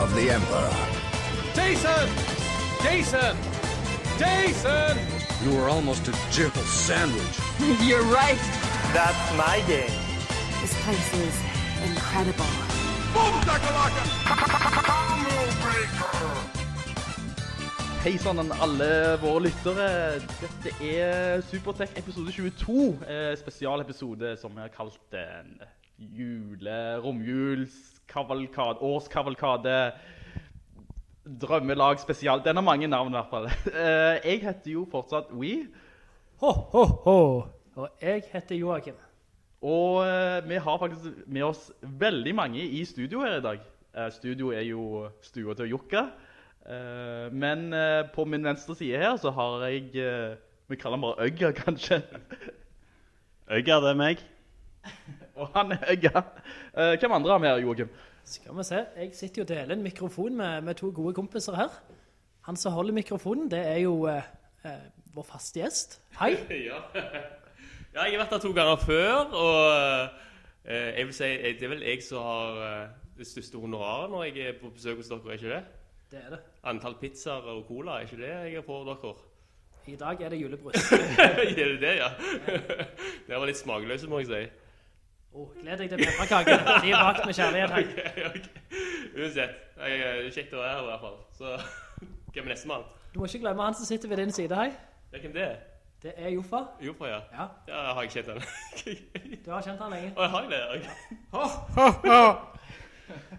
of the Emperor. Jason! Jason! Jason! You were almost a gentle sandwich. You're right. That's my game. This place is incredible. Hei sann, alle våre lyttere. Dette er Supertech episode 22. Eh, spesialepisode som vi har kalt en jule, romjulskavalkade, årskavalkade, drømmelag spesial. Den har mange navn i hvert fall. Eh, jeg heter jo fortsatt We. Ho, ho, ho. Og jeg heter Joakim. Og eh, vi har faktisk med oss veldig mange i studio her i dag. Eh, studio er jo stua til Jukka. Eh, men på min venstre side her så har jeg Vi kaller han bare Øgga, kanskje. Øgger, det er meg. Og han er Øgga. Eh, hvem andre har vi her, Joakim? Skal vi se, jeg sitter jo og deler en mikrofon med, med to gode kompiser her. Han som holder mikrofonen, det er jo eh, eh, vår faste gjest. Hei. ja. ja, jeg har vært her to ganger før, og eh, jeg vil si, eh, det er vel jeg som har eh, det største honoraret når jeg er på besøk hos dere, er ikke det? Det er det. Antall pizzaer og cola, er ikke det jeg har på dere? I dag er det julebrus. er det det, ja? det var litt smakløse, må jeg si. Oh, gled deg til pepperkake. De er bakt med kjærlighet. Hei. Ok, ok. Uansett, eh, det er kjekt å være her i hvert fall. Så, hvem er nestemann? Du må ikke glemme han som sitter ved din side, hei. Ja, hvem det er? Det er Joffa. Jofa, ja. Ja, Ja, jeg har ikke kjent han. du har kjent han lenge. Å, jeg har det? ok.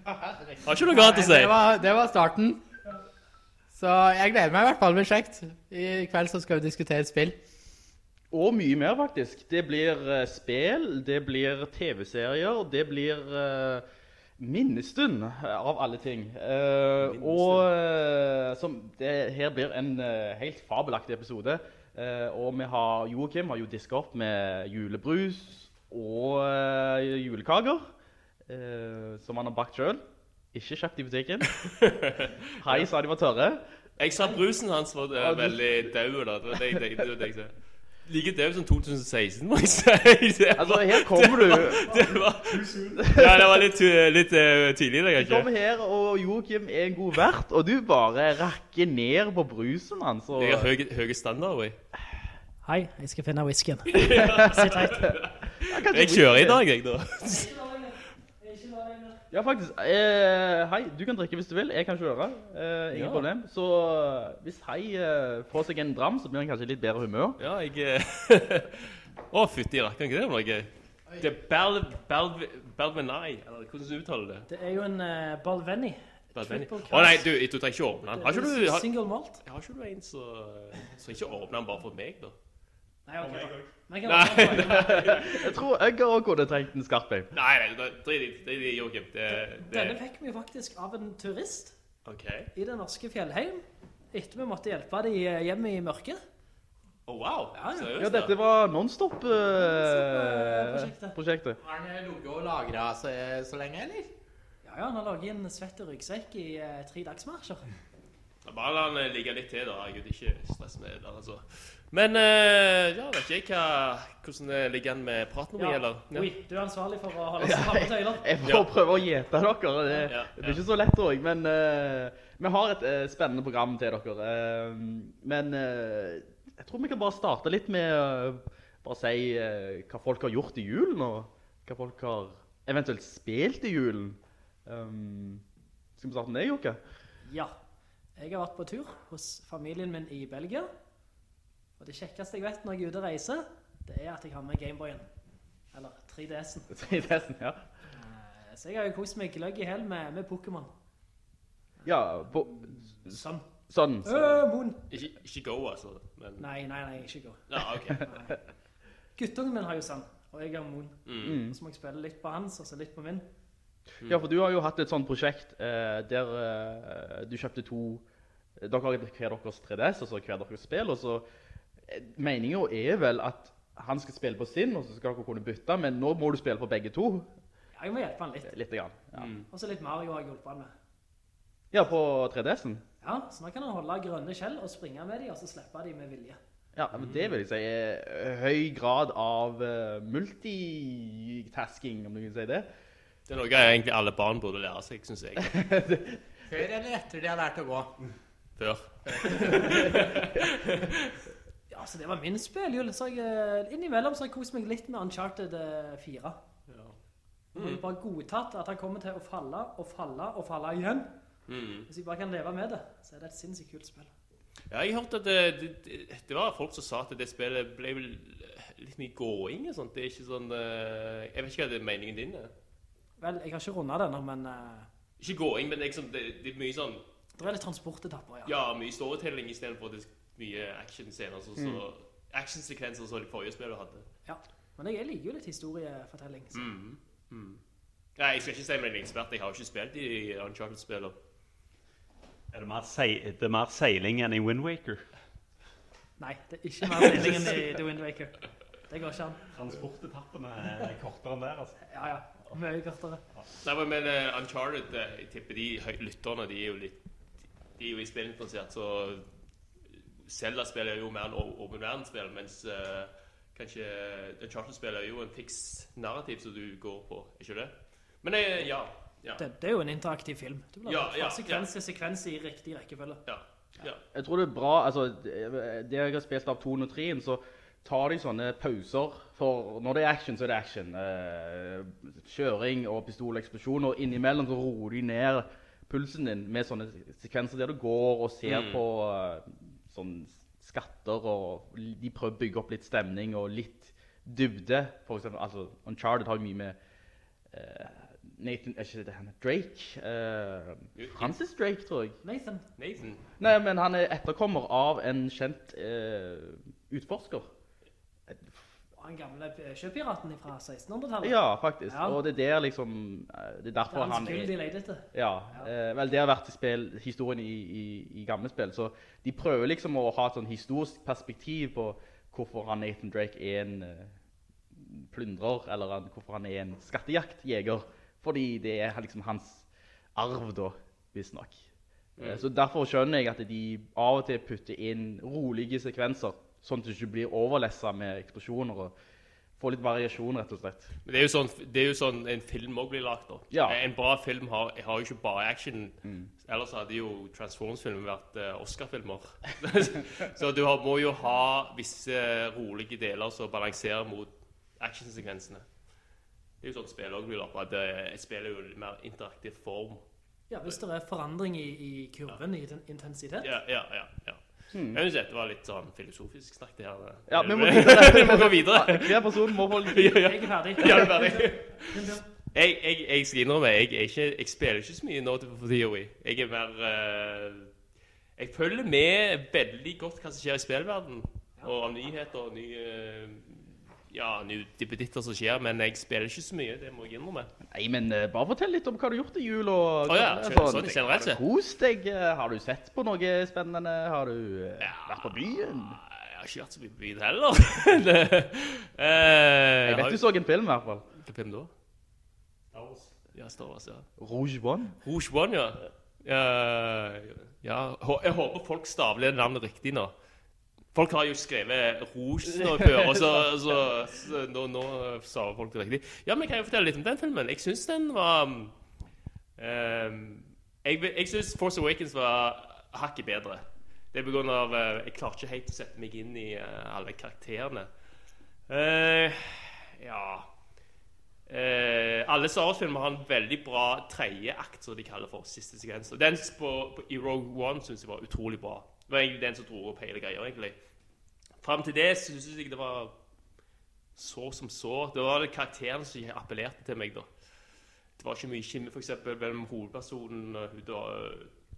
Har ikke noe annet å si. Det var, det var starten. Så jeg gleder meg i hvert fall med kjekt. I kveld så skal vi diskutere et spill. Og mye mer, faktisk. Det blir uh, spill, det blir TV-serier, det blir uh, minnestund av alle ting. Uh, og som det her blir en helt fabelaktig episode. Og vi har, Joakim har jo disket opp med julebrus og julekaker, som han har bakt selv. Ikke kjøpt i butikken. Hei, sa de var tørre. Jeg sa brusen hans var veldig daud. det, var det jeg sa. Like døv som 2016, må jeg si. Det Altså, her kommer du. Det var, ja, det var litt, litt uh, tidlig, det, Du kommer her, og Joakim er en god vert, og du bare rakker ned på brusen hans. Og... Jeg har høye, høye standarder. Hei, jeg skal finne whiskyen. Sitt høyt. Jeg kjører i dag, jeg, da. Ja, faktisk. Eh, hei, du kan drikke hvis du vil. Jeg kan kjøre. Eh, ingen Ja. problem. Så eh, hvis Hei eh, får seg en dram, så blir han kanskje litt bedre humør. Ja, jeg Å, oh, fytti rakkeren, ikke det var noe? gøy? Det er Bal... Bal... Balvenai, eller hvordan uttaler du det? Det er jo en uh, Balveni. Å Å nei, du, du, trenger ikke åpne den. Har ikke du, har, Single malt? har ikke du en som ikke åpner den bare for meg, da? Nei, ok. da. Men jeg Nei, kan nei, Jeg tror Øgger også kunne trengt en skarp en. nei, nei, da- drit i drit i Joakim. Det, Denne fikk vi faktisk av en turist ok. i den norske fjellheim. Etter vi måtte hjelpe de hjemme i mørket. Å, wow. Ja, ja. Seriøst, Ja, dette var non-stop-prosjektet. Non-stop, eh, prosjektet. Har han ligget og lagret så, så lenge, eller? Ja, ja, han har laget en svett ryggsekk i eh, tre dagsmarsjer. Bare la han eh, ligge litt til, da. Gud, ikke stress med det, altså. Men, eh, ja, vet ikke jeg hva, hvordan det ligger an med praten ja. eller? Ja. Oi, du er ansvarlig for å holde oss ja, tøyler. Jeg får Ja. prøve å gjete dere. Det, Ja, det blir ikke så lett, tror jeg. Men uh, vi har et uh, spennende program til dere. Uh, men eh, jeg tror vi kan bare starte litt med å bare si hva folk har gjort i julen, og hva folk har eventuelt spilt i julen. Um, skal vi starte med deg, Jokke? Ja, jeg har vært på tur hos familien min i Belgia. Og det kjekkeste jeg vet når jeg er ute og reiser, det er at jeg har med Gameboyen. Eller 3DS'en. Tristesen, ja. Eh, Så jeg har jo kost meg gløgg i hel med, med Pokémon. Ja, på, Sånn. sånn. Øh, Moon! Ikke, ikke go, altså. Men, Nei, nei, nei, ikke gå. ja, ok. Guttungen min har jo sånn, og jeg har Moon. Mm. Så må jeg spille litt på hans, og så litt på min. Ja, for du har jo hatt et sånt prosjekt eh, der eh, du kjøpte to Dere har hver deres 3DS, og så hver deres spill, og så eh, Meningen er vel at han skal spille på sin, og så skal dere kunne bytte, men nå må du spille på begge to. Ja, jeg må hjelpe han litt. Litt grann. Ja, Og så litt Mario har jeg hjulpet han med. ja på 3DS-en. Ja, så nå kan han holde grønne skjell og springe med dem, og så slippe de med vilje. Ja, men det vil jeg si er høy grad av eh, multitasking, om du kan si det. Det er noe egentlig alle barn burde lære seg, synes jeg. Før eller etter de har lært å gå. Før. Ja, så det var min spiljul, så jeg, eh, innimellom så har jeg kost meg litt med Uncharted 4. Ja. Mm. Jeg har bare godtatt at han kommer til å falle og falle og falle igjen. Hvis jeg bare kan leve med det, så er det et sinnssykt kult spill. Ja, jeg hørte at det, det, det var folk som sa at det spillet ble vel litt mye gåing og sånt. Det er ikke sånn eh, Jeg vet ikke hva det er meningen din er. Vel, jeg har ikke rundet det ennå, men eh, Ikke gåing, men liksom, det, det er mye sånn det er litt transportetapper, ja. Ja, mye storytelling istedenfor det er mye actionscener. Så, så actionsekvenser som de forrige spillene hadde. ja. Men jeg liker jo litt historiefortelling. Så. Nei, jeg skal ikke si meg en ekspert. Jeg har jo ikke spilt i Uncharted-spiller. Er det mer, det er mer seiling enn i Wind Waker? Nei, det er ikke mer seiling enn i The Wind Waker. Det går ikke an. Transportetappene er kortere enn der, altså. Ja, ja. Mye kortere. Nei, men, men eh, Uncharted, eh, jeg tipper de lytterne, de er jo litt De er jo i spillinteressert, så Zelda-spill er jo mer en åpen verdensspill, mens uh, kanskje Charter-spill er jo en fiks narrativ som du går på, ikke det? Men eh, ja. Ja. Det, det er jo en interaktiv film. Det blir Ja, ja, sekvens til sekvens i riktig rekkefølge. ja, ja. Jeg tror det er bra, altså, det det jeg har spilt av 2 og 3, så tar de sånne pauser, for når det er action, så er det action. Eh, kjøring og pistoleksplosjon, og innimellom så roer de ned pulsen din med sånne sekvenser der du går og ser Mm. på sånne skatter, og de prøver å bygge opp litt stemning og litt dybde. For eksempel, altså, Uncharted har jo mye med uh, Nathan, er ikke det han, Drake? Uh, Francis Drake, tror jeg. Nathan. Nathan. Nei, men han er etterkommer av en kjent uh, utforsker. Han gamle eh, sjøpiraten fra 1600-tallet. Ja, faktisk. Ja. Og det er der liksom eh, Det er Det derfor er hans han er de ja. Ja. eh, vel, det har vært i spill, historien i, i, i gamle spill. Så de prøver liksom å ha et sånn historisk perspektiv på hvorfor han Nathan Drake er en plyndrer, eller han, hvorfor han er en skattejaktjeger. Fordi det er liksom hans arv, da, visstnok. Mm. Så derfor skjønner jeg at de av og til putter inn rolige sekvenser, sånn at du ikke blir overlessa med eksplosjoner, og får litt variasjon, rett og slett. Men det er jo sånn, det er jo sånn en film òg blir lagt da. Ja. En bra film har, har jo ikke bare action. Ellers hadde jo Transformers-filmer vært uh, Oscar-filmer. så du har, må jo ha visse rolige deler som balanserer mot actionsekvensene. Det er jo sånn spill også blir lagt på, eh, et spill er jo i mer interaktiv form. Ja, hvis det er forandring i, i kurven i intensitet. Ja, ja, ja. ja. Jeg synes dette var litt sånn filosofisk snakk det her. Ja, vi må videre. vi må gå videre. Hver person må holde ja, ja. Jeg er ferdig. Ja, er ferdig. Jeg, jeg, jeg skal innrømme, jeg, ikke, jeg spiller ikke så mye nå til for tida. Jeg er mer Uh, Jeg følger med veldig godt hva som skjer i spillverdenen. Og av nyheter og nye Ja, nye ditt som skjer, men jeg spiller ikke så mye. Det må jeg innrømme. Nei, men uh, bare fortell litt om hva du har gjort i jul. og... Å ja, sånn, sånn generelt Har sett. du kost deg? Eh, Har du sett på noe spennende? Har du uh, Ja. vært på byen? Jeg har ikke vært så mye på byen heller. det, uh, Jeg vet du så en film i hvert fall. Hvilken film da? Ja, Star Wars, ja. Rouge One. Rouge One, ja. Ja, ja. Jeg håper folk stavler navnet riktig nå. Folk har jo skrevet ros nå før, og så, så, så nå, nå sa folk det riktig. Ja, men kan jeg fortelle litt om den filmen? Jeg syns den var um, Jeg, jeg syns Force Awakens var hakket bedre. Det er på grunn av eh, Jeg klarte ikke helt å sette meg inn i uh, alle karakterene. Uh, ja alle Star Wars-filmer har en veldig bra tredje akt, som de kaller for siste sekvens. Og den på, på, i Rogue One syns jeg var utrolig bra. Det var egentlig den som dro opp hele greia, egentlig. Fram til det syns jeg det var så som så. Det var det karakteren som appellerte til meg, da. Det var ikke mye kjemi, eksempel, mellom hovedpersonen og hun og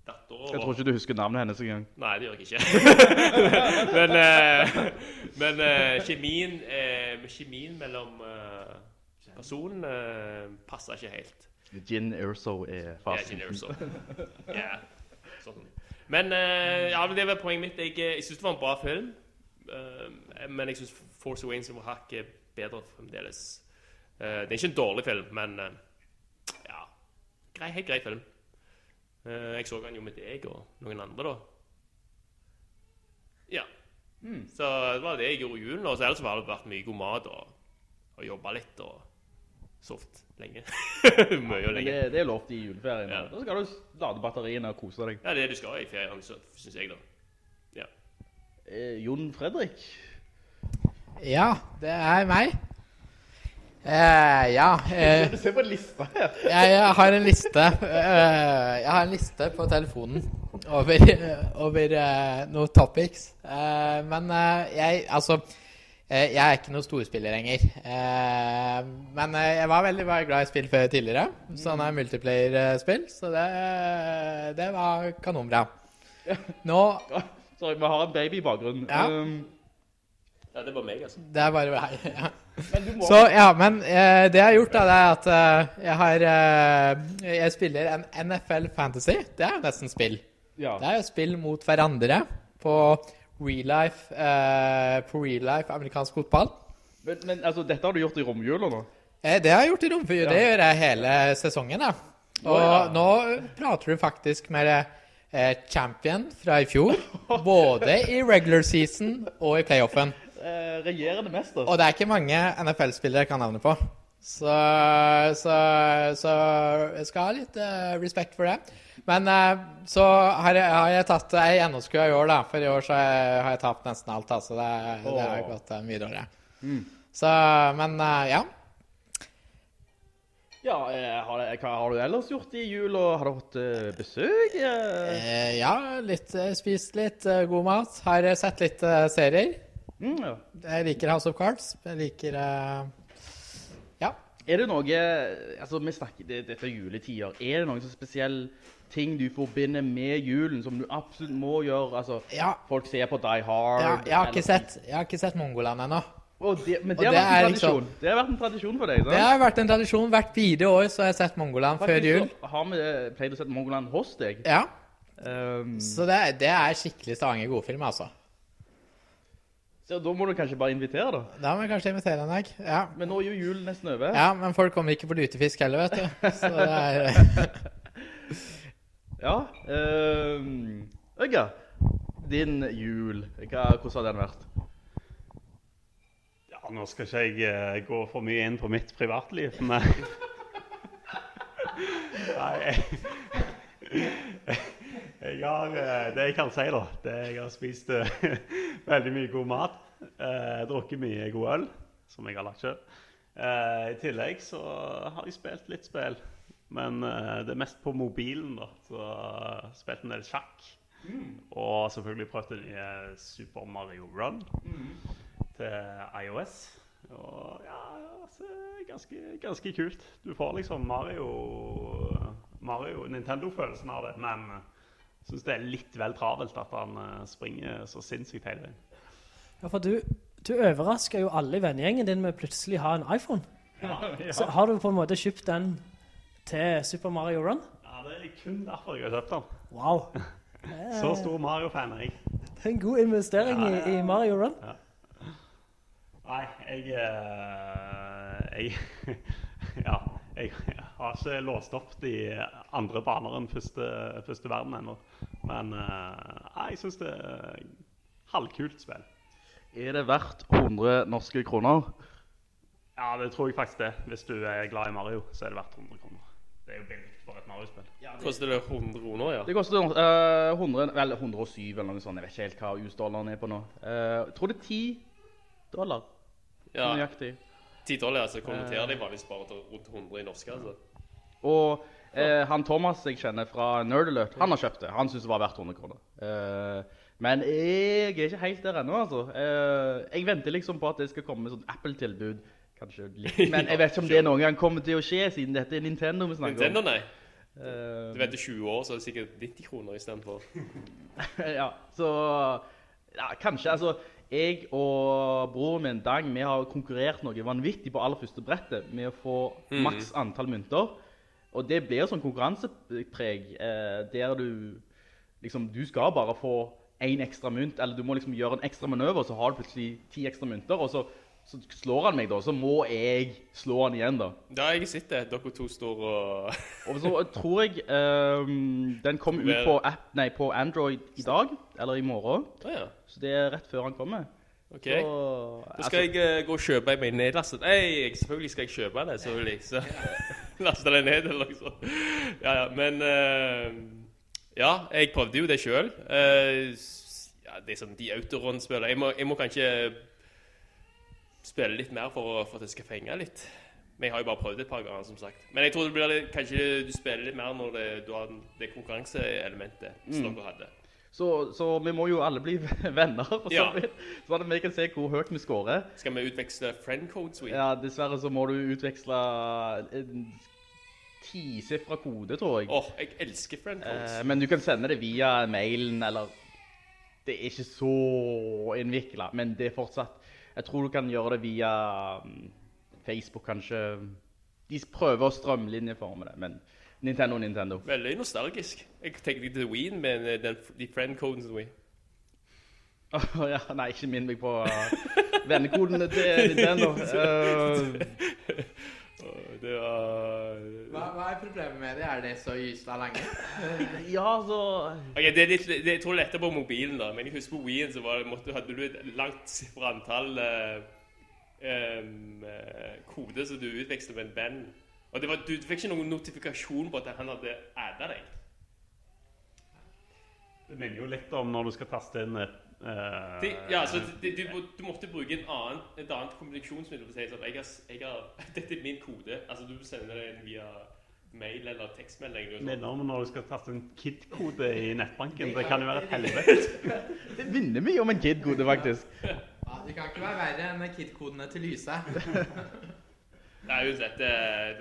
dattera. Jeg tror ikke du husker navnet hennes engang. Nei, det gjør jeg ikke. men eh, men eh, kjemien, eh, kjemien mellom eh, personene uh, passa ikke helt. Gin Erso er Ja, fasen. Gin Erso. Ja, sånn. Men eh, ja, det var poenget mitt. Jeg, eh, jeg syns det var en bra film. Eh, men jeg syns Force Awakens var hakket bedre fremdeles. Eh, det er ikke en dårlig film, men eh, ja grei, Helt grei film. Jeg så den jo med deg og noen andre, da. Ja. Så det var det jeg gjorde i julen. Og så ellers har det vært mye god mat og, og jobba litt og sovet lenge. mye og lenge. det, det er lov til i juleferien. Ja. Da skal du lade batteriene og kose deg. Ja, det er det du skal i ferien, syns jeg, da. Eh, Jon Fredrik? Ja, det er meg. Eh, ja. Eh, Se på lista her. jeg, jeg har en liste. eh, jeg har en liste på telefonen over, over eh, noen topics. Eh, men eh, jeg Altså, jeg er ikke noen storspiller lenger. Eh, men jeg var veldig, veldig glad i spill før tidligere. Sånne multiplayer-spill. Så det, det var kanonbra. Nå Sorry, vi har en baby i bakgrunnen. Ja. Um, ja, det var meg, altså. Det er bare meg. Ja. men du må Så ja, men eh, det jeg har gjort, da, det er at eh, jeg har eh, Jeg spiller en NFL Fantasy. Det er jo nesten spill. Ja. Det er jo spill mot hverandre på real life, eh, på real life amerikansk fotball. Men, men altså, dette har du gjort i romjula nå? Eh, det har jeg gjort i romfyr. Det gjør jeg hele sesongen, da. Og ja. nå prater du faktisk med eh, champion fra i fjor. Både i regular season og i playoffen. Eh, regjerende mester. Og det er ikke mange NFL-spillere jeg kan navnet på. Så, så, så jeg skal ha litt eh, respekt for det. Men eh, så har jeg, har jeg tatt ei NO-skue i år, da. For i år så har jeg, tapt nesten alt. Altså. Det, det har gått eh, mye dårligere. Så, men eh, ja. Ja, eh, har, hva har du ellers gjort i jul, og har du hatt eh, besøk? Eh, Eh, ja, litt, eh, spist litt eh, god mat. Har eh, sett litt eh, serier. mm, ja. Jeg liker House of Cards. Jeg liker uh, Ja. Er det noe Altså, vi snakker det, Dette er juletider. Er det noen så spesiell ting du forbinder med julen, som du absolutt må gjøre? Altså, Ja. folk ser på Die Hard ja jeg, har eller- sett, jeg har ikke sett Mongoland ennå. Det, men det har det vært en er liksom- tradisjon. Det har vært en tradisjon for deg, sant? Det har vært en tradisjon. Hvert fire år så har jeg sett Mongoland før jul. Har vi eh, pleid å sette Mongoland hos deg? Ja, Um, Så det, det er skikkelig Stavanger godfilm, altså. så da må du kanskje bare invitere, da. Da må jeg kanskje invitere en dag. Ja. Men nå er jo julen nesten over. ja, men folk kommer ikke på lutefisk heller, vet du. Så det er Ja. Um, Øgga, din jul, hva, hvordan har den vært? Ja, nå skal ikke jeg eh, gå for mye inn på mitt privatliv, men Nei, jeg, jeg har eh, Det jeg kan si, da, det jeg har spist eh, veldig mye god mat. Eh, drukket mye god øl, som jeg har lagt sjøl. Eh, I tillegg så har jeg spilt litt spill. Men eh, det er mest på mobilen, da. Så har spilt en del sjakk. Og selvfølgelig prøvd den nye Super Mario Run til iOS. Og ja, altså, ganske, ganske kult. Du får liksom Mario, Mario Nintendo-følelsen av det, men jeg syns det er litt vel travelt at han eh, springer så sinnssykt hele veien. Ja, for du, du overrasker jo alle i vennegjengen din med plutselig å ha en iPhone. Så har du på en måte kjøpt den til Super Mario Run? Ja, Det er kun derfor jeg har kjøpt den. Wow. Så stor Mario-fan er jeg. Det er en god investering i, i Mario Run. Nei, jeg eh, Jeg Ja. Jeg har ikke låst opp de andre baner enn første, første verden ennå. Men eh, nei, jeg syns det er halvkult spill. Er det verdt 100 norske kroner? Ja, det tror jeg faktisk det. Hvis du er glad i Mario, så er det verdt 100 kroner. Det er jo billig for et Mario-spill. Koster det 100 kroner, ja? Det koster uh, 100, vel 107 eller noe sånt. Jeg vet ikke helt hva US-dollaren er på nå. Uh, jeg tror det er 10 dollar. Ja, Nøyaktig. 10 dollar, så konverterer de vanligvis bare til rundt 100 i norske, altså. Og eh, han Thomas jeg kjenner fra Nerdalert, han har kjøpt det. Han synes det var verdt 100 kroner. Eh, men jeg er ikke helt der ennå, altså. Eh, jeg venter liksom på at det skal komme sånn Apple-tilbud. Kanskje litt. Men jeg vet ikke om det noen gang kommer til å skje, siden dette er Nintendo vi snakker Nintendo, om. nei. Eh, Du venter 20 år, så er det sikkert 90 kroner istedenfor. ja, så ja, kanskje. Altså, jeg og broren min, Dang, vi har konkurrert noe vanvittig på aller første brettet med å få mm. maks antall mynter. Og det blir sånn konkurransepreg, eh, der du liksom, du skal bare få en ekstra mynt, eller du må liksom gjøre en ekstra manøver, så har du plutselig ti ekstra mynter, og så, så slår han meg da, så må jeg slå han igjen da. Da har jeg sett det. Dere to står og Og så tror jeg ehm, den kom ut på, app, nei, på Android i dag, eller i morgen, Oh, ja. Så det er rett før han kommer. Ok. Så, Da skal jeg uh, gå og kjøpe meg nedlastet. Nei, jeg, selvfølgelig skal jeg kjøpe det, selvfølgelig. Så laste det ned eller noe sånt. Ja, ja, men uh, Ja, jeg prøvde jo det sjøl. ja, det er sånn de autoron-spillene. Jeg, må- jeg må kanskje spille litt mer for, for at det skal fenge litt. Men jeg har jo bare prøvd et par ganger, som sagt. Men jeg tror det blir litt, kanskje du spiller litt mer når det, du har det konkurranseelementet som Mm. dere hadde. Så, så vi må jo alle bli venner, for så Ja. vidt. Så at vi kan se hvor høyt vi scorer. Skal vi utveksle friend codes? Ja, dessverre så må du utveksle en tisifra kode, tror jeg. Åh, jeg elsker friend codes. Eh, men du kan sende det via mailen, eller Det er ikke så innvikla, men det er fortsatt Jeg tror du kan gjøre det via mm, Facebook, kanskje. De prøver å strømlinjeforme det, men Nintendo Nintendo. Veldig nostalgisk. Jeg tenkte til Wien men eh, den, de friend codene vi. Åh, ja, nei, ikke minn meg på uh, vennekodene til Nintendo. Uh, Det var Hva, hva er problemet med det? Er det så gysla lenge? ja, så Ok, det er litt, det, Jeg tror det er lettere på mobilen, da. Men jeg husker på Wien så var det, måtte, hadde du et langt antall eh, em, kode som du utvekslet med en band. Og det var, du, du fikk ikke noen notifikasjon på at han hadde adda deg. Det minner jo litt om når du skal taste inn et uh, Det, ja, så det, du, du måtte bruke en annen, et annet kommunikasjonsmiddel for å si sånn jeg har, jeg har, Dette er min kode. Altså, du sender det inn via mail eller tekstmelding. Det sånn. minner om når du skal taste en KID-kode i nettbanken. Det kan jo være et helvete. Det minner mye om en kid-kode, faktisk. Ja, det kan ikke være verre enn KID-kodene til Lyse. Nei, uansett, det er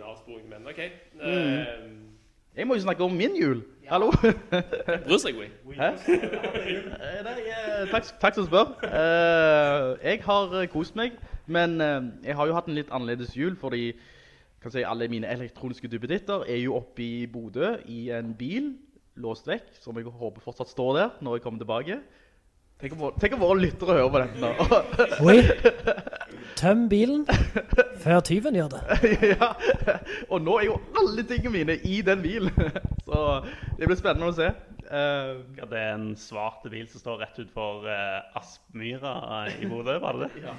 er avsporing, men OK. Mm. Uh, Jeg må jo snakke om min jul. Hallo? Bryr seg, vi. Hæ? Eh, eh, takk, takk som spør. Uh, jeg har kost meg, men uh, jeg har jo hatt en litt annerledes jul, fordi kan si, alle mine elektroniske duppeditter er jo oppe i Bodø i en bil, låst vekk, som jeg håper fortsatt står der når jeg kommer tilbake. Tenk om, våre- tenk om våre lyttere hører på dette nå. Oi. Tøm bilen før tyven gjør det. ja, og nå er jo alle tingene mine i den bilen, så det blir spennende å se. Uh, Ja, det er en svart bil som står rett utenfor uh, Aspmyra i Bodø, var det det? ja.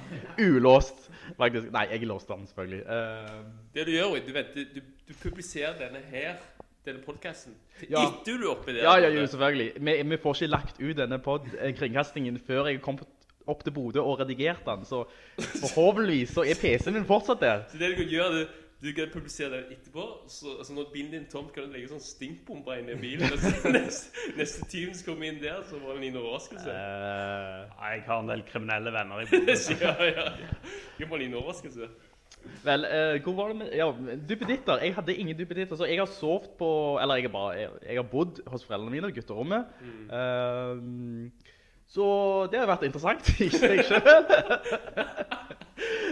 ulåst, faktisk. Nei, jeg låste den selvfølgelig. Uh, Det du gjør, du, venter, du, du publiserer denne her, denne podcasten, Ja. etter du er i der. Ja, ja, jo, selvfølgelig. Vi, vi får ikke lagt ut denne pod, eh, kringkastingen før jeg kom opp til Bodø og redigert den, så forhåpentligvis så er PC-en min fortsatt der. Så det du kan gjøre, det, du kan publisere den etterpå, så altså når bilen din er tom, kan du legge sånn stinkbomber inn i bilen, og neste, neste time som kommer inn der, så var det en overraskelse. Uh, Jeg har en del kriminelle venner i Bodø. ja, ja, ja. Det var en overraskelse. Vel, eh, hvor var det med... Ja, duppeditter. Jeg hadde ingen duppeditter, så jeg har sovet på... Eller jeg har bare... Jeg, jeg har bodd hos foreldrene mine, gutterommet. Mm. Eh, så det har vært interessant i seg sjøl.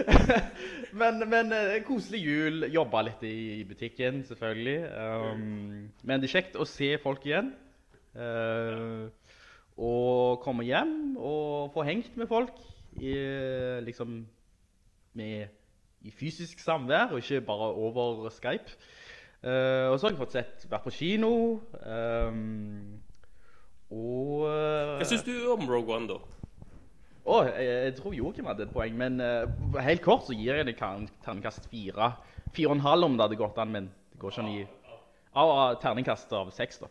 men, men eh, koselig jul, jobba litt i, i butikken, selvfølgelig. Um, men det er kjekt å se folk igjen. Uh, og komme hjem og få hengt med folk i, liksom, med, i fysisk samvær, og ikke bare over Skype. Uh, og så har jeg fått sett, vært på kino. Um, og uh, Hva synes du om Rogue One, da? å, jeg, jeg tror Joakim hadde et poeng, men uh, helt kort så gir jeg det terningkast fire. Fire og en halv om det hadde gått an, men det går ikke an å gi av av terningkast av seks, da.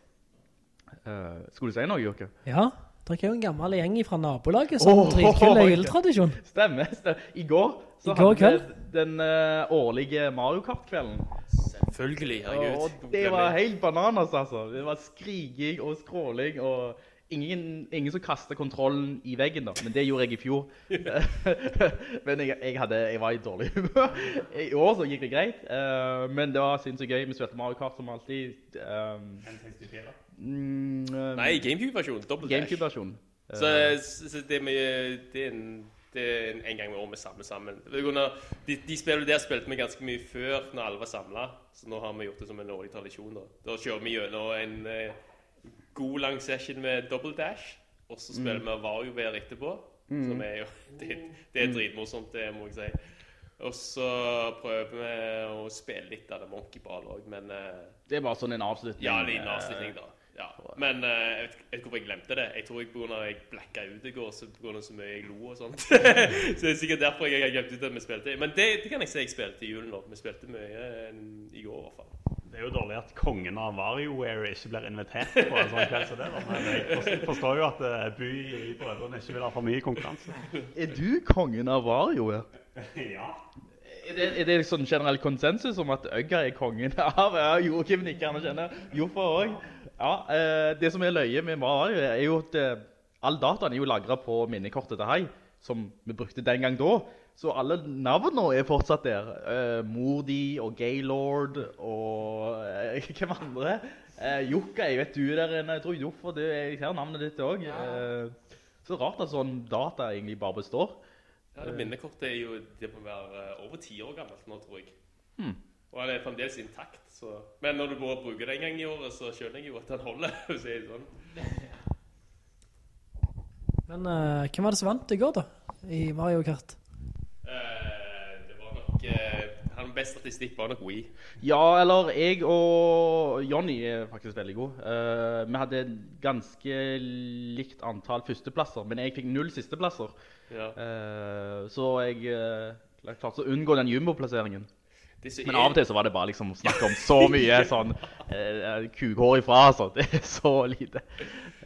Eh, skulle du si noe, Joakim? Ja, det er jo en gammel gjeng fra nabolaget som oh, dritkule oh, juletradisjon. Stemmer, stemmer. I går så I går hadde vi den uh, årlige Mario Kart-kvelden. Selvfølgelig, herregud. Og det var helt bananas, altså. Det var skriking og skråling, og ingen, ingen som kastet kontrollen i veggen da. Men det gjorde jeg i fjor. men jeg, jeg, hadde, jeg var i dårlig humør. I år så gikk det greit, uh, men det var sinnssykt gøy. Vi spilte Mario Kart som alltid. Um, mm, eh, Nei, Gamecube-versjonen. Dobbelt dash. Gamecube-versjonen. Så, Eh, så, det, med, det er en Det er en, en gang i år vi samler sammen. De, de spillene der spilte vi ganske mye før, når alle var samla. Så nå har vi gjort det som en årlig tradisjon. Da Da kjører vi gjennom en eh, god, lang session med double dash. Og så spiller Mm. vi Bear etterpå. Mm. Som er jo Det, det er dritmorsomt, det må jeg si. Og så prøver vi å spille litt av det Monkey Ball òg, men eh, Det er bare sånn en avslutning. Ja, en eh, avslutning, da. Ja. Men uh, jeg vet jeg vet ikke hvorfor jeg glemte det. Jeg tror jeg på grunn av at jeg blacka ut i går, så på grunn av så mye jeg lo og sånt. så det er sikkert derfor jeg har glemt ut at vi spilte. Men det, det kan jeg si jeg spilte i julen nå. Vi spilte mye eh, i går, i hvert fall. Det er jo dårlig at kongen av WarioWare ikke blir invitert på en sånn kveld som det. Men jeg forstår, jo at uh, By i Brødrene ikke vil ha for mye konkurranse. Er du kongen av WarioWare? ja? Er det, er det sånn generell konsensus om at Øgga er kongen av ja, Joakim nikker anerkjenner. Joffa òg. Ja, eh, det som er løye med Mario, er jo at eh, all dataen er jo lagret på minnekortet til hei, som vi brukte den gang da. Så alle navnene er fortsatt der. Eh, Moody og Gaylord og eh, hvem andre? Eh, Jokka, jeg vet du er der inne. Jeg tror Joffa, det er, jeg ser navnet ditt òg. Eh, så rart at sånn data egentlig bare består. Ja, det Minnekortet er jo det må være over ti år gammelt nå, tror jeg. Hmm. Og han er fremdeles intakt. Så. Men når du går og bruker det en gang i året, så skjønner jeg jo at han holder. hvis jeg er sånn. Men uh, hvem var det som vant i går, da? I Mario Kart? Uh, det var nok uh, Han best statistikk var nok We. Ja, eller jeg og Jonny er faktisk veldig god. Uh, vi hadde ganske likt antall førsteplasser, men jeg fikk null sisteplasser. Ja. Eh, så jeg uh, klarte å unngå den jumbo-plasseringen. Men av og til så var det bare liksom snakk om så mye sånn uh, kukhår ifra, altså. Det er så lite.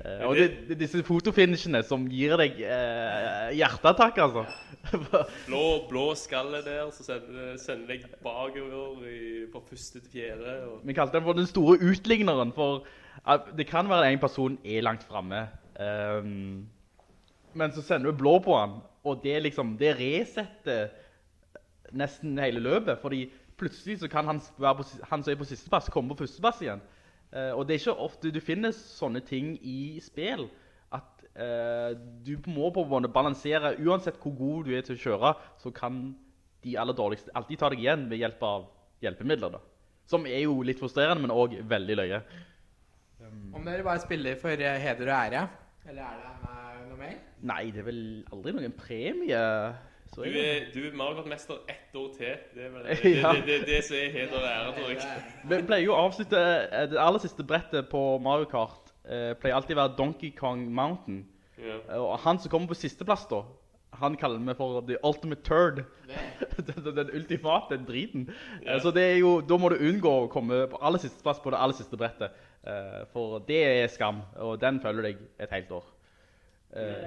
Uh, og det, det disse fotofinishene som gir deg uh, hjerteattakk, altså. Blå, blå skallet der, så sender, sender jeg bakover i, fra første til fjerde. Og... Vi kalte den for den store utligneren, for uh, det kan være at en person er langt fremme. um, men så sender du blå på han, og det liksom, det resetter nesten hele løpet, fordi plutselig så kan han, være på, han som er på sisteplass, komme på førsteplass igjen. Uh, og det er ikke ofte du finner sånne ting i spill, at uh, du må på en måte balansere, uansett hvor god du er til å kjøre, så kan de aller dårligste alltid ta deg igjen ved hjelp av hjelpemidler da. Som er jo litt frustrerende, men også veldig løye. Om dere bare spiller for eh, heder og ære, eller er det noe mer? Nei, det er vel aldri noen premie. Så Du er du er Mario Kart-mester ett år til. Det er det, det, det, det, det som er heder og ære, tror jeg. Vi pleier jo å avslutte eh, det aller siste brettet på Mario Kart. eh, pleier alltid å være Donkey Kong Mountain. Ja. Og han som kommer på sisteplass da, han kaller vi for The Ultimate Turd. den, den, den ultimate driten. Eh, Så det er jo, da må du unngå å komme på aller siste plass på det aller siste brettet. Eh, For det er skam, og den følger deg et helt år. Eh,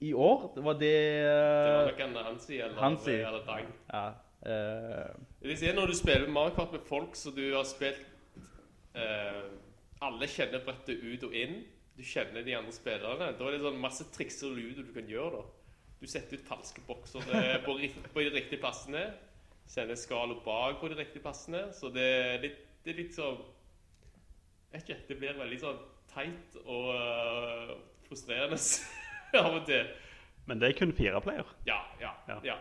I år det var det... Det var nok en Hansi eller, Hansi. eller Dang. Ja. Uh, Det er når du spiller Mario Kart med folk så du har spilt Uh, Alle kjenner brettet ut og inn. Du kjenner de andre spillerne. Da er det sånn masse trikser og ludo du kan gjøre. da. Du setter ut falske bokser eh, på, på de riktige plassene. Sender skala bak på de riktige plassene. Så det er litt, det er litt sånn Jeg vet ikke. Det blir veldig sånn teit og uh, frustrerende av og til. Men det er kun fire player. Ja, ja, Ja. ja.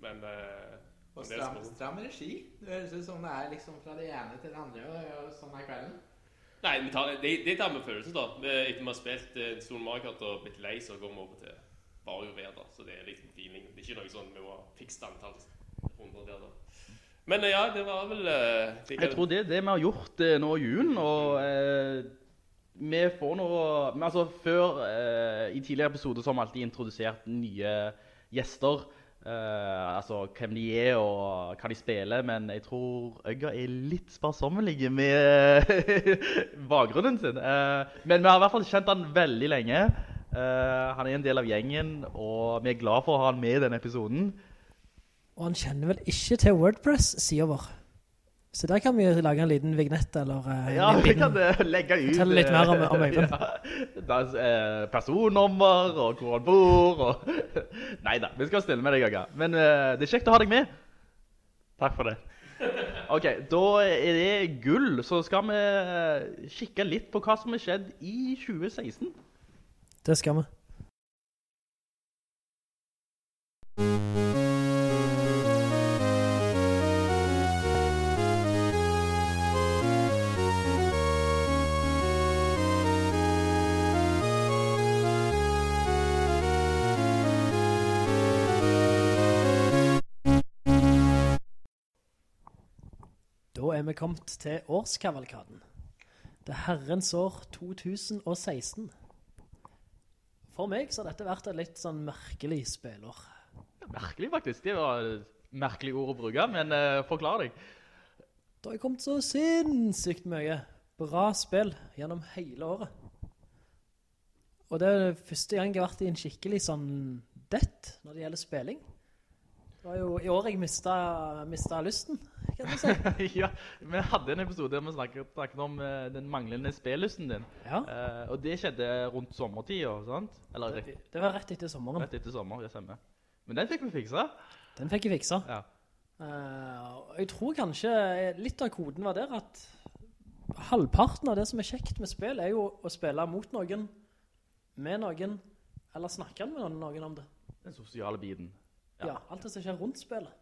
Men uh, Og er stram, stram regi. Det høres ut som det er liksom fra det ene til det andre, og, og sånn er kvelden. Nei, vi tar, det, det tar med følelsen, da. Vi, etter vi har spilt eh, en stor Mario og blitt lei, så går vi over til bare ved, da. Så det er liksom feeling. Det er ikke noe sånn vi må ha fikst antall runder der, da. Men eh, ja, det var vel uh, Jeg tror det er det vi har gjort uh, nå i julen, og eh, vi får nå altså Før, eh, i tidligere episoder, har vi alltid introdusert nye gjester. eh, altså hvem de er og hva de spiller, men jeg tror Øgga er litt sparsommelig med bakgrunnen sin. Eh, men vi har i hvert fall kjent han veldig lenge. Eh, han er en del av gjengen, og vi er glad for å ha han med i denne episoden. Og han kjenner vel ikke til WordPress-sida vår. Så der kan vi jo lage en liten vignett, eller uh, Ja, vi kan uh, legge ut Fortelle litt mer om, om eh, Øyvind. ja. Da er, eh, personnummer og hvor han bor og Neida, vi skal stille med deg, Gaga. Men det er kjekt å ha deg med. Takk for det. Ok, da er det gull. Så skal vi kikke litt på hva som har skjedd i 2016. Det skal vi. Da er vi kommet til årskavalkaden. Det er herrens år 2016. For meg så har dette vært et litt sånn merkelig spillår. Merkelig, faktisk. Det var et merkelig ord å bruke, men uh, forklar deg. Det har kommet så sinnssykt mye bra spill gjennom hele året. Og det er første gang jeg har vært i en skikkelig sånn dett når det gjelder spilling. Det var jo i år jeg mistet, mistet lysten, kan du si. ja, vi hadde en episode der vi snakket, snakket om uh, den manglende spillysten din. Ja. Uh, og det skjedde rundt sommertida, sant? Eller det, Det var rett etter sommeren. rett etter sommer, det stemmer. Men den fikk vi fiksa. Den fikk jeg fiksa. Ja. Uh, jeg tror kanskje litt av koden var der at halvparten av det som er kjekt med spill er jo å spille mot noen, med noen, eller snakke med noen, om det. Den sosiale biten. Ja. alt det som skjer rundt spillet.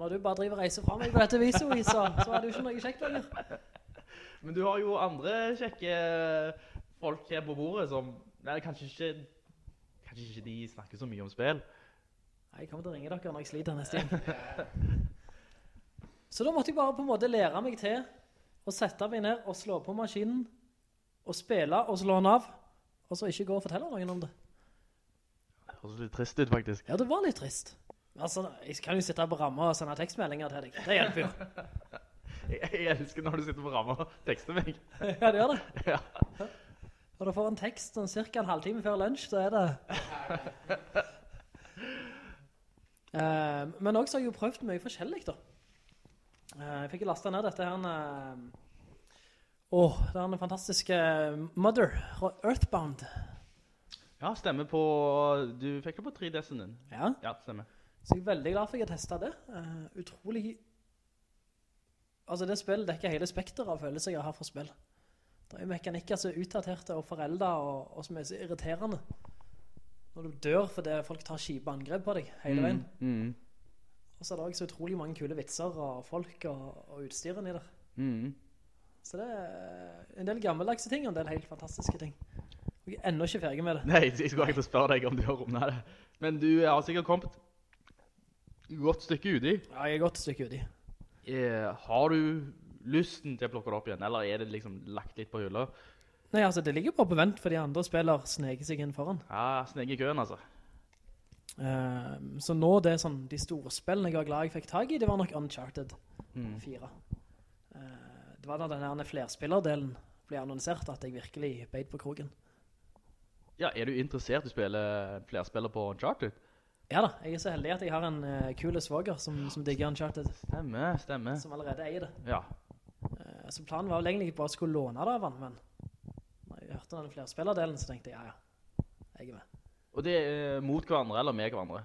Og når du bare driver og reiser fra meg på dette viset, så, så er det jo ikke noe kjekt lenger. Men du har jo andre kjekke folk her på bordet som Nei, kanskje ikke Kanskje ikke de snakker så mye om spill. Nei, Jeg kommer til å ringe dere når jeg sliter neste gang. Så da måtte jeg bare på en måte lære meg til å sette meg ned og slå på maskinen, og spille og slå den av, og så ikke gå og fortelle noen om det. Det høres litt trist ut, faktisk. Ja, det var litt trist. Altså, jeg kan jo sitte på rammer og sende tekstmeldinger til deg. Det hjelper jo. Jeg, jeg elsker når du sitter på rammer og tekster meg. Ja, det gjør det. Ja. Når du får en tekst sånn cirka en halvtime før lunsj, så er det... uh, men også har jeg jo prøvd mye forskjellig da. Uh, jeg fikk jo lastet ned dette her... Uh, Åh, det er en fantastiske Mother, Earthbound. Ja, stemmer på Du fikk det på 3DS-en din. Ja. Ja, stemmer. Så jeg er veldig glad for at jeg har testet det. Uh, utrolig... Altså det spillet dekker hele spekter av følelser jeg har for spill. Det er mekanikker som er utdaterte og foreldre og, og som er så irriterende. Når du dør fordi folk tar skipe angrep på deg hele veien. Mm. Og så er det også så utrolig mange kule vitser og folk og, og utstyren i det. Mm. Så det er en del gammeldagse ting og en del helt fantastiske ting. Og jeg er enda ikke ferdig med det. Nei, jeg skulle egentlig spørre deg om du har rommet det. Men du har sikkert kommet et godt stykke uti. Ja, jeg er godt stykke uti. Eh, har du lysten til å plukke det opp igjen, eller er det liksom lagt litt på hylla? Nei, altså det ligger bare på vent for de andre spiller sneker seg inn foran. Ja, sneger i køen, altså. Ehm, så nå det er sånn, de store spillene jeg var glad jeg fikk tag i, det var nok Uncharted Mm. 4. Eh, det var da denne flerspillerdelen ble annonsert at jeg virkelig beit på krogen. Ja, er du interessert i å spille flerspiller på Uncharted? Ja da, jeg er så heldig at jeg har en uh, kule svoger som, som digger Uncharted, Stemmer, stemmer. som allerede eier det. Ja. Uh, så planen var vel egentlig bare å skulle låne det av han, men når jeg hørte den flerspillerdelen, så tenkte jeg, ja ja, jeg er med. Og det er mot hverandre, eller med hverandre?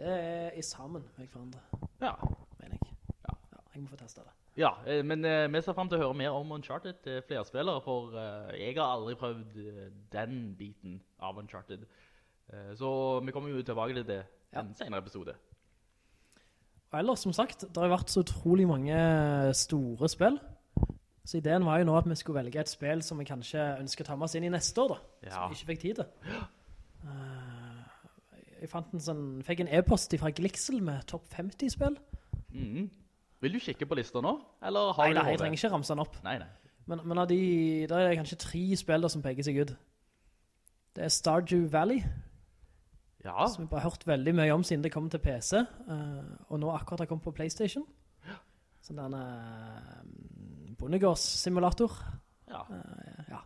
Det er i sammen med hverandre, Ja. mener jeg. Ja. jeg må få teste det. Ja, men vi ser frem til å høre mer om Uncharted til flere spillere, for jeg har aldri prøvd den biten av Uncharted. Eh, så vi kommer jo tilbake til det i en senere episode. Og ellers, som sagt, det har vært så utrolig mange store spill. Så ideen var jo nå at vi skulle velge et spill som vi kanskje ønsker å ta med oss inn i neste år da, Ja. som vi ikke fikk tid til. Eh, jeg fant en sånn, fikk en e-post fra Glixel med topp 50 spill. Mm. Vil du kikke på lista nå, eller har Nei, nei, jeg trenger ikke ramse den opp. Nei, nei. Men, men av de, da er det kanskje tre spill da som peker seg ut. Det er Stardew Valley, Ja, som vi bare har hørt veldig mye om siden det kom til PC, eh, og nå akkurat har kommet på Playstation. Sånn der en uh, bondegårdssimulator. ja. Eh, ja.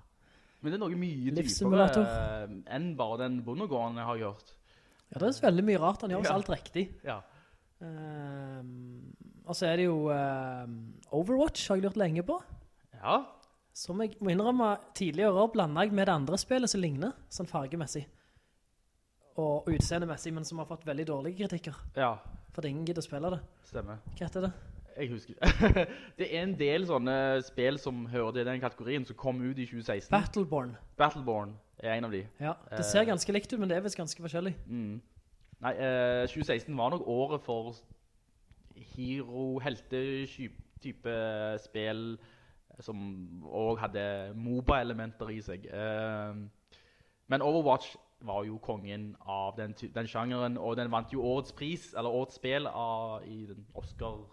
Men det er noe mye dypere eh, enn bare den bondegården jeg har gjort. ja, det er veldig mye rart. Han gjør oss Ja. alt riktig. Ja. Ehm, og så er det jo ehm, Overwatch har jeg lurt lenge på. Ja, Som jeg må innrømme, tidligere år blandet jeg med det andre spillet som ligner, sånn fargemessig. Og utseendemessig, men som har fått veldig dårlige kritikker. ja, For ingen gidder å spille det. stemmer. Hva heter det? Jeg husker. det er en del sånne spill som hører til den kategorien som kom ut i 2016. Battleborn. Battleborn er en av de. Ja, det ser ganske likt ut, men det er vist ganske forskjellig. Mm. Nei, uh, 2016 var nok året for hero-helte-type spill som også hadde MOBA-elementer i seg. Uh, men Overwatch var jo kongen av den, den sjangeren, og den vant jo årets pris, eller årets spill av, i den Oscar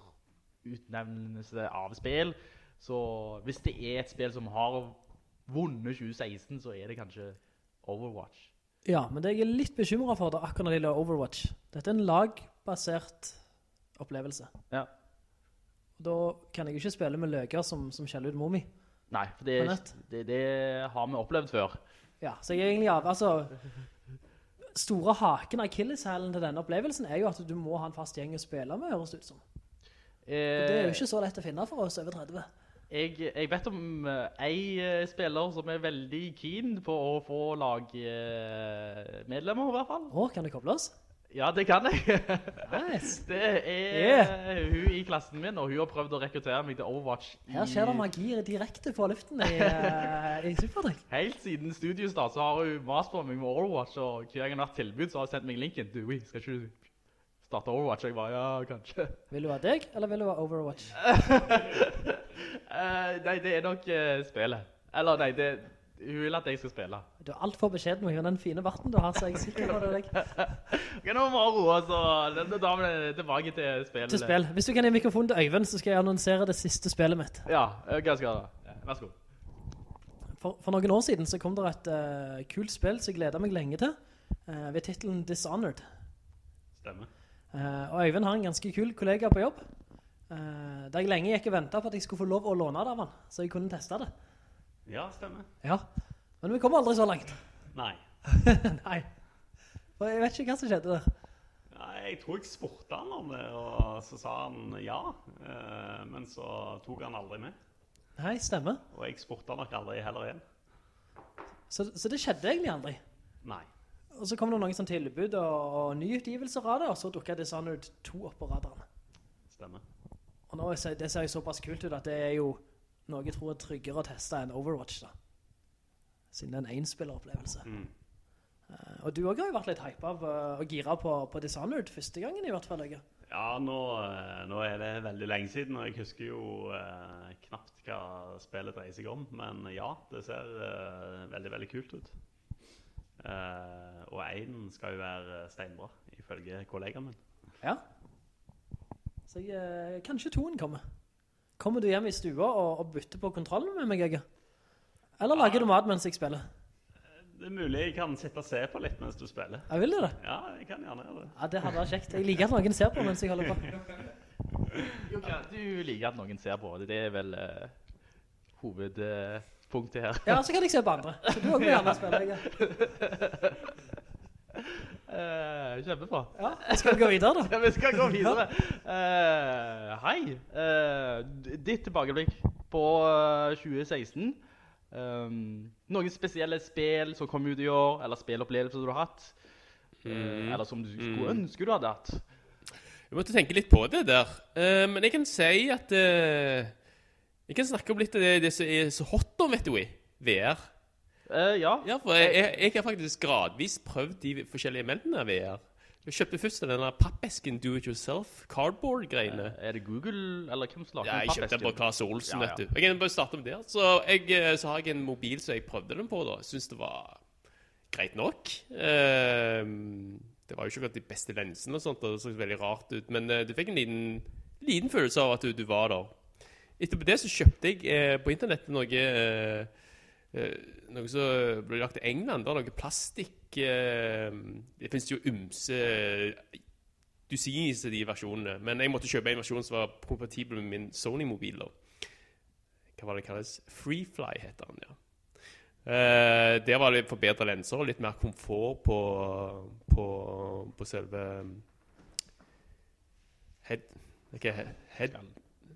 utnevnelse av spill. Så hvis det er et spill som har vunnet 2016, så er det kanskje Overwatch. Ja, men det jeg er litt bekymret for da, akkurat når det gjelder Overwatch. Dette er en lagbasert opplevelse. Ja. Da kan jeg ikke spille med løker som, som skjeller ut momi. Nei, for det, det, det har vi opplevd før. Ja, så jeg er egentlig av, altså, store haken av killeshælen til denne opplevelsen er jo at du må ha en fast gjeng å spille med, høres det ut som. Eh, det er jo ikke så lett å finne for oss over 30. Jeg, jeg vet om en eh, spiller som er veldig keen på å få lagmedlemmer, i hvert fall. Åh, kan koble oss? Ja, det kan jeg. Nice. Det er hun i klassen min, og hun har prøvd å rekruttere meg til Overwatch. Her skjer det magi direkte på luften i, uh, i Superdrikk. Helt siden studiestart så har hun mast på meg med Overwatch, og hver gang jeg har vært tilbud så har hun sendt meg linken. Du, vi skal ikke du starte Overwatch? Jeg bare, ja, kanskje. Vil du ha deg, eller vil du ha Overwatch? Eh, nei, det er nok uh, spillet. Eller nei, det, hun vil at jeg skal spille. Du er alt for beskjed med den fine varten du har, så jeg er sikker på det. Ok, nå må vi roe, så da vi det tilbake til spillet. Til spill. Hvis du kan gi mikrofonen til Øyvind, så skal jeg annonsere det siste spillet mitt. Ja, ganske hva skal jeg da? Vær så god. For, for noen år siden så kom det et uh, kult spill som jeg gleder meg lenge til, uh, ved titelen Dishonored. Stemmer. Uh, og Øyvind har en ganske kul kollega på jobb, eh, der jeg lenge gikk og ventet på at jeg skulle få lov å låne det av han, så jeg kunne teste det. Ja, stemmer. Ja, men vi kom aldri så langt. Nei. Nei. For jeg vet ikke hva som skjedde der. Nei, jeg tror jeg spurte han om det, og så sa han ja. eh, Men så tok han aldri med. Nei, stemmer. Og jeg spurte nok aldri heller igjen. Så, så det skjedde egentlig aldri. Nei. Og så kom det noen sånn tilbud og, og nyutgivelser av det, og så dukket Dishonored 2 opp på radaren. Stemmer. Og nå det ser jo såpass kult ut at det er jo noe jeg tror er tryggere å teste enn Overwatch da. Siden det er en enspilleropplevelse. Mm. Uh, og du også har jo vært litt hype av eh, å gira på, på Dishonored første gangen i hvert fall, ikke? Ja, nå, eh, nå er det veldig lenge siden, og jeg husker jo eh, knapt hva spillet dreier seg om. Men ja, det ser eh, veldig, veldig kult ut. Eh, og en skal jo være steinbra, ifølge kollegaen min. Ja. Så jeg, kanskje toen kommer. Kommer du hjem i stua og, og bytter på kontrollen med meg, Egge? Eller lager du mat mens jeg spiller? Det er mulig jeg kan sitte og se på litt mens du spiller. Jeg vil det. Ja, jeg kan gjerne gjøre det. Ja, det hadde vært kjekt. Jeg liker at noen ser på mens jeg holder på. Jo, ja, du liker at noen ser på, det er vel uh, hovedpunktet her. Ja, så kan jeg se på andre. Så du også må gjerne spille, Egge. Eh, kjempebra. Ja, skal vi gå videre da? Ja, vi skal gå videre. Uh, hei. Uh, ditt tilbakeblikk på eh, 2016. Um, noen spesielle spill som kom ut i år, eller spillopplevelser du har hatt, Eh, eller som du skulle ønske du hadde hatt. Jeg måtte tenke litt på det der. Eh, men jeg kan si at Jeg kan snakke om litt av det, det som er så hot om, vet du, i VR. Eh, ja. Ja, for jeg, jeg, jeg har faktisk gradvis prøvd de forskjellige elementene av VR. Jeg kjøpte først denne pappesken do it yourself, cardboard-greiene. Er det Google, eller hvem som lager Ja, jeg kjøpte den på pappesken? Claes Olsen, Ja, ja. vet du. Jeg kan bare starte med det. Så, jeg, eh, så har jeg en mobil som jeg prøvde den på da. Jeg synes det var greit nok. Uh, det var jo ikke akkurat de beste lensene og sånt, og det så veldig rart ut. Men eh, du fikk en liten, liten følelse av at du, du var der. Etterpå det så kjøpte jeg eh, på internettet noe eh, eh, noe som ble lagt i England. Det var noe plastikk eh, Det finnes jo ymse dusinvis av de versjonene. Men jeg måtte kjøpe en versjon som var kompatibel med min Sony-mobil. Hva var det kalles? Freefly heter den, ja. Eh, der var det forbedra lenser og litt mer komfort på, på, på selve head, okay, head,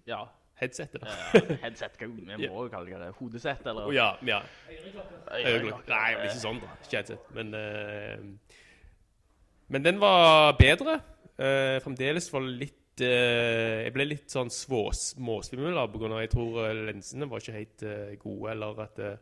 Ja. Headsetet. da. ja, headset, vi må jo kalle det hodesett, eller? Ja, ja. Øreklokke. Nei, det er ikke sånn, da. Ikke headset. Men, eh, men den var bedre. Eh, fremdeles var litt eh, Jeg ble litt sånn svå- måsvimmel av på grunn av jeg tror eh, lensene var ikke helt eh, gode, eller at eh,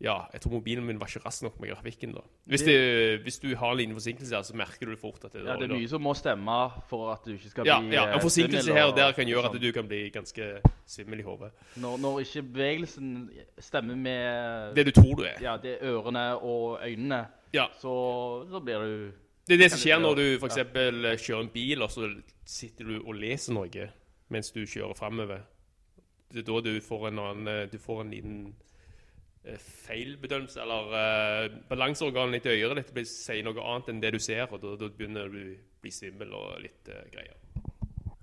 ja, jeg tror mobilen min var ikke rask nok med grafikken. da. Hvis, det, hvis du har en liten forsinkelse, her, så merker du det fort. at det er Ja, det er dårlig, mye som må stemme for at du ikke skal Ja, bli ja, eh, en forsinkelse her og der kan gjøre sånn. at du kan bli ganske svimmel i hodet. Når, når ikke bevegelsen stemmer med Det du tror du er. Ja, det er ørene og øynene, Ja. så, så blir du Det er det som skjer når du for eksempel kjører en bil, og så sitter du og leser noe. mens du kjører framover. Det er da du får en annen eh, Du får en liten eh, feilbedømmelse, eller uh, balanseorganet ditt i øret ditt blir- sier noe annet enn det du ser, og da, begynner du å bli svimmel og litt uh, greier.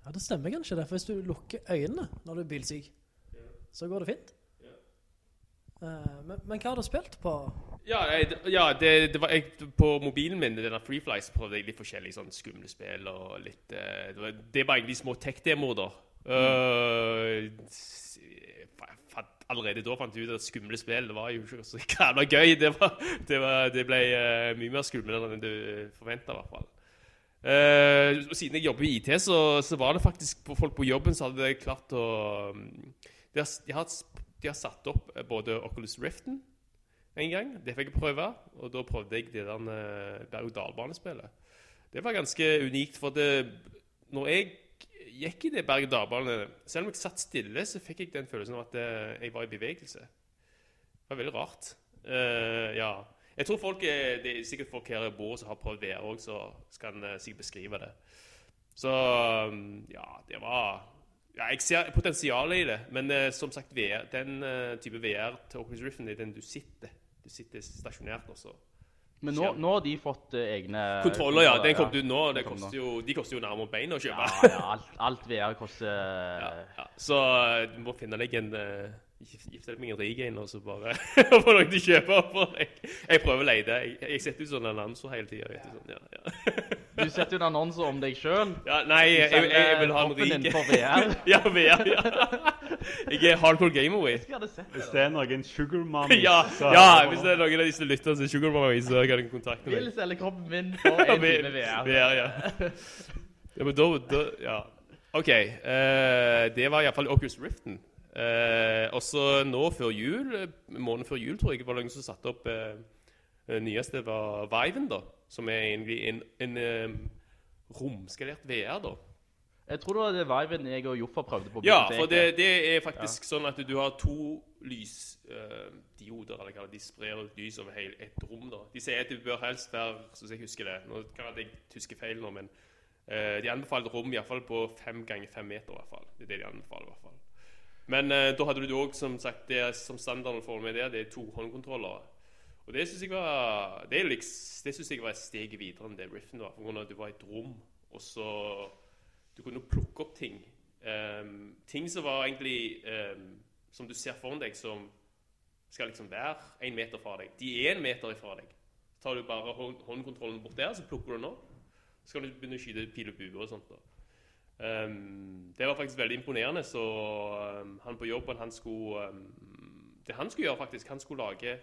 Ja, det stemmer kanskje det, for hvis du lukker øynene når du er bilsyk, så går det fint. Eh, men, men hva har du spilt på? Ja, jeg, ja det, det var, jeg, på mobilen min, denne Freefly, så prøvde jeg litt forskjellige sånn skumle spill og litt Uh, det, var, det var egentlig små tech-demoer, da. Fant- allerede da fant jeg ut at skumle spill det var jo ikke så jævla gøy. Det, var, det, var, det ble uh, mye mer skumlere enn du forventa, i hvert fall. Uh, siden jeg jobber i IT, så, så var det faktisk på folk på jobben som hadde klart å mm, de har, de, har, de har satt opp eh, både Oculus Riften en gang. Det fikk jeg prøve, og da prøvde jeg det der berg-og-dal-banespillet. Det var ganske unikt, for det, når jeg gikk i det berg-og-dal-bane, selv om jeg satt stille, så fikk jeg den følelsen av at eh, jeg var i bevegelse. Det var veldig rart. Uh, ja. Jeg tror folk er, det er sikkert folk her i bordet som har prøvd VR òg, så skal en eh, sikkert beskrive det. Så um, ja, det var ja, Jeg ser potensialet i det, men uh, som sagt, VR, den uh, type VR til Oculus Riffen er den du sitter. Du sitter stasjonært også. Men nå, nå har de fått eh, egne Kontroller, ja. Den kom ut nå. Den Det kom koster jo, de koster jo nærmere bein å kjøpe. Ja, ja, alt, alt VR koster Ja, Så eh, du må finne deg en uh, Gifte deg med en rik en og så bare få noen til å kjøpe. For jeg, jeg prøver å lete. Jeg, jeg setter ut sånne annonser hele tida. Sånn, ja, ja. Du setter ut annonser om deg sjøl. Ja, nei, jeg, jeg, jeg vil ha en Kroppen rik din for VR. ja, VR. ja. Jeg er hardcore gameaway. Hvis det er noen sugar mommies Ja, ja, hvis det er noen av disse lytterne som er sugar mommy, så kan dere kontakte meg. Vil selge kroppen min for en time VR. VR, ja. ja, men da, da Ja. OK. uh, det var iallfall Oculus Riften. Uh, også nå før jul, eh, måneden før jul, tror jeg, var det noen som satte opp uh, Det nyeste var Viven, da. Som er egentlig en, en eh, romskalert VR, da. Jeg tror det var det viben jeg og Joffa prøvde på Ja, for det, det er faktisk sånn at du har to lysdioder, eller hva det de sprer ut lys over hele et rom. da. De sier at det bør helst være, som jeg husker det, nå kan jeg huske feil nå, men uh, de anbefaler rom i hvert fall på fem ganger fem meter. i hvert fall. Det er det de anbefaler i hvert fall. Men uh, da hadde du òg, som sagt, det som standarden for med det, det er to håndkontroller. Og det syns jeg var det, liksom, det synes jeg var et steg videre enn det Riffen var. For grunn av at du var i et rom, og så Du kunne plukke opp ting. Um, ting som var egentlig um, Som du ser foran deg, som skal liksom være en meter fra deg. De er en meter ifra deg. Så tar du bare hånd, håndkontrollen bort der, så plukker du den opp. Så kan du begynne å skyte pil og bue og sånt. Ehm, det var faktisk veldig imponerende. Så han på jobben, han skulle Det han skulle gjøre, faktisk, han skulle lage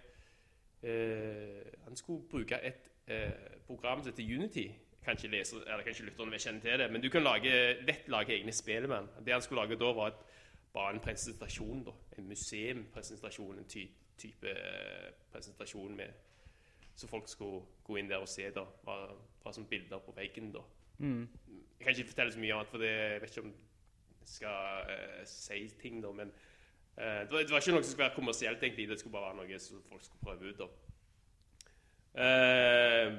uh, Han skulle bruke et uh, program som heter Unity. Kanskje leser, eller kanskje lytterne vil kjenne til det, men du kan lage, lett lage egne spill. Det han skulle lage da, var et, bare en presentasjon. da, En museumpresentasjon. En ty, type eh, presentasjon med Så folk skulle gå inn der og se da, hva, hva som bilder på veggen. da. Mm. Jeg kan ikke fortelle så mye annet, for det, jeg vet ikke om jeg skal uh, si ting, da. Men uh, det, var, det var ikke noe som skulle være kommersielt, egentlig. Det skulle bare være noe som folk skulle prøve ut. da. Eh,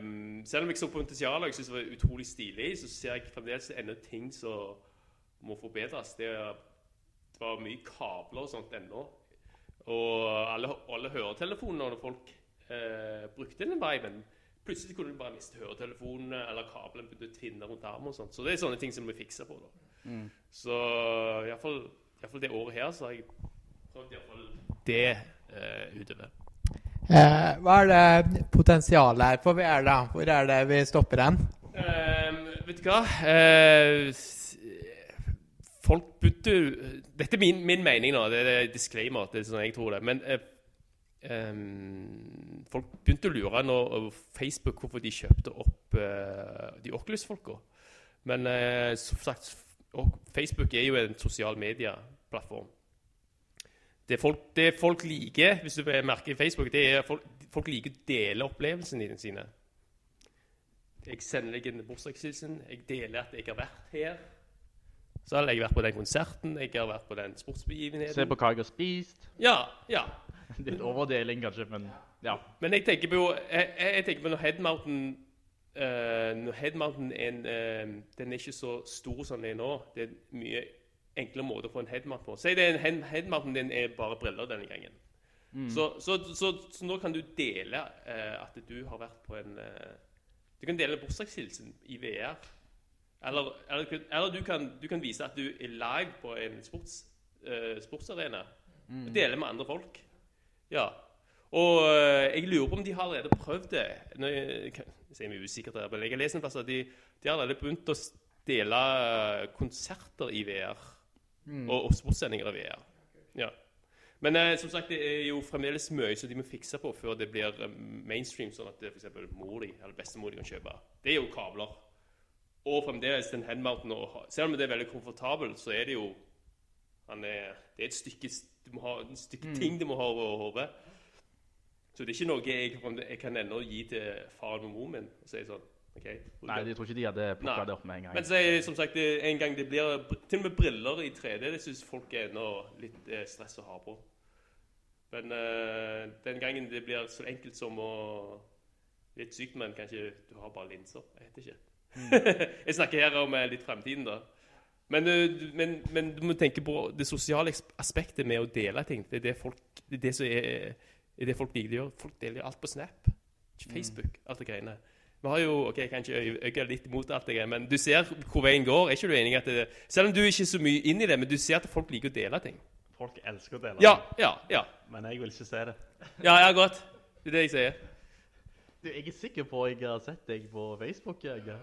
selv om jeg så potensialet og jeg synes det var utrolig stilig, så ser jeg fremdeles ennå ting som må forbedres. Det, det var mye kabler og sånt ennå. Og alle, alle høretelefonene når folk uh, brukte den viben Plutselig kunne du bare miste høretelefonene, eller kabelen begynte å tvinne rundt armen. og sånt. Så det er sånne ting som vi fikser på. da. Mm. Så iallfall det året her så har jeg prøvd iallfall det uh, utover. Eh, hva er det potensialet her for VR, da? Hvor er det vi stopper hen? Eh, vet du hva? Eh, folk burde Dette er min, min mening nå. Det er disclaimer. Det er sånn jeg tror det. Men eh, ehm, folk begynte å lure nå over Facebook hvorfor de kjøpte opp eh, de Oculus-folka. Men eh, som sagt, Facebook er jo en sosial medieplattform. Det folk, det folk liker, hvis du merker i Facebook, det er folk, folk liker å dele opplevelsene sine. Jeg sender deg en bursdagshilsen. Jeg deler at jeg har vært her. Så har jeg vært på den konserten, jeg har vært på den sportsbegivenheten. Se på hva jeg har spist. Ja, ja. Litt overdeling, kanskje, men ja. Men jeg tenker på, jeg, jeg jeg tenker på når Headmountain uh, Når Headmountain er en, uh, den er ikke så stor som den er nå. Det er mye enklere måter å få en headmount på. Si det er en head- headmounten din er bare briller denne gangen. Så, så, så, så nå kan du dele eh, at du har vært på en eh, Du kan dele en bursdagshilsen i VR. Eller, eller, eller du, kan, du kan vise at du er live på en sports, eh, sportsarena. Og dele med andre folk. Ja. Og eh, jeg lurer på om de har allerede prøvd det. Nå jeg kan- jeg sier meg usikkert men jeg har lest en plass at de, de har allerede begynt å dele eh, konserter i VR. Og, og sportssendinger i VR. Ja. Men eh, som sagt, det er jo fremdeles mye som de må fikse på før det blir eh, mainstream, sånn at f.eks. mor di eller bestemor di kan kjøpe. Det er jo kabler. Og fremdeles den handmounten. Selv om det er veldig komfortabel, så er det jo han er, Det er et stykke, ha, en stykke ting du må ha over hodet. Så det er ikke noe jeg, jeg kan ennå gi til faren og moren min og si sånn OK. bruk Nei, de jeg tror ikke de hadde plukka det opp med en gang. Men så er, som sagt, en gang det blir Til og med briller i 3D, det syns folk er ennå litt eh, stress å ha på. Men uh, den gangen det blir så enkelt som å Litt sykt, men kanskje du har bare linser. Jeg vet ikke. jeg snakker her om eh, litt fremtiden, da. Men, men, men du må tenke på det sosiale aspektet med å dele ting. Det er det folk, det er det som er, er det folk liker å gjøre. Folk deler alt på Snap, Facebook, alt det greiene. Vi har jo, ok, jeg kan ikke øye litt imot alt det men du ser hvor veien går. Er ikke du enig at det, Selv om du er ikke så mye inn i det, men du ser at folk liker å dele ting. Folk elsker å dele. Ja, ja, ja. Men jeg vil ikke se det. Ja, ja, godt. Det er det jeg sier. Du, jeg er sikker på at jeg har sett deg på Facebook. Jeg. men,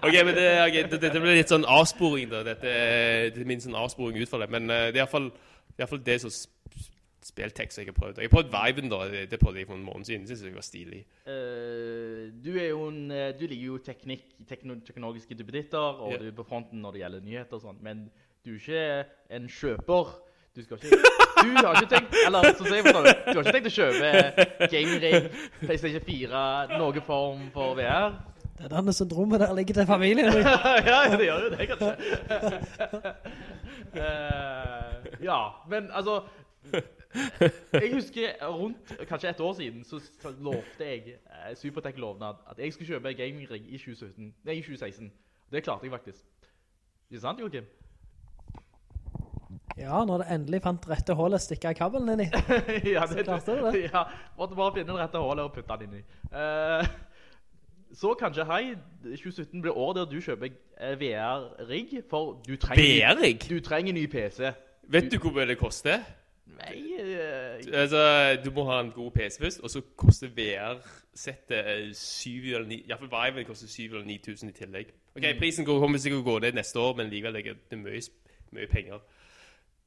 Ok, men det, ok, det, dette blir litt sånn avsporing, da. Dette, er- det er min sånn avsporing ut fra det. Men eh, det er iallfall det, det som spilltekst jeg har prøvd. Jeg har prøvd Viven, da. Det, prøvde jeg for en måned siden. Syns jeg var stilig. Uh, du er jo en eh, Du liker jo teknikk, tekno, teknologiske duppeditter, og yeah. du er på fronten når det gjelder nyheter og sånn, men du er ikke en kjøper. Du skal ikke Du har ikke tenkt Eller så sier jeg forstår du, du har ikke tenkt å kjøpe Game Ring, PlayStation 4, noen form for VR? Det er denne syndromet der ligger til familien. ja, det gjør jo det, kanskje. uh, ja, men altså Jeg husker rundt kanskje et år siden så, så lovte jeg eh, Supertech lovnad at jeg skulle kjøpe gaming-rig i 2017, nei, 2016. Det klarte jeg faktisk. Ikke sant, Joakim? Ja, når du endelig fant rette hålet å stikke kabelen inn i. ja, Så klarte du det. Ja, måtte bare finne det rette hålet og putte den inn i. Uh, så kanskje, hei, 2017 blir året der du kjøper eh, VR-rigg, for du trenger, VR-rigg? du trenger ny PC. Vet du hvor mye det koster? Nei, eh, Altså, Du må ha en god PC først, og så koster VR-settet 7 eller 9 Iallfall Viven koster 7 eller 9000 i tillegg. Ok, Prisen går- kommer sikkert til å gå ned neste år, men likevel er det mye, mye penger.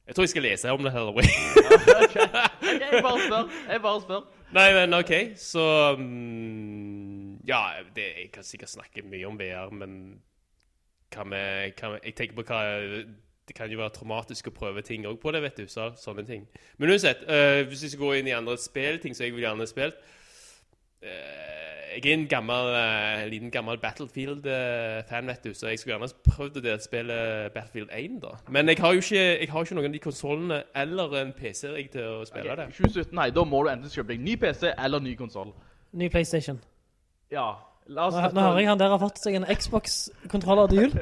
Jeg tror jeg skal lese om det her. ok, jeg bare spør. Jeg bare spør. Nei, men OK, så um, Ja, det, jeg kan sikkert snakke mye om VR, men kan vi, Jeg tenker på hva Det kan jo være traumatisk å prøve ting òg på det, vet du. Så, sånne ting. Men uansett, eh, hvis vi skal gå inn i andre spillting, som jeg vil gjerne spilt eh, Jeg er en gammel, eh, liten gammel Battlefield-fan, vet du, så jeg skulle gjerne prøvd å spille Battlefield 1, da. Men jeg har jo ikke, jeg har ikke noen av de konsollene eller en PC jeg til å spille okay, det. 2017, nei, da må du enten kjøpe deg ny PC eller ny konsoll. Ny Playstation. Ja. Nå, nå hører jeg han der har fått seg en Xbox-kontroller til jul.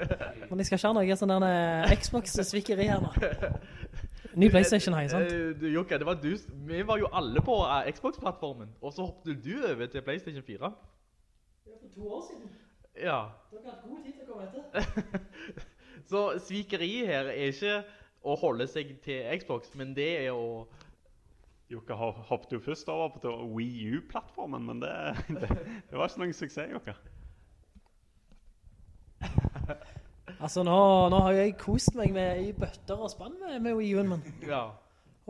Men jeg skal ikke ha noe sånn der eh, Xbox-svikkeri her nå. Ny Playstation har jeg, sant? Eh, du, Jokka, det var du, vi var jo alle på eh, Xbox-plattformen, og så hoppet du over til PlayStation 4. For to år siden. Ja. Dere har hatt god tid til å komme etter. Så svikeri her er ikke å holde seg til Xbox, men det er å... Ho- hoppet jo først over på Wii U-plattformen, men det, det, det var ikke noen suksess, Jokka. Altså, nå, nå har jeg kost meg med i bøtter og spann med, med Wii U-en men... Ja.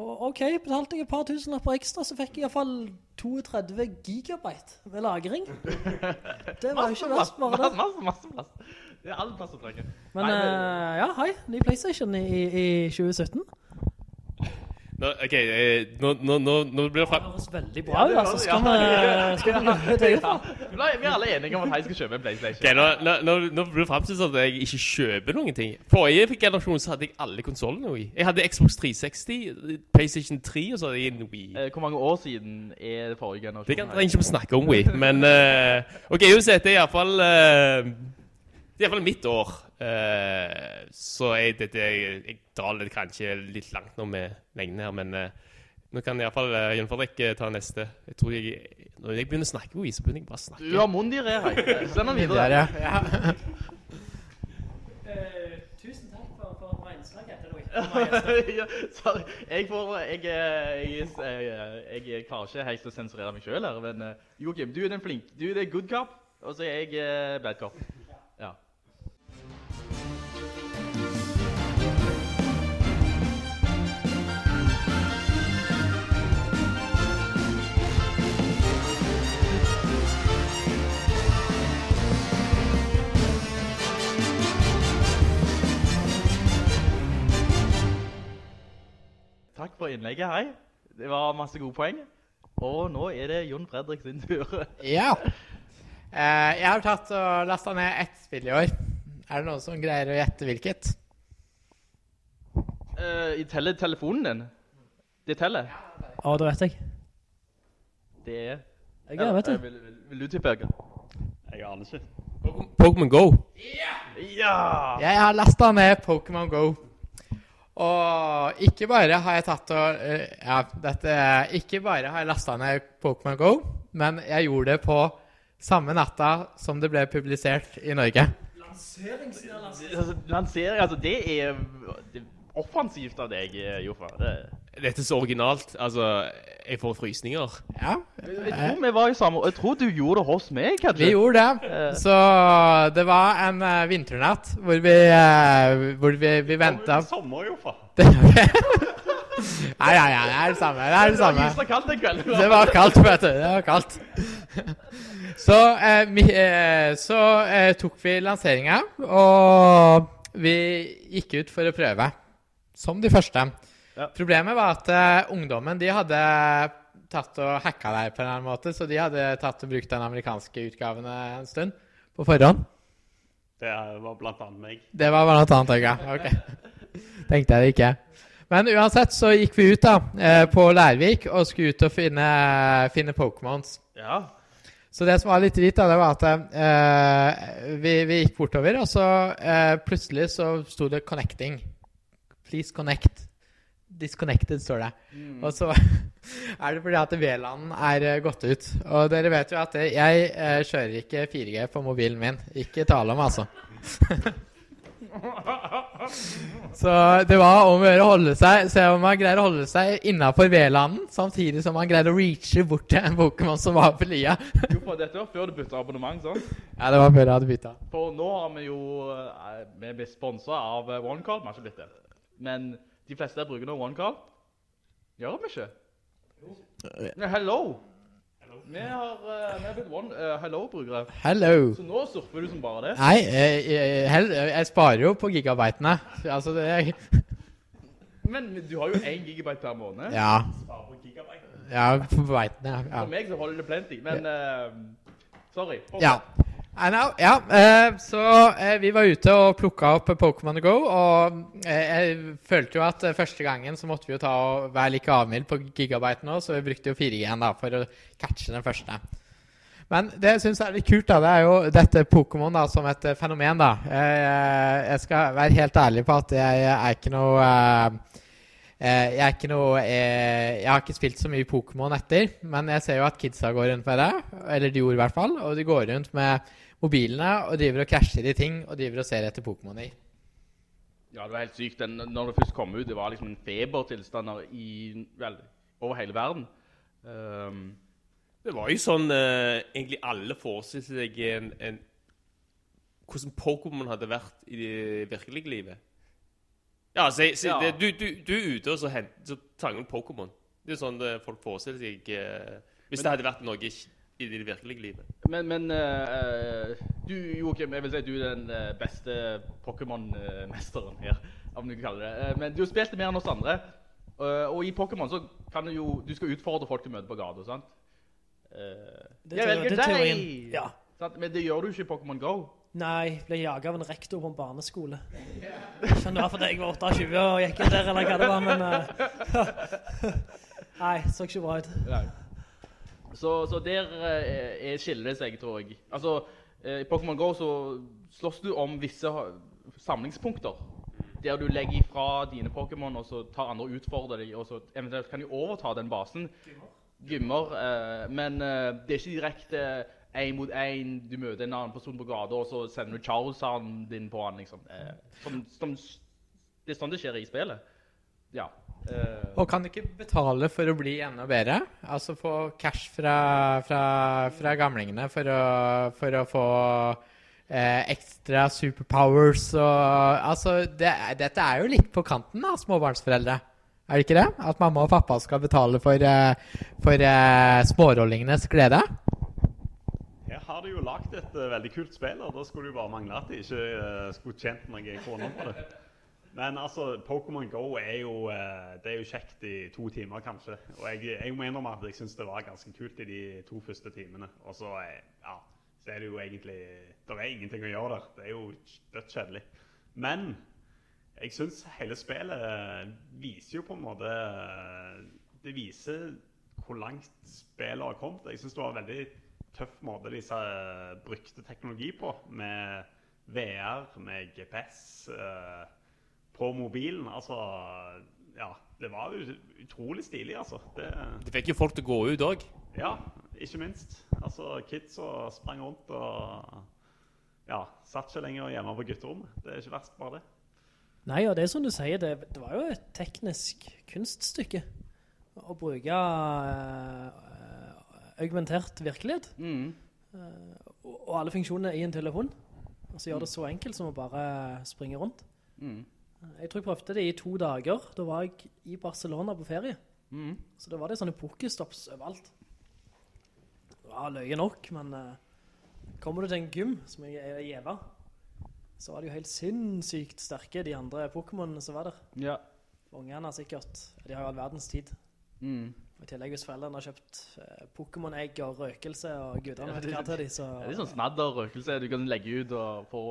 Og ok, betalte jeg et par tusenlapper ekstra, så fikk jeg i hvert fall 32 gigabyte med lagring. Det var masse, ikke verst bare det. Masse, masse, masse. Det er all plass å trekke. Men Nei, eh, ja, hei, ny Playstation i, i 2017. Nå, ok, eh, nå, nå, nå, nå blir det Det frem... høres veldig bra ut, altså. Skal vi, skal vi gjøre det? Ja. Vi er alle enige om at jeg skal kjøpe en PlayStation. Ok, nå, nå, nå, nå blir det fremstilt som at jeg ikke kjøper noen ting. Forrige generasjon så hadde jeg alle konsollene Wii. Jeg hadde Xbox 360, PlayStation 3, og så hadde jeg en Wii. Eh, Hvor mange år siden er det forrige generasjon? Det kan jeg ikke snakke om Wii, men uh, ok, uansett, det er iallfall uh, Det er iallfall mitt år. Uh, så jeg, det, det, jeg, jeg drar det kanskje litt langt nå med lengden her, men uh, nå kan iallfall uh, Jon Fredrik uh, ta neste. Jeg tror jeg, Når jeg begynner å snakke på så begynner jeg bare å snakke. Du har mundiaré her. Send den Der, videre. ja. ja. Eh, tusen takk for, for ja, sorry. Jeg får jeg, jeg, jeg, jeg klarer ikke helt å sensurere meg sjøl her, men eh, Joakim, du er den flink. Du er good cop, og så er jeg eh, bad cop. Takk for innlegget, hei. Det var masse gode poeng. Og nå er det Jon Fredrik sin tur. ja. Eh, jeg har tatt og lasta ned ett spill i år. Er det noen som greier å gjette hvilket? I teller telefonen din? Det teller? Ja, det vet jeg. Det er Jeg ja, vet det. Vil, vil, vil du tippe, Øyvind? Jeg aner ikke. Pokémon Go. Ja! Jeg har lasta ned Pokémon Go. Og ikke bare har jeg tatt og eh, Ja, dette Ikke bare har jeg lasta ned Pokémon Go, men jeg gjorde det på samme natta som det ble publisert i Norge. Altså, Lansering, altså det er, offensivt av deg. Det, Dette er så originalt. Altså, jeg får frysninger. Ja. jeg tror vi var i samme Jeg tror du gjorde det hos meg, kanskje? Vi gjorde det. Eh. Så det var en uh, vinternatt hvor vi, uh, hvor vi, vi venta Sommer, jo, faen. Nei, nei, nei, det er det samme. Det er det Det var kaldt den kvelden. Det var kaldt, vet du. Det var kaldt. Så, uh, mi, eh, så tok vi lanseringa, og vi gikk ut for å prøve. Som de første. Ja. Problemet var at eh, ungdommen de hadde tatt og hacka deg på en eller annen måte, så de hadde tatt og brukt den amerikanske utgaven en stund på forhånd. Det var blant annet meg. Det var blant annet Øyga. Ok. Tenkte jeg det ikke. Men uansett så gikk vi ut da, eh, på Lærvik og skulle ut og finne, finne Pokémons. Ja. Så det som var litt dritt, da, det var at eh, vi, vi gikk bortover, og så eh, plutselig så sto det 'connecting'. Please connect. Disconnected, står det. Og så er det fordi at VLAN er eh, gått ut. Og dere vet jo at jeg eh, kjører ikke 4G på mobilen min. Ikke tale om, altså. Så det var om å gjøre å holde seg Se om man greier å holde seg innafor VLAN-en, samtidig som man greier å reache bort til en Pokémon som var på lia. Joffa, dette var før du bytta abonnement, sant? Ja, det var før jeg hadde bytta. For nå har vi jo eh, Vi blir sponsa av OneCard, OneCall. Vi har ikke blitt det. Men de fleste bruker nå OneCall. Gjør vi ikke? Nei, hello! Vi har, uh, vi har blitt one, uh, Hello-brukere. Hello. Så nå surfer du som bare det. Nei, jeg, jeg, jeg sparer jo på gigabytene. Altså, det Men du har jo 1 gigabyte per måned. Ja. Ja, på bytene, ja. For meg så holder det plenty. Men Uh, sorry. Ja. I know, ja, eh, så eh, vi var ute og plukka opp Pokémon Go, og eh, jeg følte jo at eh, første gangen så måtte vi jo ta og være like avmilde på gigabyte nå, så vi brukte jo 4G-en da for å catche den første. Men det jeg syns er litt kult, da, det er jo dette Pokémon da, som et eh, fenomen. da. Jeg, jeg skal være helt ærlig på at jeg er ikke noe eh, Eh, jeg er ikke noe jeg, Jeg har ikke spilt så mye Pokémon etter, men jeg ser jo at kidsa går rundt med det. Eller de gjorde i hvert fall. Og de går rundt med mobilene og driver og krasjer i ting og driver og ser etter Pokémoner. Ja, det var helt sykt. Den, når det først kom ut, det var liksom en febertilstander i vel, over hele verden. Um, Det var jo sånn uh, egentlig alle forestilte seg en, en Hvordan Pokémon hadde vært i det virkelige livet. Ja, så, så Ja. Det, du, du, du er ute og så, hent, så tanger du Pokémon. Det er sånn det folk forestiller seg uh, Hvis det hadde vært noe i det virkelige livet. men men uh, du, Joakim, jeg vil si at du er den eh, beste Pokémon-mesteren her, om du kan kalle det. Men du har spilt det mer enn oss andre. Og i Pokémon så kan du jo Du skal utfordre folk du møter på gata, sant? Eh, Det er jeg velger er deg! Ja. Sant? Men det gjør du ikke i Pokémon Go. Nei, ble jaget av en rektor på en barneskole. Skjønner du fordi jeg var 28 og gikk inn der, eller hva det var, men... Uh, Nei, så ikke bra ut. Nei. Så, så der eh, er- skiller det seg, tror jeg. Altså, Eh, I Pokémon GO så slåss du om visse samlingspunkter. Der du legger ifra dine Pokémon, og så tar andre utfordrer deg, og så eventuelt kan de overta den basen. Gymmer. Eh, men eh, det er ikke direkte én mot én. Du møter en annen person på gata, og så sender du Charizarden din på han, liksom. Eh, som, som, det er sånn det skjer i spillet. Ja. Eh, Og kan du ikke betale for å bli enda bedre? Altså få cash fra, fra, fra gamlingene for å, for å få eh, ekstra superpowers og Altså, det, dette er jo litt på kanten av småbarnsforeldre. Er det ikke det? At mamma og pappa skal betale for, eh, for eh, smårollingenes glede? Her har de jo lagd et uh, veldig kult spill, og da skulle det jo bare mangle at de ikke uh, skulle tjent noen kroner på det. Men altså, Pokémon Go er jo, eh, det er jo kjekt i to timer, kanskje. Og jeg, jeg må innrømme at jeg syns det var ganske kult i de to første timene. Og så, eh, ja, så er det jo egentlig Det er ingenting å gjøre der. Det er jo dødskjedelig. Men jeg syns hele spillet eh, viser jo på en måte Det viser hvor langt spillet har kommet. Jeg syns det var en veldig tøff måte de brukte teknologi på, med VR, med GPS eh, på mobilen. Altså Ja, det var utrolig stilig, altså. Det, Det fikk jo folk til å gå ut òg. ja, ikke minst. Altså kids som sprang rundt og ja, satt ikke lenger hjemme på gutterommet. Det er ikke verst, bare det. Nei, og det er som du sier, det, det var jo et teknisk kunststykke å bruke uh, augmentert virkelighet. mm. Uh, og, og alle funksjonene i en telefon. Og så gjør det så enkelt som å bare springe rundt. Mm. Jeg tror jeg prøvde det i to dager. Da var jeg i Barcelona på ferie. Mm. Så da var det sånne pokestops overalt. Det var løye nok, men uh, kommer du til en gym, som jeg er jeva, så var det jo helt sinnssykt sterke, de andre Pokémonene som var der. Ja. Ungene sikkert, de har jo all verdens tid. Mm. Og I tillegg hvis foreldrene har kjøpt eh, Pokémon-egg og røkelse og gudene vet hva til de, så... Det er sånn snadder-røkelse du kan legge ut og få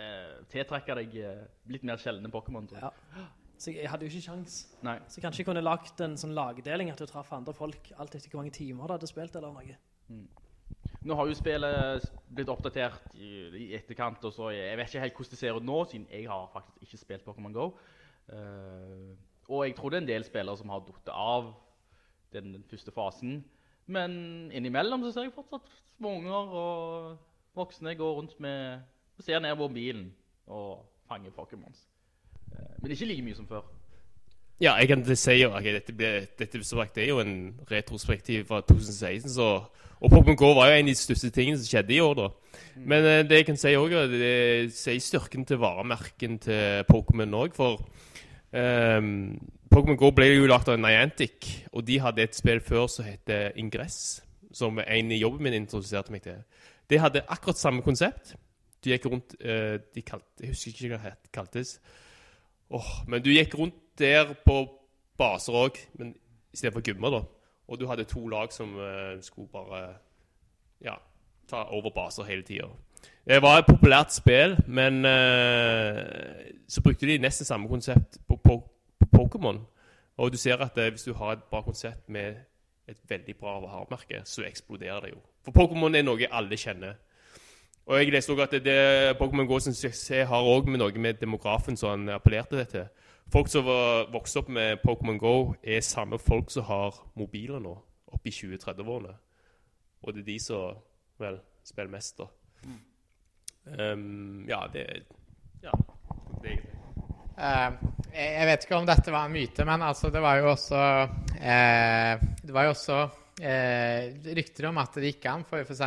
eh, tiltrekke deg eh, litt mer sjeldne Pokémon. tror jeg. Ja. Så jeg hadde jo ikke sjans. Nei. Så kanskje jeg kunne lagt en sånn lagdeling at du traff andre folk alt etter hvor mange timer du hadde spilt eller noe. Nå har jo spillet blitt oppdatert i, i etterkant, og så jeg vet ikke helt hvordan det ser ut nå, siden jeg har faktisk ikke spilt Pokémon GO. Uh, og jeg tror det er en del spillere som har duttet av den, den første fasen. Men innimellom så ser jeg fortsatt småunger og voksne går rundt med og ser ned på mobilen og fanger Pokémons. Eh, men ikke like mye som før. Ja, jeg kan si jo ok, dette, ble, dette sagt, det er jo en retrospektiv fra 2016, så, og Pokémon GO var jo en av de største tingene som skjedde i år. da. Men eh, det jeg kan si òg, det sier styrken til varemerken til Pokémon òg. For ehm, Pokémon GO ble jo lagt av Niantic, og de hadde et spill før som het Ingress, som en i jobben min introduserte meg til. Det hadde akkurat samme konsept. Du gikk rundt eh, de kalte, Jeg husker ikke hva det het- kaltes. Oh, men du gikk rundt der på baser òg, men istedenfor gymmer, da. Og du hadde to lag som eh, skulle bare ja, ta over baser hele tida. Det var et populært spill, men eh, så brukte de nesten samme konsept på, på, på Pokémon. Og du ser at eh, hvis du har et bra konsept med et veldig bra varemerke, så eksploderer det jo. For Pokémon er noe alle kjenner. Og jeg leste også at det, det Pokémon Go sin suksess har òg med noe med demografen som han appellerte det til. Folk som var vokst opp med Pokémon Go, er samme folk som har mobiler nå, oppe i 20-30-årene. Og det er de som vel spiller mest, da. Um, ja, det Ja. Det er egentlig jeg jeg vet ikke om dette var en myte, men altså, det var jo også uh, Det var jo også eh, rykter om at det gikk an for f.eks.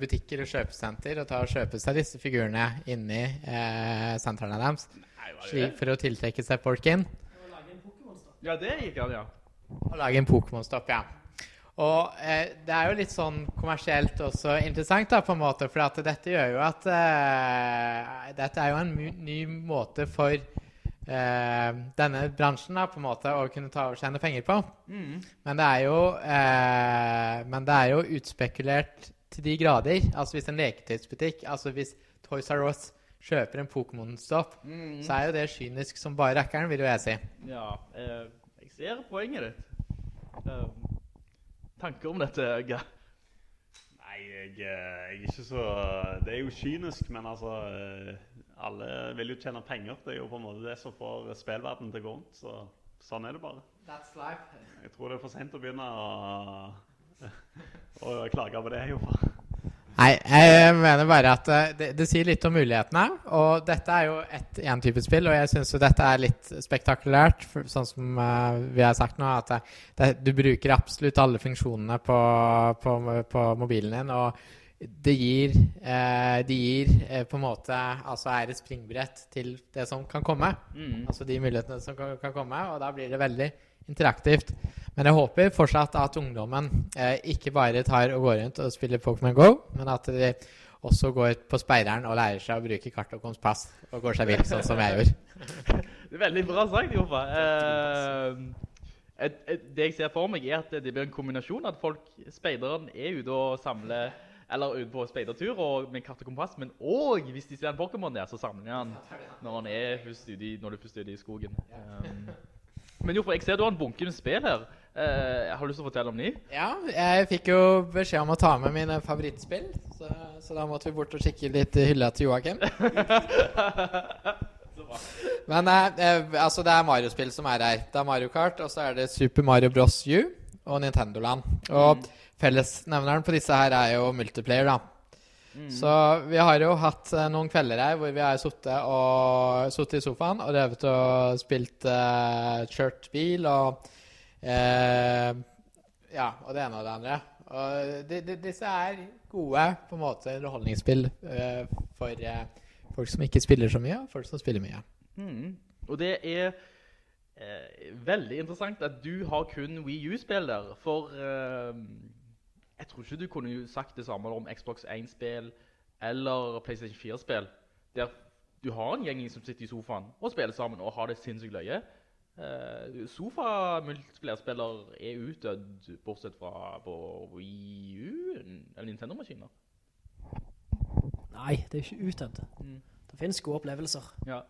butikker og kjøpesenter å ta og kjøpe seg disse figurene inni eh, sentrene deres. Slik for å tiltrekke seg folk inn. Ja, det gikk an, ja. Og lage en Pokémon-stopp, ja. Og eh, det er jo litt sånn kommersielt også interessant, da, på en måte, for at dette gjør jo at eh, Dette er jo en ny måte for eh, denne bransjen da, på en måte å kunne ta og tjene penger på. Mm. Men det er jo eh, Men det er jo utspekulert til de grader. Altså hvis en leketøysbutikk Altså hvis Toys R Us kjøper en Pokémon-stopp, Mm. så er jo det kynisk som bare rakkeren, vil jo jeg si. Ja, eh, jeg ser poenget ditt. Eh, tanker om dette, Ga? Nei, jeg, eh, jeg er ikke så Det er jo kynisk, men altså eh, Alle vil jo tjene penger. Det er jo på en måte det som får spillverdenen til å gå rundt. Så sånn er det bare. That's life. Jeg tror det er for sent å begynne å, å klage på det. Jo. for. Nei, jeg mener bare at eh, det, det sier litt om mulighetene. Og dette er jo et én type spill, og jeg syns jo dette er litt spektakulært. For, sånn som uh, vi har sagt nå, at det, det, du bruker absolutt alle funksjonene på, på, på mobilen din. Og det gir, eh, det gir eh, på en måte Altså er et springbrett til det som kan komme. Mm. Altså de mulighetene som kan, kan komme, og da blir det veldig interaktivt. Men jeg håper fortsatt at ungdommen eh, ikke bare tar og går rundt og spiller Pokémon GO, men at de også går på speideren og lærer seg å bruke kart og kompass og går seg vill, sånn som jeg gjorde. Det er veldig bra sagt, Joffa. Eh, et, det jeg ser for meg er at det blir en kombinasjon at folk, speideren er ute og samler, eller ute på speidertur og med kart og kompass, men også hvis de ser en Pokémon der, så samler han når, han er først ute når du først er ute i skogen. Um, men Joffa, jeg ser du har en bunke med spill her. Uh, har du lyst til å fortelle om de? Ja, jeg fikk jo beskjed om å ta med mine favorittspill, så, så da måtte vi bort og kikke litt i hylla til Joakim. Men uh, altså det er Mario-spill som er her. Det er Mario Kart, og så er det Super Mario Bros. U og Nintendo Land. Og fellesnevneren på disse her er jo multiplayer, da. Så vi har jo hatt eh, noen kvelder her hvor vi har sittet i sofaen og drevet og spilt uh, Church-bil og uh, Ja, og det ene og det andre. Og de, de, disse er gode på en måte underholdningsspill uh, for eh, folk som ikke spiller så mye, og folk som spiller mye. Mm. Og det er eh, veldig interessant at du har kun Wii U-spill der, for eh, jeg tror ikke du kunne sagt det samme om Xbox 1-spill eller PlayStation 4-spill, der du har en gjeng som sitter i sofaen og spiller sammen og har det sinnssykt løye. Eh, Sofa-multiplierspiller er utdødd, bortsett fra på Wii U eller Nintendo-maskiner. Nei, det er ikke utdødd. Mm. Det finnes gode opplevelser, Ja.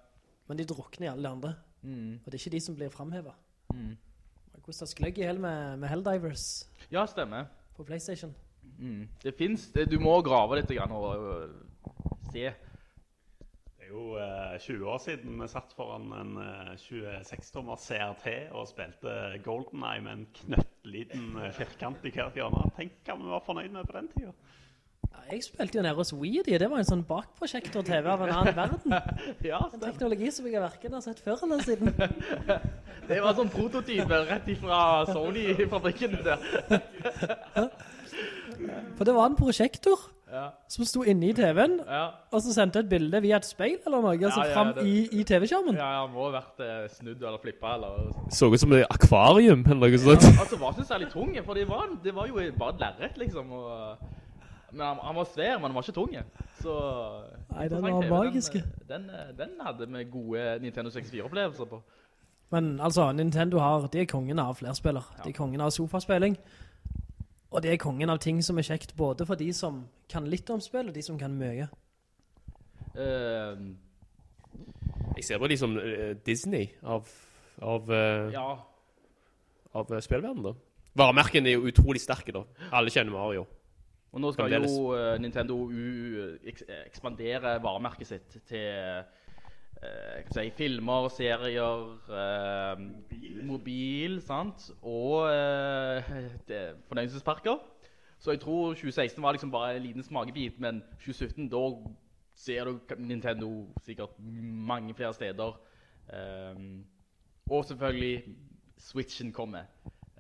men de drukner i alle de andre. Mm. Og det er ikke de som blir fremhevet. Mm. Det gløgg i hel med, med Helldivers Ja, stemmer. på Playstation. Mm. Det finnes, det, du må grave litt grann og, og se. Det er jo eh, 20 år siden vi satt foran en eh, 26-tommer CRT og spilte Golden Eye med en knøttliten firkant i hvert hjørne. Tenk hva vi var fornøyd med på den tida. Jeg spilte jo nede hos Weedy, det var en sånn bakprosjektor-TV av en annen verden. Ja, En teknologi som jeg hverken har sett før eller siden. Det var sånn prototype rett ifra Sony-fabrikken der. For det var en prosjektor Ja. som sto inne i TV-en, Ja. og så sendte et bilde via et speil eller noe, altså Ja, ja, fram det- i, i TV-skjermen. Ja, ja, må ha vært eh, snudd eller flippet eller... Så ut som et akvarium eller noe Ja, sånt. altså, var ikke særlig tung, for det var, det var jo bare et lerret, liksom. Og, men han, han var svær, men han var ikke tung. Så... Nei, den var magisk. Den, den, den hadde vi gode Nintendo 64-opplevelser på. Men altså, Nintendo har, de er kongen av flerspiller. De er kongen av sofaspilling. Og de er kongen av ting som er kjekt, både for de som kan litt om spill, og de som kan mye. Uh, Jeg ser på de som uh, Disney av, av, uh, ja, av spillverdenen da. Varemerken er jo utrolig sterke da. Alle kjenner Mario. Og nå skal jo eh, Nintendo U eks ekspandere varemerket sitt til eh, si, filmer, serier, eh, mobil. sant? Og uh, fornøyelsesparker. Så jeg tror 2016 var liksom bare en liten smakebit, men 2017, da ser du Nintendo sikkert mange flere steder. Um, og selvfølgelig Switchen kommer.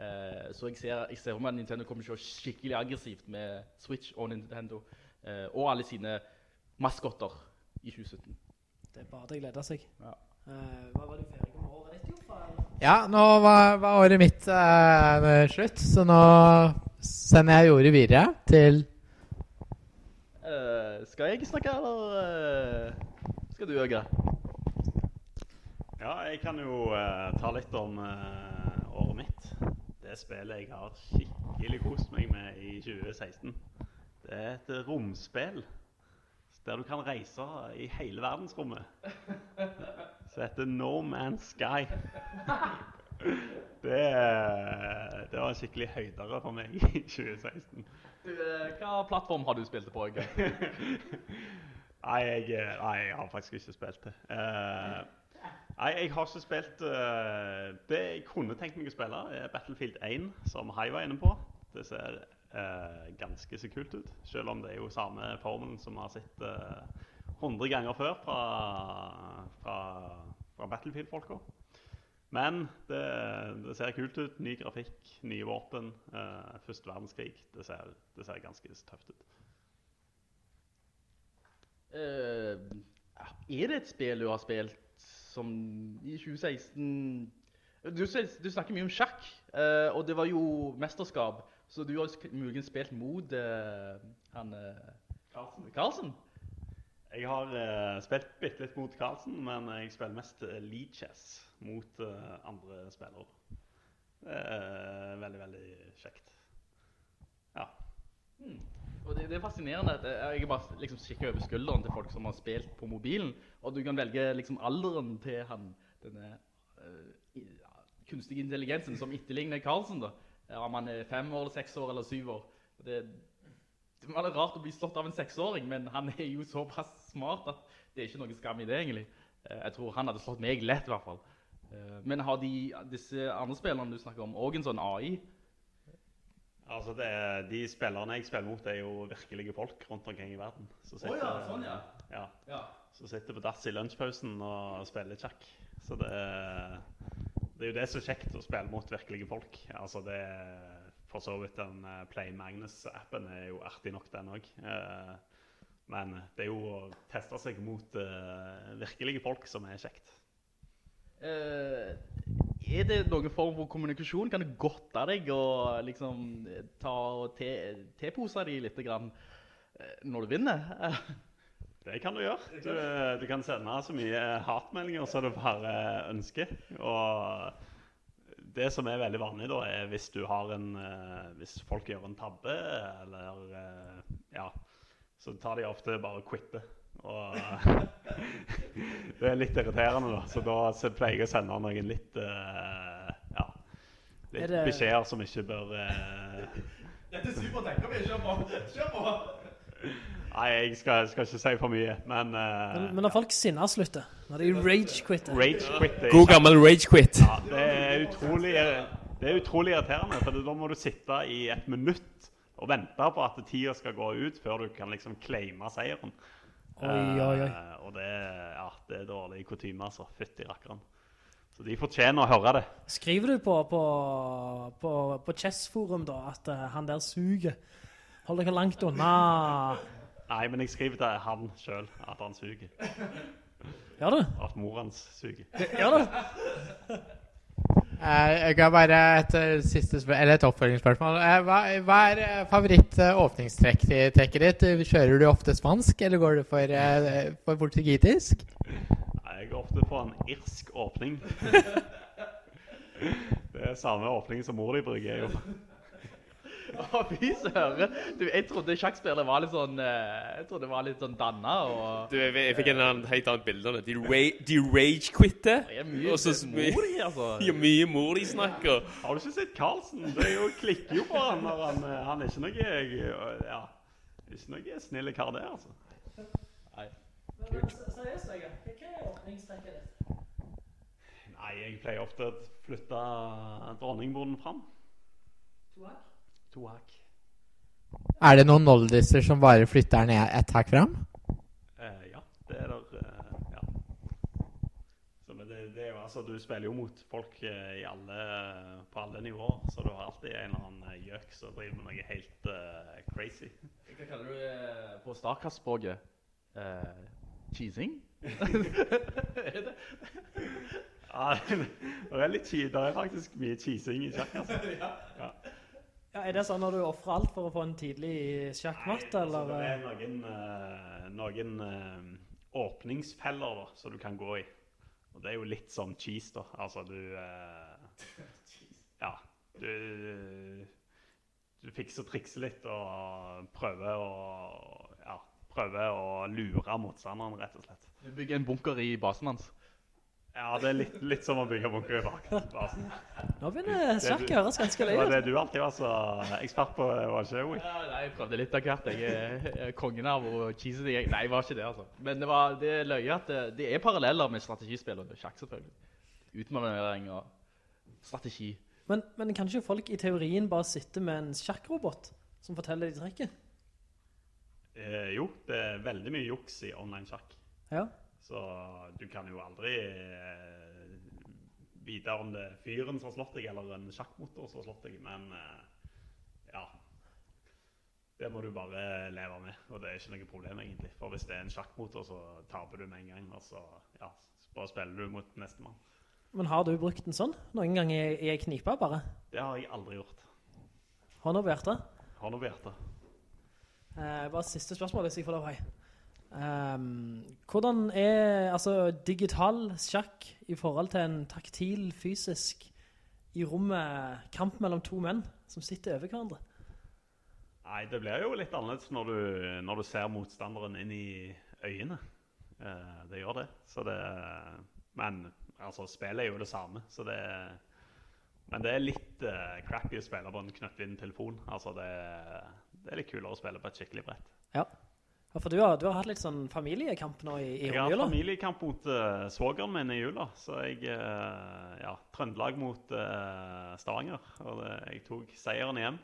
Eh, så jeg ser, jeg ser at Nintendo kommer til å kjøre skikkelig aggressivt med Switch og Nintendo eh, og alle sine maskotter i 2017. Det er bare til å glede seg. Ja. Eh, hva var det ferdig om året ditt, Jofa? Ja, nå var, var året mitt eh, slutt, så nå sender jeg ordet videre til Eh, skal jeg snakke, eller eh, skal du, Øgre? Ja, jeg kan jo eh, ta litt om eh, året mitt. Det spillet jeg har skikkelig kost meg med i 2016. Det er et romspill der du kan reise i hele verdensrommet. Som heter No Man's Sky. Det, det var en skikkelig høydere for meg i 2016. Du, eh, Hva plattform har du spilt det på? Nei, jeg, eh, nei, jeg har faktisk ikke spilt det. Eh, nei, jeg har ikke spilt uh, Det jeg kunne tenkt meg å spille, er Battlefield 1, som Hai var inne på. Det ser uh, ganske så kult ut, selv om det er jo samme formen som vi har sett 100 ganger før fra, fra, fra Battlefield-folka. Men det, det ser kult ut. Ny grafikk, nye våpen. Uh, første verdenskrig. Det ser, det ser ganske tøft ut. Uh, er det et spill du har spilt som i 2016 Du, du snakker mye om sjakk, eh, og det var jo mesterskap, så du har muligens spilt mot eh, han Carlsen. Carlsen? Jeg har eh, spilt bitte litt mot Carlsen, men jeg spiller mest uh, lead chess mot eh, andre spillere. Det er veldig, veldig kjekt. Ja. Og det, det er fascinerende at eh, jeg bare liksom kikker over skulderen til folk som har spilt på mobilen, og du kan velge liksom alderen til han, denne uh, kunstige intelligensen som etterligner Carlsen da. Om han er fem år, seks år, eller syv år. Det, det var litt rart å bli slått av en seksåring, men han er jo såpass smart at det er ikke noe skam i det egentlig. Eh, Jeg tror han hadde slått meg lett i hvert fall. Men har de, disse andre spillerne du snakker om, også en sånn AI? Altså, det er, De spillerne jeg spiller mot, er jo virkelige folk rundt omkring i verden. Som oh, ja, sånn, ja. ja. Ja. Som sitter på dass i lunsjpausen og spiller sjakk. Så det, er- det er jo det som er kjekt å spille mot virkelige folk. Altså det For så vidt den eh, Play Magnus-appen er jo artig nok, den òg. Men det er jo å teste seg mot eh, virkelige folk som er kjekt. Eh, er det noen form for kommunikasjon? Kan det godte deg og liksom ta og te, tepose deg litt grann eh, når du vinner? Det kan du gjøre. Du, eh, du kan sende så mye hatmeldinger som du bare ønsker. Og det som er veldig vanlig, da, er hvis du har en eh, Hvis folk gjør en tabbe, eller Ja, så tar de ofte bare quitte. Og det er litt irriterende, da. Så da pleier jeg å sende noen litt uh, Ja. Litt det- beskjeder som ikke bør uh... Dette er supert, tenker vi. Kjør på! Kjør på! Nei, jeg skal, skal ikke si for mye, men uh, Men, men når folk sinner slutter, når de rage-quitter Rage God gammel rage quit. Ja, det er utrolig, det er utrolig irriterende, for da må du sitte i et minutt og vente på at tida skal gå ut før du kan liksom claime seieren. Oi, oi, oi. Eh, og det, ja, det er dårlig kutyme, altså. Fytti rakkeren. Så de fortjener å høre det. Skriver du på, på, på, på Chess-forum da, at eh, han der suger? Hold dere langt unna. Nei, men jeg skriver til han sjøl at han suger. Gjør du? At mor hans suger. Gjør du? Eh, Jeg kan bare et eh, siste spør eller et oppfølgingsspørsmål. Eh, Hva, hva er favoritt-åpningstrekket ditt? Kjører du ofte spansk, eller går du for, for portugisisk? Jeg går ofte for en irsk åpning. Det er samme åpning som mor di bruker. jo. Å, fy søren. Du, jeg trodde sjakkspillet var litt sånn eh, Jeg trodde det var litt sånn danna og Du, jeg, jeg fikk en annen, helt annet bilde av det. De, ra de rage-quitter. Det er mye Og så mor de, altså. Ja, mye mor de snakker. Har du ikke sett Karlsen? Det jo, klikker jo på han når han eh, Han er ikke noe Ja, ikke noe snill kar, det, altså. Nei. Seriøst, Vegard. Hva er åpningstrekket ditt? Nei, jeg pleier ofte å flytte dronningbonden fram. To hakk? To hakk. Er det noen noldiser som bare flytter ned ett hakk fram? Eh, ja, det er der eh, Ja. Så, men det, det er jo altså Du spiller jo mot folk eh, i alle, på alle nivåer, så du har alltid en eller annen eh, gjøk som driver med noe helt eh, crazy. Hva kaller du det på Starcast-språket? Uh, cheesing? er det? Ja, det er litt cheat. Det er faktisk mye cheesing i sjakk, altså. Ja. Ja, er det sånn at du offrer alt for å få en tidlig sjakkmatt, Altså, det er noen, eh, noen eh, åpningsfeller da, som du kan gå i. Og det er jo litt som cheese, da. Altså, du eh, Ja. Du, du fikser trikser litt og prøver å Ja, prøver å lure motstanderen, rett og slett. Du bygger en bunker i basen hans. Ja, det er litt, litt som å bygge bunker i bakbasen. Nå begynner sjakk å høres ganske løy Det var det du alltid var så ekspert på, var ikke det, Ja, nei, jeg prøvde litt av hvert. Jeg er- jeg er kongen av å cheese det. Nei, jeg var ikke det, altså. Men det, var, det er løye at det, det er paralleller med strategispill og sjakk, selvfølgelig. Utmanøvrering og strategi. Men, men kan ikke folk i teorien bare sitte med en sjakkrobot som forteller de trekket? Eh, jo, det er veldig mye juks i online-sjakk. Ja. Så du kan jo aldri eh, vite om det er fyren som har slått deg, eller en sjakkmotor som har slått deg, men eh, ja. Det må du bare leve med, og det er ikke noe problem egentlig. For hvis det er en sjakkmotor, så taper du med en gang, og så ja, bare spiller du mot nestemann. Men har du brukt den sånn? Noen gang i, ei en knipa bare? Det har jeg aldri gjort. Hånda på hjertet? Hånd på hjertet. Eh, bare siste spørsmål hvis jeg får lov, hei. Ehm, hvordan er altså, digital sjakk i forhold til en taktil, fysisk, i rommet, kamp mellom to menn som sitter over hverandre? Nei, det blir jo litt annerledes når du, når du ser motstanderen inn i øynene. Uh, det gjør det. Så det Men altså, spillet er jo det samme, så det Men det er litt uh, crappy å spille på en knøttliten telefon. Altså, det, det er litt kulere å spille på et skikkelig brett. Ja. Ja for du har, du har hatt litt sånn familiekamp nå i, i Jeg har familiekamp mot uh, svogeren min i jula, så jeg uh, Ja, Trøndelag mot uh, Stavanger. Og det, jeg tok seieren hjem.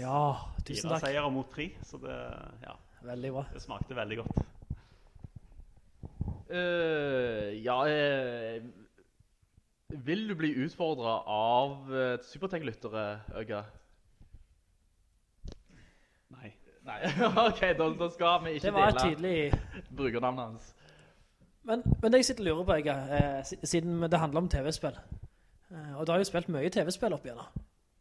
Ja, tusen Fire takk. seire mot tre, så det Ja. Veldig bra. Det smakte veldig godt. Uh, ja Vil du bli utfordra av uh, Supertech-lyttere, Øgga? Nei. OK, da, da skal vi ikke Det var et dele tydelig brukernavnet hans. Men, men det jeg sitter og lurer på, jeg, eh, siden det handler om TV-spill, eh, og du har jo spilt mye TV-spill opp igjennom.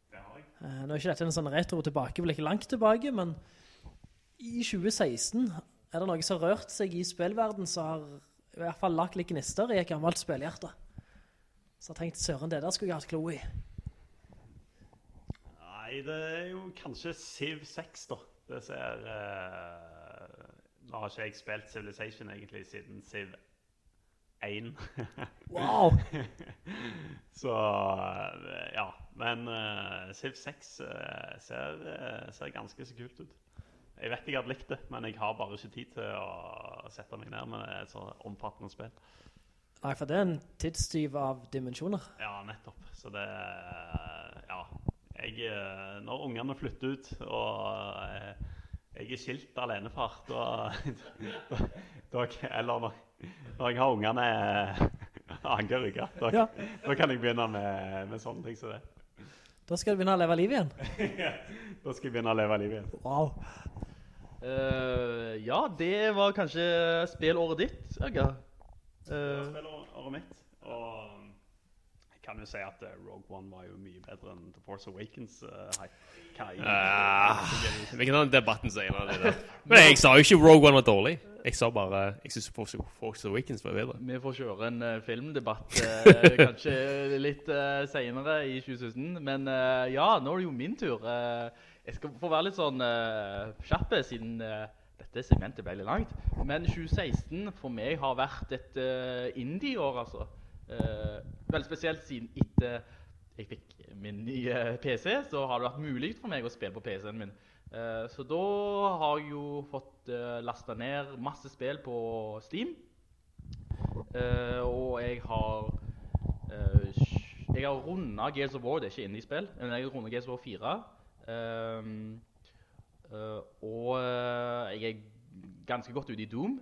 Det har jeg. Eh, nå er ikke dette en sånn retro ikke langt tilbake, men i 2016 er det noe som har rørt seg i spillverden som har i hvert fall lagt litt gnister i et gammelt spillhjerte. Så jeg tenkte, søren, det der skulle jeg hatt klo i. Nei, det er jo kanskje Civ 6, da. Det ser eh, Nå har ikke jeg spilt Civilization egentlig siden Civ 1. Wow! Så eh, ja. Men eh, Civ 6 eh, ser, eh, ser ganske så kult ut. Jeg vet jeg hadde likt det, men jeg har bare ikke tid til å sette meg ned med et så omfattende spill. Nei, for det er en tidstyv av dimensjoner. Ja, nettopp. Så det Ja. Jeg, eh, når ungene flytter ut, og eh, jeg er skilt alenefar, da, da, da Eller når, når jeg har ungene anker rygga, da, Ja. da kan jeg begynne med, med sånne ting som det. Da skal du begynne å leve liv igjen. Da skal jeg begynne å leve livet igjen. Wow. Uh, ja, det var kanskje spillåret ditt, Øgga. Eh, spillåret mitt, og kan jo si at eh, Rogue One var jo mye bedre enn The Force Awakens. Uh, er det? vi kan ta den debatten senere. det. Men jeg sa jo ikke Rogue One var dårlig. Jeg sa bare jeg syns Force Force Awakens var bedre. vi får kjøre en uh, filmdebatt kanskje litt uh, senere i 2017. Men ja, nå er det jo min tur. Jeg skal få være litt sånn uh, kjapp, siden dette segmentet ble litt langt. Men 2016 for meg har vært et uh, indie-år, altså. Eh, veldig spesielt siden etter jeg fikk min nye PC, så har det vært mulig for meg å spille på PC-en min. Eh, så da har jeg jo fått uh, lasta ned masse spill på Steam. Eh, og jeg har eh, Jeg har runda Gales of War, det er ikke indie-spill, men jeg har runda Gales of War 4. Ehm, eh, og eh, jeg er ganske godt ute i Doom.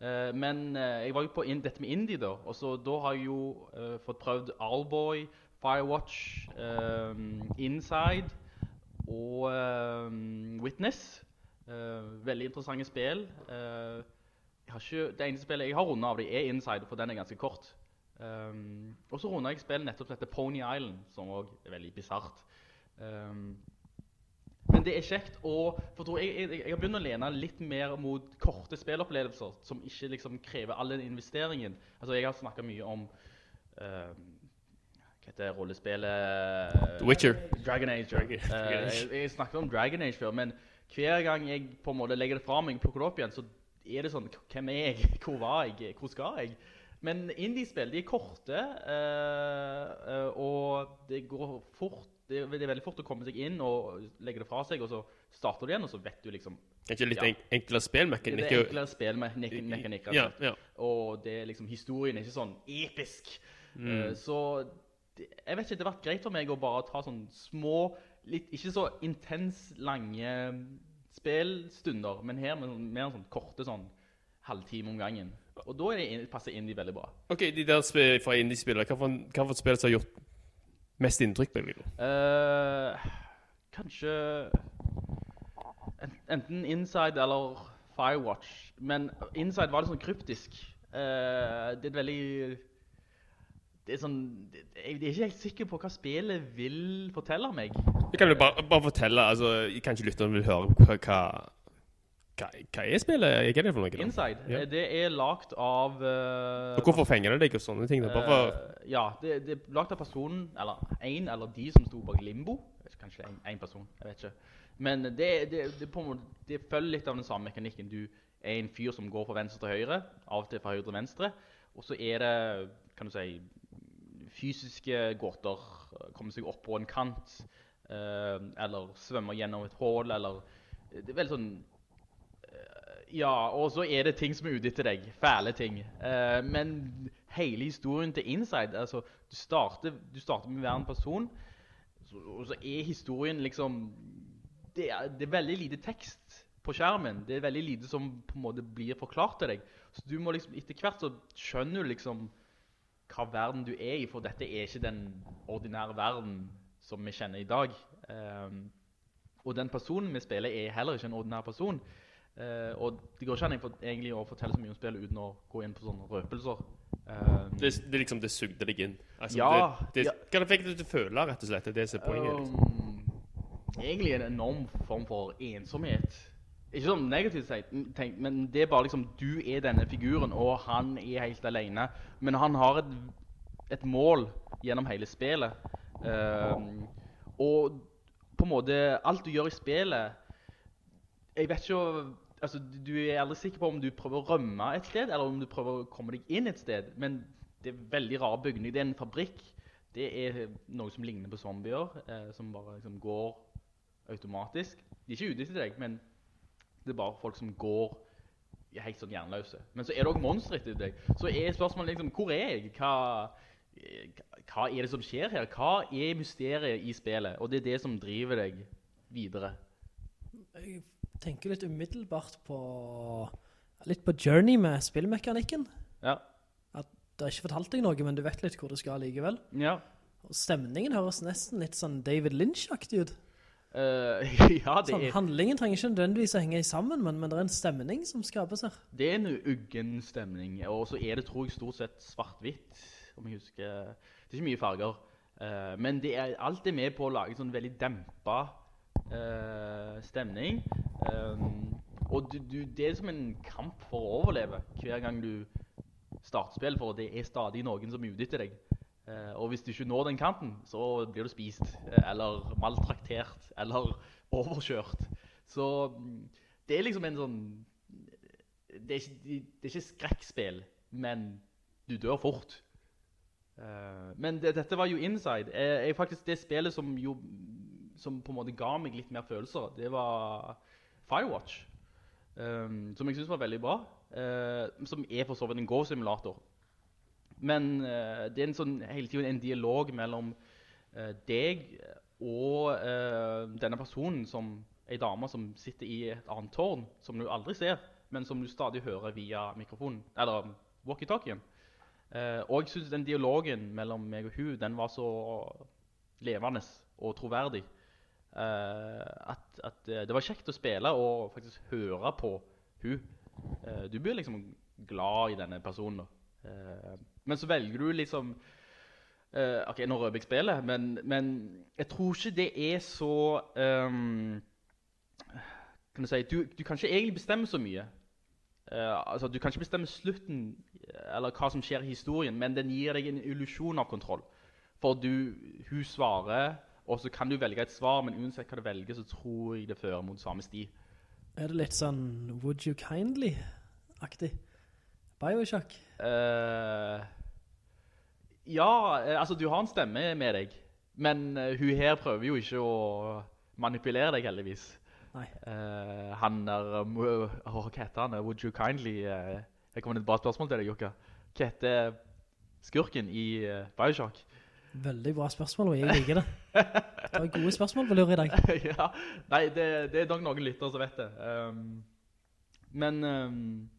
Eh, men eh, jeg var jo på dette med indie, da. Og så da har jeg jo uh, fått prøvd Allboy, Firewatch, ehm, Inside og ehm, Witness. Uh, veldig interessante spill. Uh, ikke, det eneste spillet jeg har rundet av det er Inside, for den er ganske kort. Um, og så rundet jeg spillet nettopp dette Pony Island, som også er veldig bizarrt. Um, men det er kjekt å For jeg, jeg, jeg har begynt å lene litt mer mot korte spillopplevelser som ikke liksom krever all den investeringen. Altså, jeg har snakka mye om uh, Hva heter rollespillet The Witcher. Dragon Age. Dragon- Eh, Age. jeg, jeg snakket om Dragon Age før, men hver gang jeg på en måte legger det fra meg og plukker det opp igjen, så er det sånn Hvem er jeg? Hvor var jeg? Hvor skal jeg? Men indie-spill, de er korte, uh, eh, og det går fort, det er, det er veldig fort å komme seg inn og legge det fra seg, og så starter du igjen, og så vet du liksom... Kanskje litt Ja. enk enklere spillmekanikk? Det er enklere spillmekanikk, Ja, ja. Og det er liksom, historien er ikke sånn episk. Mm. Uh, så det, jeg vet ikke, det har vært greit for meg å bare ta sånn små, litt, ikke så intens lange spillstunder, men her med sånn- mer sånn korte sånn halvtime om gangen. Og da er passer indie veldig bra. Ok, de der fra indie-spillere, hva hva for spill som har gjort mest inntrykk på deg? uh, kanskje enten Inside eller Firewatch. Men Inside var litt sånn kryptisk. Uh, det er et veldig det er sånn, Jeg er ikke helt sikker på hva spillet vil fortelle meg. Det kan du bare, bare fortelle, altså, kanskje lytterne vil høre hva, hva, hva, er spillet? Hva er det for noe? da? Inside. Ja. eh, Det er lagt av uh, Og hvorfor fenger det deg og sånne ting? Eh, ja, det, det er lagt av personen, eller en eller de som sto bak Limbo. Kanskje en, en person, jeg vet ikke. Men det, det, det følger litt av den samme mekanikken. Du er en fyr som går fra venstre til høyre, av og til fra høyre til venstre. Og så er det, kan du si, fysiske gåter. Komme seg opp på en kant, uh, eller svømme gjennom et hål, eller Det er veldig sånn ja, og så er det ting som er ute etter deg. Fæle ting. Eh, men hele historien til Inside altså, du, starter, du starter med å være en person, og så er historien liksom det er, det er veldig lite tekst på skjermen. Det er veldig lite som på en måte blir forklart til deg. Så du må liksom, etter hvert så skjønner du liksom hva verden du er i, for dette er ikke den ordinære verden som vi kjenner i dag. Eh, og den personen vi spiller er heller ikke en ordinær person. Eh, og det går ikke an for, egentlig å fortelle så mye om spillet uten å gå inn på sånne røpelser. Um, det, det liksom, det sugde deg inn. Altså, Ja, det, det, ja. Hva fikk du til å føle, rett og slett? Det er det poenget. Liksom. um, egentlig en enorm form for ensomhet. Ikke sånn negativt tenkt, men det er bare liksom Du er denne figuren, og han er helt alene. Men han har et, et mål gjennom hele spillet. Um, og på en måte Alt du gjør i spillet Jeg vet ikke altså, Du er aldri sikker på om du prøver å rømme et sted, eller om du prøver å komme deg inn et sted. Men det er veldig rar bygning. Det er en fabrikk. Det er noe som ligner på zombier, eh, som bare liksom går automatisk. De er ikke ute etter deg, men det er bare folk som går helt sånn jernløse. Men så er det også monstre etter deg. Så er spørsmålet liksom, hvor er jeg? Hva, eh, hva er det som skjer her? Hva er mysteriet i spillet? Og det er det som driver deg videre. Jeg tenker litt umiddelbart på litt på Journey med spillmekanikken. Ja. At det har ikke fortalt deg noe, men du vet litt hvor du skal likevel. Ja. Og stemningen høres nesten litt sånn David Lynch-aktig ut. Uh, ja, det Sånn, er, handlingen trenger ikke nødvendigvis å henge sammen, men, men det er en stemning som skapes her. det er en uggen stemning. Og så er det, tror jeg, stort sett svart-hvitt, om jeg husker. Det er ikke mye farger. Uh, men det er, alt er med på å lage en sånn veldig dempa eh, stemning. Um, og du, du, det er som en kamp for å overleve hver gang du starter spill, for det er stadig noen som er ute etter deg. Eh, og hvis du ikke når den kanten, så blir du spist, eh, eller maltraktert, eller overkjørt. Så mm, det er liksom en sånn Det er ikke, det er ikke skrekkspill, men du dør fort. Eh, men det, dette var jo Inside. Eh, jeg, faktisk Det spillet som jo Som på en måte ga meg litt mer følelser, det var Firewatch. Um, som jeg synes var veldig bra. Uh, som er for så vidt en Go-simulator. Men uh, det er en sånn, hele tiden en dialog mellom uh, deg og denne personen som en dame som sitter i et annet tårn, som du aldri ser, men som du stadig hører via mikrofonen, eller walkie-talkien. Eh, og jeg synes den dialogen mellom meg og hun, den var så levende og troverdig. Eh, at, at eh, det var kjekt å spille og faktisk høre på hun. Eh, du blir liksom glad i denne personen men så velger du liksom Ok, nå røper jeg spillet, men, men jeg tror ikke det er så um, Kan du si du, du kan ikke egentlig bestemme så mye. Altså, du kan ikke bestemme slutten eller hva som skjer i historien, men den gir deg en illusjon av kontroll. For du, hun svarer, og så kan du velge et svar, men uansett hva du velger, så tror jeg det fører mot samme sti. Er det litt sånn Would you kindly-aktig? Bioshock. Uh, ja, eh, altså du har en stemme med deg, men eh, hun her prøver jo ikke å manipulere deg heldigvis. Nei. Uh, han um, uh, hva heter han? Would you kindly, Uh, jeg kommer med et bra spørsmål til deg, Jokka. Hva heter skurken i Bioshock? Veldig bra spørsmål, og jeg liker det. Det var gode spørsmål på lur i dag. ja, nei, det, det er nok noen lyttere som vet det. Um, men um,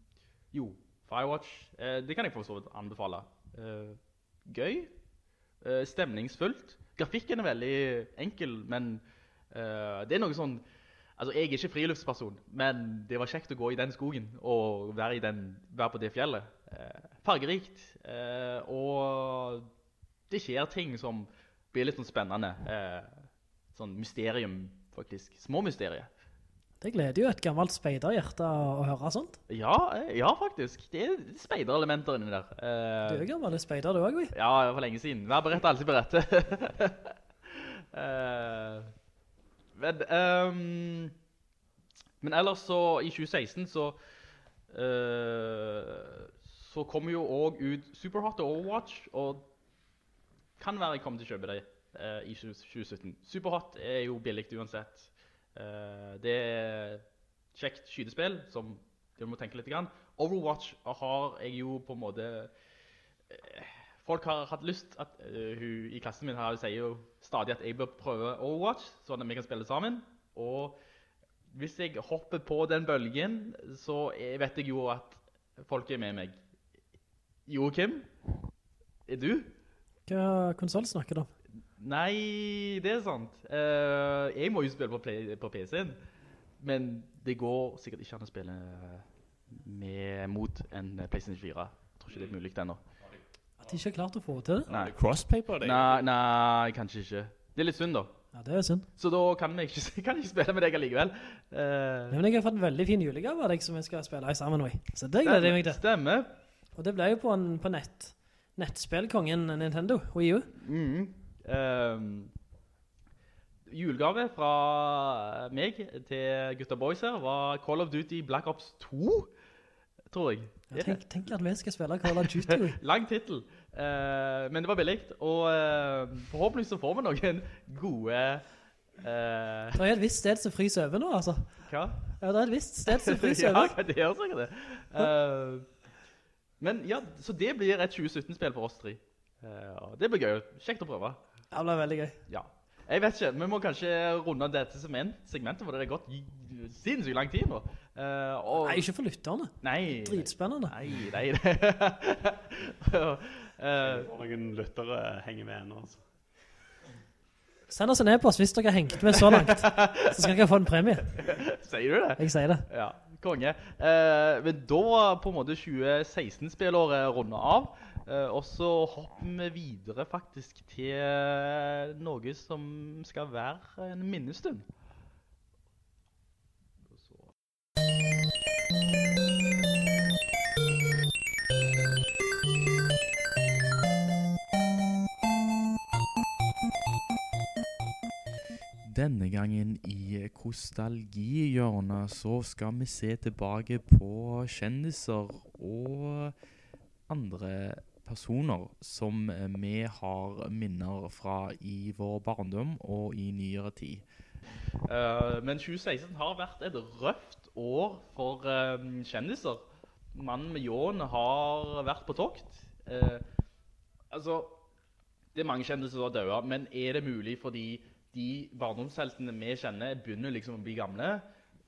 jo, Firewatch, uh, det kan jeg for så vidt anbefale. Uh, gøy, uh, stemningsfullt. Grafikken er veldig enkel, men det er noe sånn Altså, jeg er ikke friluftsperson, men det var kjekt å gå i den skogen og være, den, være på det fjellet. Fargerikt, og det skjer ting som blir litt sånn spennende. Eh, sånn mysterium, faktisk. Små mysterier. Det gleder jo et gammelt speiderhjerte å høre sånt. Ja, eh, ja, faktisk. Det er speiderelementer inni der. Eh, Du er jo gammel speider, du også, vi. Ja, for lenge siden. Vær berett alltid berett. Eh, men, um, men ellers så, i 2016 så, uh, så kommer jo også ut Superhot og Overwatch, og kan være jeg kommer til å kjøpe det uh, i 2017. Superhot er jo billig uansett. Uh, det er kjekt skydespill, som du må tenke litt. Grann. Overwatch har jeg jo på en måte eh, Folk har hatt lyst at uh, hun i klassen min her sier jo stadig at jeg bør prøve Overwatch, sånn at vi kan spille sammen. Og hvis jeg hopper på den bølgen, så vet jeg jo at folk er med meg. Joakim, er du? Hva konsol snakker du om? Nei, det er sant. Uh, jeg må jo spille på, play, på PC-en, men det går sikkert ikke an å spille med, mot en PlayStation 4. Jeg tror ikke det er mulig ennå. At de ikke har klart å få til det? Nei. Crossplay på det? Nei, nei, kanskje ikke. Det er litt synd da. Ja, det er synd. Så da kan jeg ikke, kan jeg ikke spille med deg allikevel. Uh, Nei, men jeg har fått en veldig fin julegave av deg som jeg skal spille i sammen med. Så det gleder jeg meg til. Stemmer. Og det ble jo på, en, på nett. Nettspillkongen Nintendo, Wii U. Mm. Ehm, julegave fra meg til gutta boys her var Call of Duty Black Ops 2, tror jeg. Ja, tenk, tenk at vi skal spille Call of Duty. Lang titel. Uh, men det var billig, og uh, forhåpentligvis så får vi noen gode... Uh, Det er et visst sted som fryser over nå, altså. hva? Ja, det er et visst sted som fryser over. ja, det gjør sikkert det. Eh, men ja, så det blir et 2017-spill for oss tre. Eh, og det blir gøy. Kjekt å prøve. Det blir veldig gøy. Ja. Jeg vet ikke, vi må kanskje runde dette segment, segmentet, for det har gått sinnssykt lang tid nå. Uh, og, Nei, ikke for lytterne. Nei. Dritspennende. Nei, nei. Eh, Og noen lyttere henger med ennå, altså. Send oss en e-post hvis dere har hengt med så langt. Så skal dere få en premie. sier du det? Jeg sier det. Ja, konge. Eh, men da på en måte 2016-spillåret runder av, eh, og så hopper vi videre faktisk til noe som skal være en minnestund. Denne gangen i Kostalgihjørnet så skal vi se tilbake på kjendiser og andre personer som vi har minner fra i vår barndom og i nyere tid. Uh, men 2016 har vært et røft år for uh, kjendiser. Mannen med ljåen har vært på tokt. Uh, altså, det er mange kjendiser som har dødd, men er det mulig fordi de barndomsheltene vi kjenner begynner liksom å bli gamle,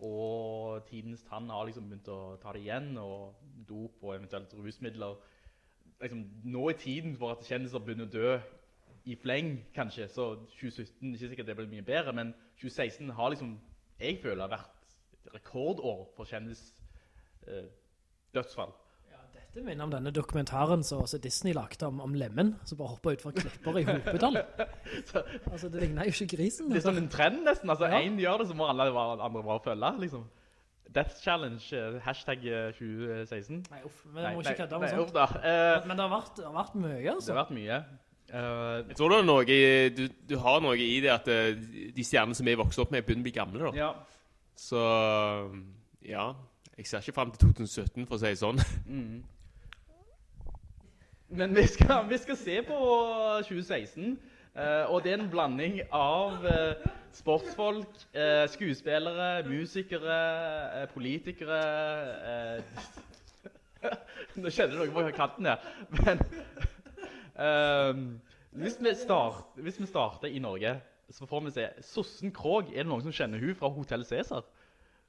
og tidens tann har liksom begynt å ta det igjen, og dop og eventuelt rusmidler. Liksom, nå er tiden for at kjendiser begynner å dø i fleng, kanskje, så 2017, ikke sikkert det blir mye bedre, men 2016 har liksom, jeg føler, vært rekordår for kjendis eh, dødsfall. Dette minner om denne dokumentaren som også Disney lagde om, om lemmen, som bare hoppet ut fra klipper i Hopedal. altså, det ligner jo ikke grisen. Det er sånn en trend nesten, altså Ja. en gjør det, så må alle andre bare følge, liksom. Death Challenge, eh, hashtag eh, 2016. Nei, uff, men jeg må ikke kødde med nei, sånt. uff da. Eh, Men det har vært, det har vært mye, det altså. har vært mye. Uh, Jeg tror det er noe du, du har noe i det at eh, de stjernene som vi vokste opp med, begynner å bli gamle. da. ja. Så ja, jeg ser ikke frem til 2017, for å si det sånn. Mm. Men vi skal, vi skal se på 2016, Uh, og det er en blanding av uh, sportsfolk, uh, skuespillere, musikere, eh, politikere eh, Nå kjenner du noe på kanten her, men hvis, vi start, hvis vi starter i Norge, så får vi se Sossen Krog, er det noen som kjenner hun fra Hotell Cæsar?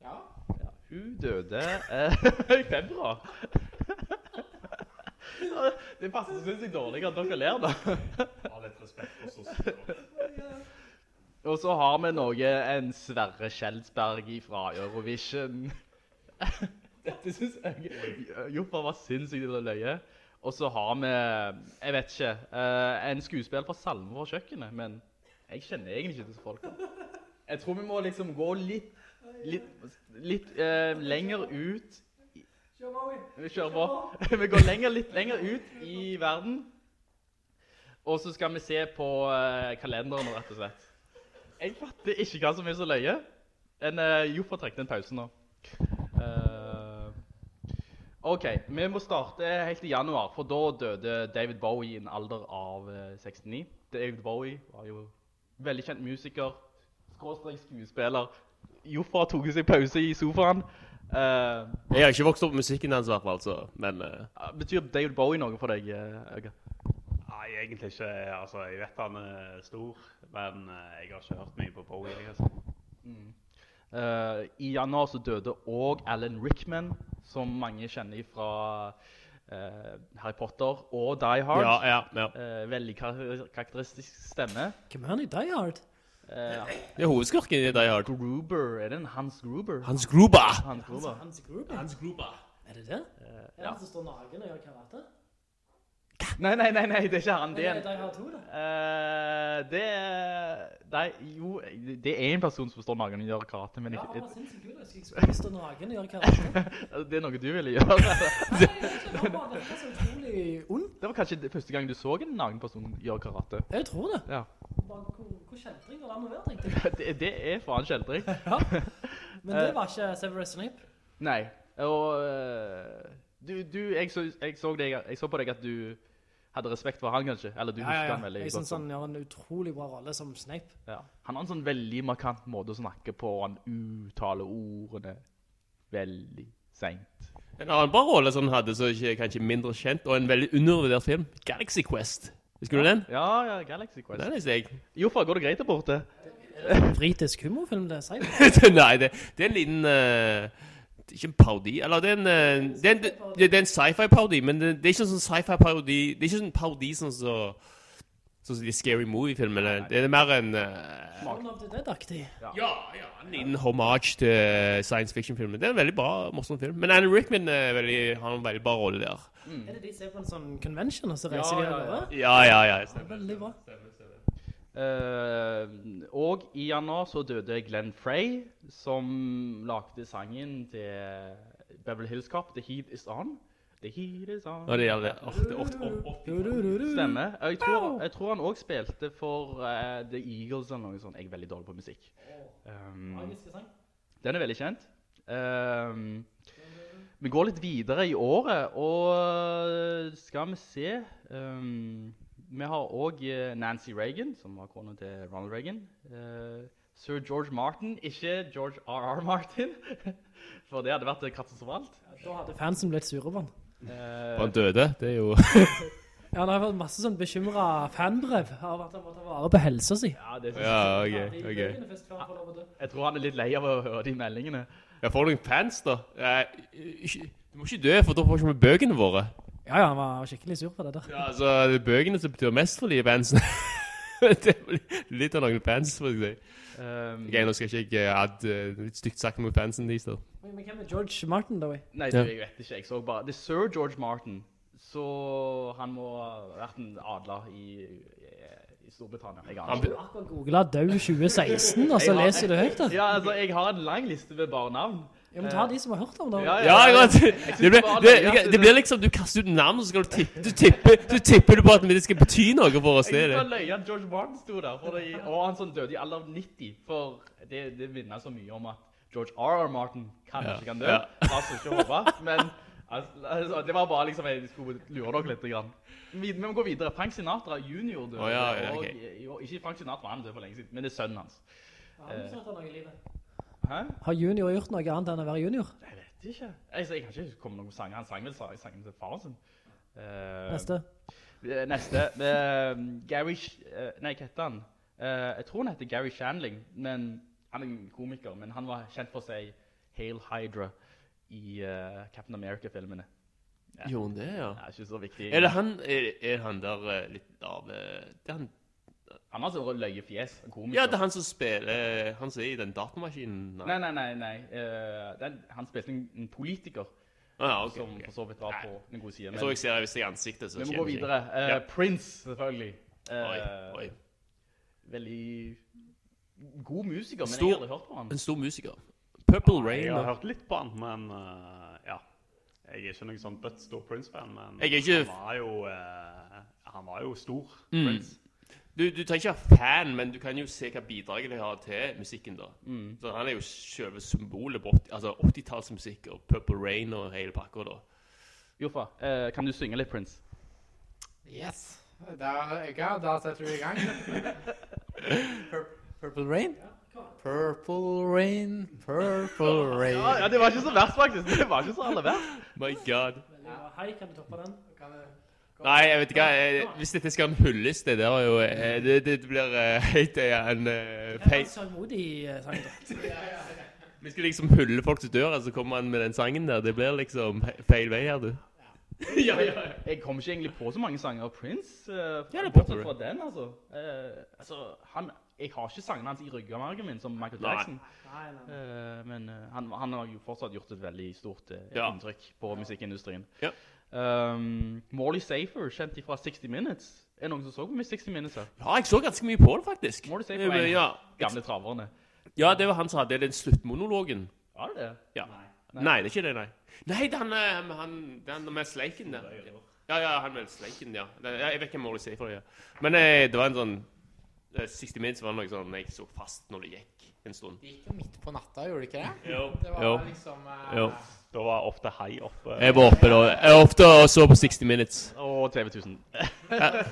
Ja. Ja, hun døde eh, i februar. Det passer sinnssykt dårlig at dere ler, da. Ha litt respekt for sossen. Og så har vi noe en Sverre Kjeldsberg fra Eurovision. Dette synes jeg Joppa var sinnssykt løye. Og så har vi, jeg vet ikke, eh, en skuespiller fra Salme fra kjøkkenet, men jeg kjenner egentlig ikke disse folkene. Jeg tror vi må liksom gå litt, litt, litt uh, lenger ut. Vi kjører på. Vi går lenger, litt lenger ut i verden. Og så skal vi se på eh, kalenderen, rett og slett. Jeg fatter ikke hva som er så løye. En, uh, Joffa trekte en pause nå. Eh, ok, vi må starte helt i januar, for da døde David Bowie i en alder av eh, 69. David Bowie var jo veldig kjent musiker, skråstrek skuespiller. Joffa tok seg pause i sofaen. Eh, Jeg har ikke vokst opp med musikken hans, i hvert fall, så, men uh, betyr David Bowie noe for deg, Øyga? Øyge? Nei, egentlig ikke. Altså, jeg vet han er stor, men eh, jeg har ikke hørt mye på Bowie. Jeg, altså. Eh, I januar så døde også Alan Rickman, som mange kjenner fra eh, Harry Potter og Die Hard. ja, ja, ja. Eh, veldig kar karakteristisk stemme. Hvem er han i Die Hard? Eh, Det er hovedskurken i Die Hard. Gruber, er det en Hans Gruber? Hans Gruber. Hans Gruber. Hans Gruber? Hans Gruber. Er det det? Eh, Er han som står naken og gjør karate? Nei, nei, nei, nei, det er ikke han. Det er, nei, det Hard 2 eh, det er Nei, jo, det er en person som står naken og gjør karate, men Ja, ikke, han var sinnssykt gul, Jeg skulle- stå naken og gjøre karate. det er noe du ville gjøre. Nei, det er ikke bare, det er så utrolig ond. Det var kanskje første gang du så en naken person gjøre karate. Jeg tror det. Ja. Bare, hvor, hvor kjeldring var det an å være, tenkte jeg. Det, det er faen kjeldring. Ja. Men det var ikke Severus Snape. Nei, og eh, du, du jeg, så, jeg, så deg, jeg så på deg at du hadde respekt for han kanskje, eller du Ja, husker ja, han ja. veldig Jeg godt. synes han gjør en utrolig bra rolle som Snape. Ja. Han har en sånn veldig markant måte å snakke på, han uttaler ordene veldig sent. En annen bra rolle som han hadde, som kanskje mindre kjent, og en veldig undervurdert film, Galaxy Quest. Husker du den? Ja, ja, Galaxy Quest. Den er jeg. Joffa, går det greit der borte? Britisk humorfilm, det sier jeg. Nei, det, det er en liten Uh, ikke en parodi. Eller det er en, uh, det er en, det, det er en sci-fi-parodi, men det, det er ikke en sånn sci-fi-parodi Det er ikke sånn parodi sånn som Sånn som de Scary Movie-filmene. Det er mer en uh, Shaun of the Dead-aktig. Ja, ja, en liten homage til science fiction-filmen. Det er en veldig bra, morsom film. Men Anne Rickman er veldig, har en veldig bra rolle der. Er det de ser på en sånn convention, og så reiser Ja, de ja, av gårde? Ja, ja, ja. Det er Veldig bra. Uh, og i januar så døde Glenn Frey, som lagde sangen til Beverly Hills Cop, The Heat Is On. The Heat Is On. Ja, det gjelder det. Åh, det er åtte. Stemmer. Jeg tror, jeg tror han også spilte for uh, The Eagles eller noe sånt. Jeg er veldig dårlig på musikk. Um, den er veldig kjent. Um, vi går litt videre i året, og skal vi se um, Vi har også Nancy Reagan, som var kona til Ronald Reagan. Uh, Sir George Martin, ikke George R.R. Martin, for det hadde vært katastrofalt. Da hadde fansen blitt sure på han. Uh, han døde, det er jo Ja, han har fått masse sånn bekymret fanbrev av at han måtte vare på helsa si. ja, det synes Ja, jeg. ok, okay, ok. bøkene først før han får lov å dø. jeg tror han er litt lei av å høre de meldingene. Ja, får du noen fans, da? Eh, Du må ikke dø, for da får ikke vi bøkene våre. Ja, ja, han var skikkelig sur på det der. Ja, altså, det er bøkene som betyr mest for de fansene. det er litt av noen fans, får jeg si. Um, okay, nå skal jeg ikke ha litt stygt sagt mot fansen de da. Men men hvem er George Martin, da? Nei, det, jeg vet ikke. Jeg så bare Det er Sir George Martin. Så han må ha vært en adler i, i Storbritannia. Jeg aner Han, ikke. Akkurat googlet død 2016, og så har- leser du høyt da. Ja, altså, jeg har en lang liste med bare navn. Ja, men ta de som har hørt om det. Ja, ja, ja. det, blir, det det, det blir liksom Du kaster ut navn, så skal du tippe Du tipper, du tipper du på at det skal bety noe for oss. Jeg Det er det. var løye at George Martin sto der, for det, og han sånn døde i alder av 90. For det, det minner så mye om at George R.R. Martin kanskje Ja, kan dø. oss ikke håpe. Men Altså, det var bare liksom jeg skulle lure dere litt. Grann. Vi, vi må gå videre. Frank Sinatra junior døde. Oh, ja, ja, og, og ikke Frank Sinatra, han døde for lenge siden, men det er sønnen hans. Har han gjort noe i livet? Hæ? Har junior gjort noe annet enn å være junior? Jeg vet ikke. Altså, jeg kan ikke komme noen sanger. Han sang vel sa- sangen til faren sin. Eh, Neste. eh, Neste. Uh, Gary... Eh, nei, hva heter han? Uh, jeg tror han heter Gary Shandling, men han er en komiker, men han var kjent for å si Hail Hydra i uh, Captain America-filmene. Ja. Jo, det, ja. Er ikke så viktig. Er det han, er, er han der eh, litt av eh, det er han, Han har sånn løye fjes, en komiker. Ja, det er han som spiller Han som er i den datamaskinen. Nei, nei, nei. nei. Eh, den, han spilte en, en politiker Ah, ja, ok, som okay. for så vidt var på den gode siden. Jeg tror jeg ser hvis jeg ansiktet, så vi må gå videre. Uh, Ja. Prince, selvfølgelig. Uh, Oi, oi. Veldig god musiker, men Stor- jeg har aldri hørt på han. En stor musiker. Purple Rain. Jeg har da. hørt litt på han, men uh, ja. Jeg er ikke noen sånn dødsstor Prince-fan, men Jeg er ikke- han var jo uh, Han var jo stor, Mm. Prince. Du, du trenger ikke være fan, men du kan jo se hva bidraget de har til musikken. da. Mm. Så Han er jo selve symbolet på 80 altså 80-tallsmusikk og Purple Rain og hele pakka. da. Joffa, uh, kan du synge litt Prince? Yes. Da, ja, da setter vi i gang. Pur Purple Rain? Purple Rain, Purple Rain. Ja, ja, det var ikke så verst, faktisk. Det var ikke så aller verst. My god. Hei, kan du toppe den? Nei, jeg vet ikke hva. Hvis dette skal en hyllest, det der er jo eh, Det, det blir helt eh, en eh, Det er en sørgmodig eh, sang, da. Vi skal liksom hulle folk til døra, så kommer han med den sangen der. Det blir liksom feil vei her, du. ja, ja. Jeg kom ikke egentlig på så mange sanger av Prince. Uh, Ja, det er bortsett fra den, altså. Uh, altså han, jeg har ikke sangene hans i ryggmargen min, som Michael Nei. Jackson. Nei, nei. Uh, men uh, han, han har jo fortsatt gjort et veldig stort uh, Ja. inntrykk på musikkindustrien. Ja. Um, Morley Safer, kjent fra 60 Minutes. Er det noen som så på 60 Minutes her? Ja, jeg så ganske mye på det, faktisk. Morley Safer var en ja. gamle traverne. ja, det var han som hadde den sluttmonologen. Var det det? Ja. Nei. det er ikke det, nei. Nei, det er han, han, er han med sleiken der. Ja, ja, han med sleiken, ja. Jeg vet ikke om Morley Safer er. ja. Men det var en sånn 60 minutes var noe sånn jeg så fast når det gikk en stund. Det gikk jo midt på natta, gjorde det ikke det? Jo. Det var Jo. liksom uh, Jo. Da var ofte hei oppe. Jeg var oppe da. Jeg var ofte og så på 60 minutes. Og TV 1000. Ja.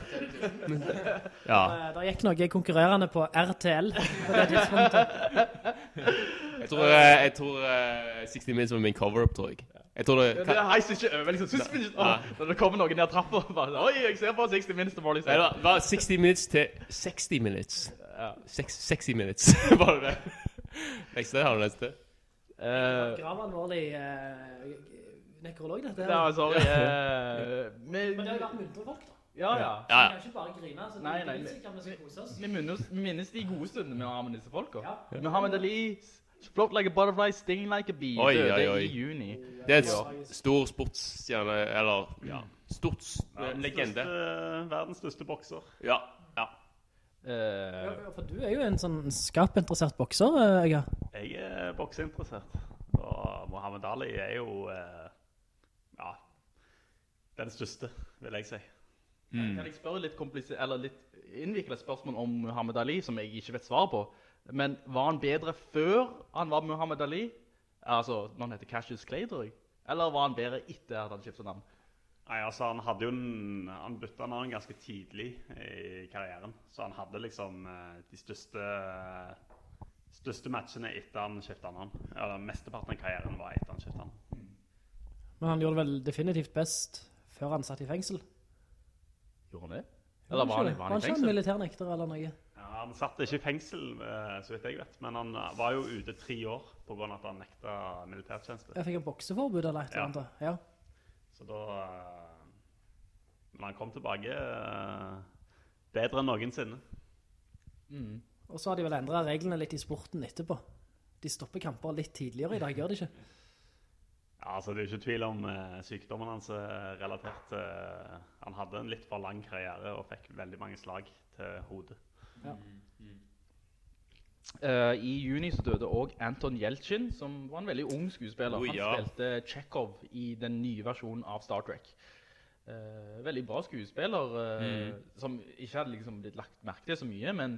Eh, Der gikk noe konkurrerende på RTL på det tidspunktet. Jeg tror, eh, jeg tror eh, 60 minutes var min cover-up, tror jeg. Jeg tror det, Det heiser ikke over, liksom. Ja. Åh, Når det kommer noen ned trappa, bare Oi, jeg ser på 60 Minutes til Morley Nei, det var, var 60 minutes til 60 minutes. Ja. Seks, 60 minutes, var det det? Neste har du neste. Eh, Gravalvorlig uh, nekrolog, dette. Ja, var sorry. eh, Men det har jo vært muntre folk, da. Ja, ja. Ja, ja. Vi kan ikke bare grine. Så Nei, minnes nei, om men- vi skal kose oss. Vi minnes, minnes de gode stundene vi har med disse folka. Ja. Muhammad Ali, float like a butterfly, sting like a bee. Oi, døde oi, oi. i juni. Det er en stor sportsstjerne, eller ja, stort ja, legende. største- Verdens største bokser. Ja, ja. Uh, Ja, For du er jo en sånn skapinteressert bokser, Øyga. Jeg er bokseinteressert. Og Mohammed Ali er jo uh, ja, den største, vil jeg si. Kan jeg spørre litt komplisert, eller litt innviklet spørsmål om Muhammad Ali, som jeg ikke vet svar på. Men var han bedre før han var Muhammad Ali? Altså, når han heter Cassius Clay, tror jeg. Eller var han bedre etter at han skiftet navn? Nei, altså Han hadde jo en, han bytta navn ganske tidlig i karrieren. Så han hadde liksom eh, de største største matchene etter han skifta navn. Eller Mesteparten av karrieren var etter han skifta navn. Men han gjorde det vel definitivt best før han satt i fengsel. Gjorde han det? Eller var han, var var han i han ikke en militærnekter eller noe? Ja, han satt ikke i fengsel, eh, så vidt jeg vet, men han eh, var jo ute tre år pga. at han nekta militærtjeneste. Jeg fikk en bokseforbud eller et eller annet. Ja. Så da eh, Men han kom tilbake bedre enn noensinne. Mm. Og så har de vel endret reglene litt i sporten etterpå. De stopper kamper litt tidligere i dag, gjør de ikke? Ja, altså Det er jo ikke tvil om eh, sykdommen hans er relatert eh, Han hadde en litt for lang karriere og fikk veldig mange slag til hodet. Eh, I juni så døde også Anton Yelchin, som var en veldig ung skuespiller. Oi, han spilte Chekhov i den nye versjonen av Star Trek. Uh, veldig bra skuespiller, eh, som ikke hadde liksom blitt lagt merke til så mye, men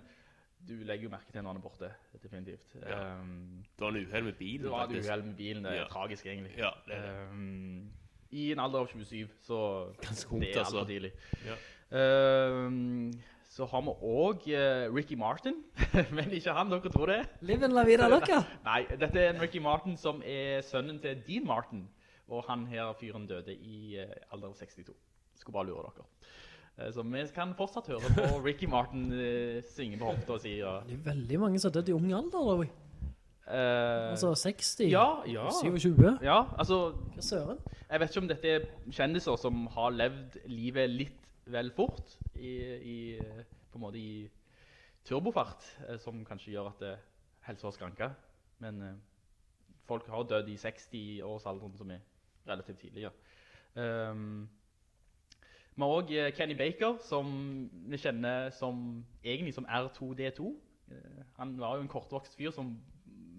du legger jo merke til når han er borte, definitivt. Ja. Um, Det var en uhell med bilen, det var en uheld med bilen, det er Ja. tragisk egentlig. Ja, det er det. Um, I en alder av 27, så Ganske ungt, det er altså. altfor tidlig. Ja. Ehm, så har vi også uh, Ricky Martin, men ikke han, dere tror det? Live and la vida loca. Nei, dette er en Ricky Martin som er sønnen til Dean Martin, og han her fyren døde i uh, alder av 62. Skulle bare lure dere. Eh, så vi kan fortsatt høre på Ricky Martin eh, synge på hofta si. Det er veldig mange som døde i ung alder, da. eh, Altså 60, ja, ja. 27. Ja, altså, Hva søren? jeg vet ikke om dette er kjendiser som har levd livet litt vel fort i, i eh, på en måte i turbofart, eh, som kanskje gjør at det helsa har skranket. Men eh, folk har dødd i 60-årsalderen, som er relativt tidlig, ja. Um, vi har også eh, Kenny Baker, som vi kjenner som, egentlig som R2D2. Eh, han var jo en kortvokst fyr som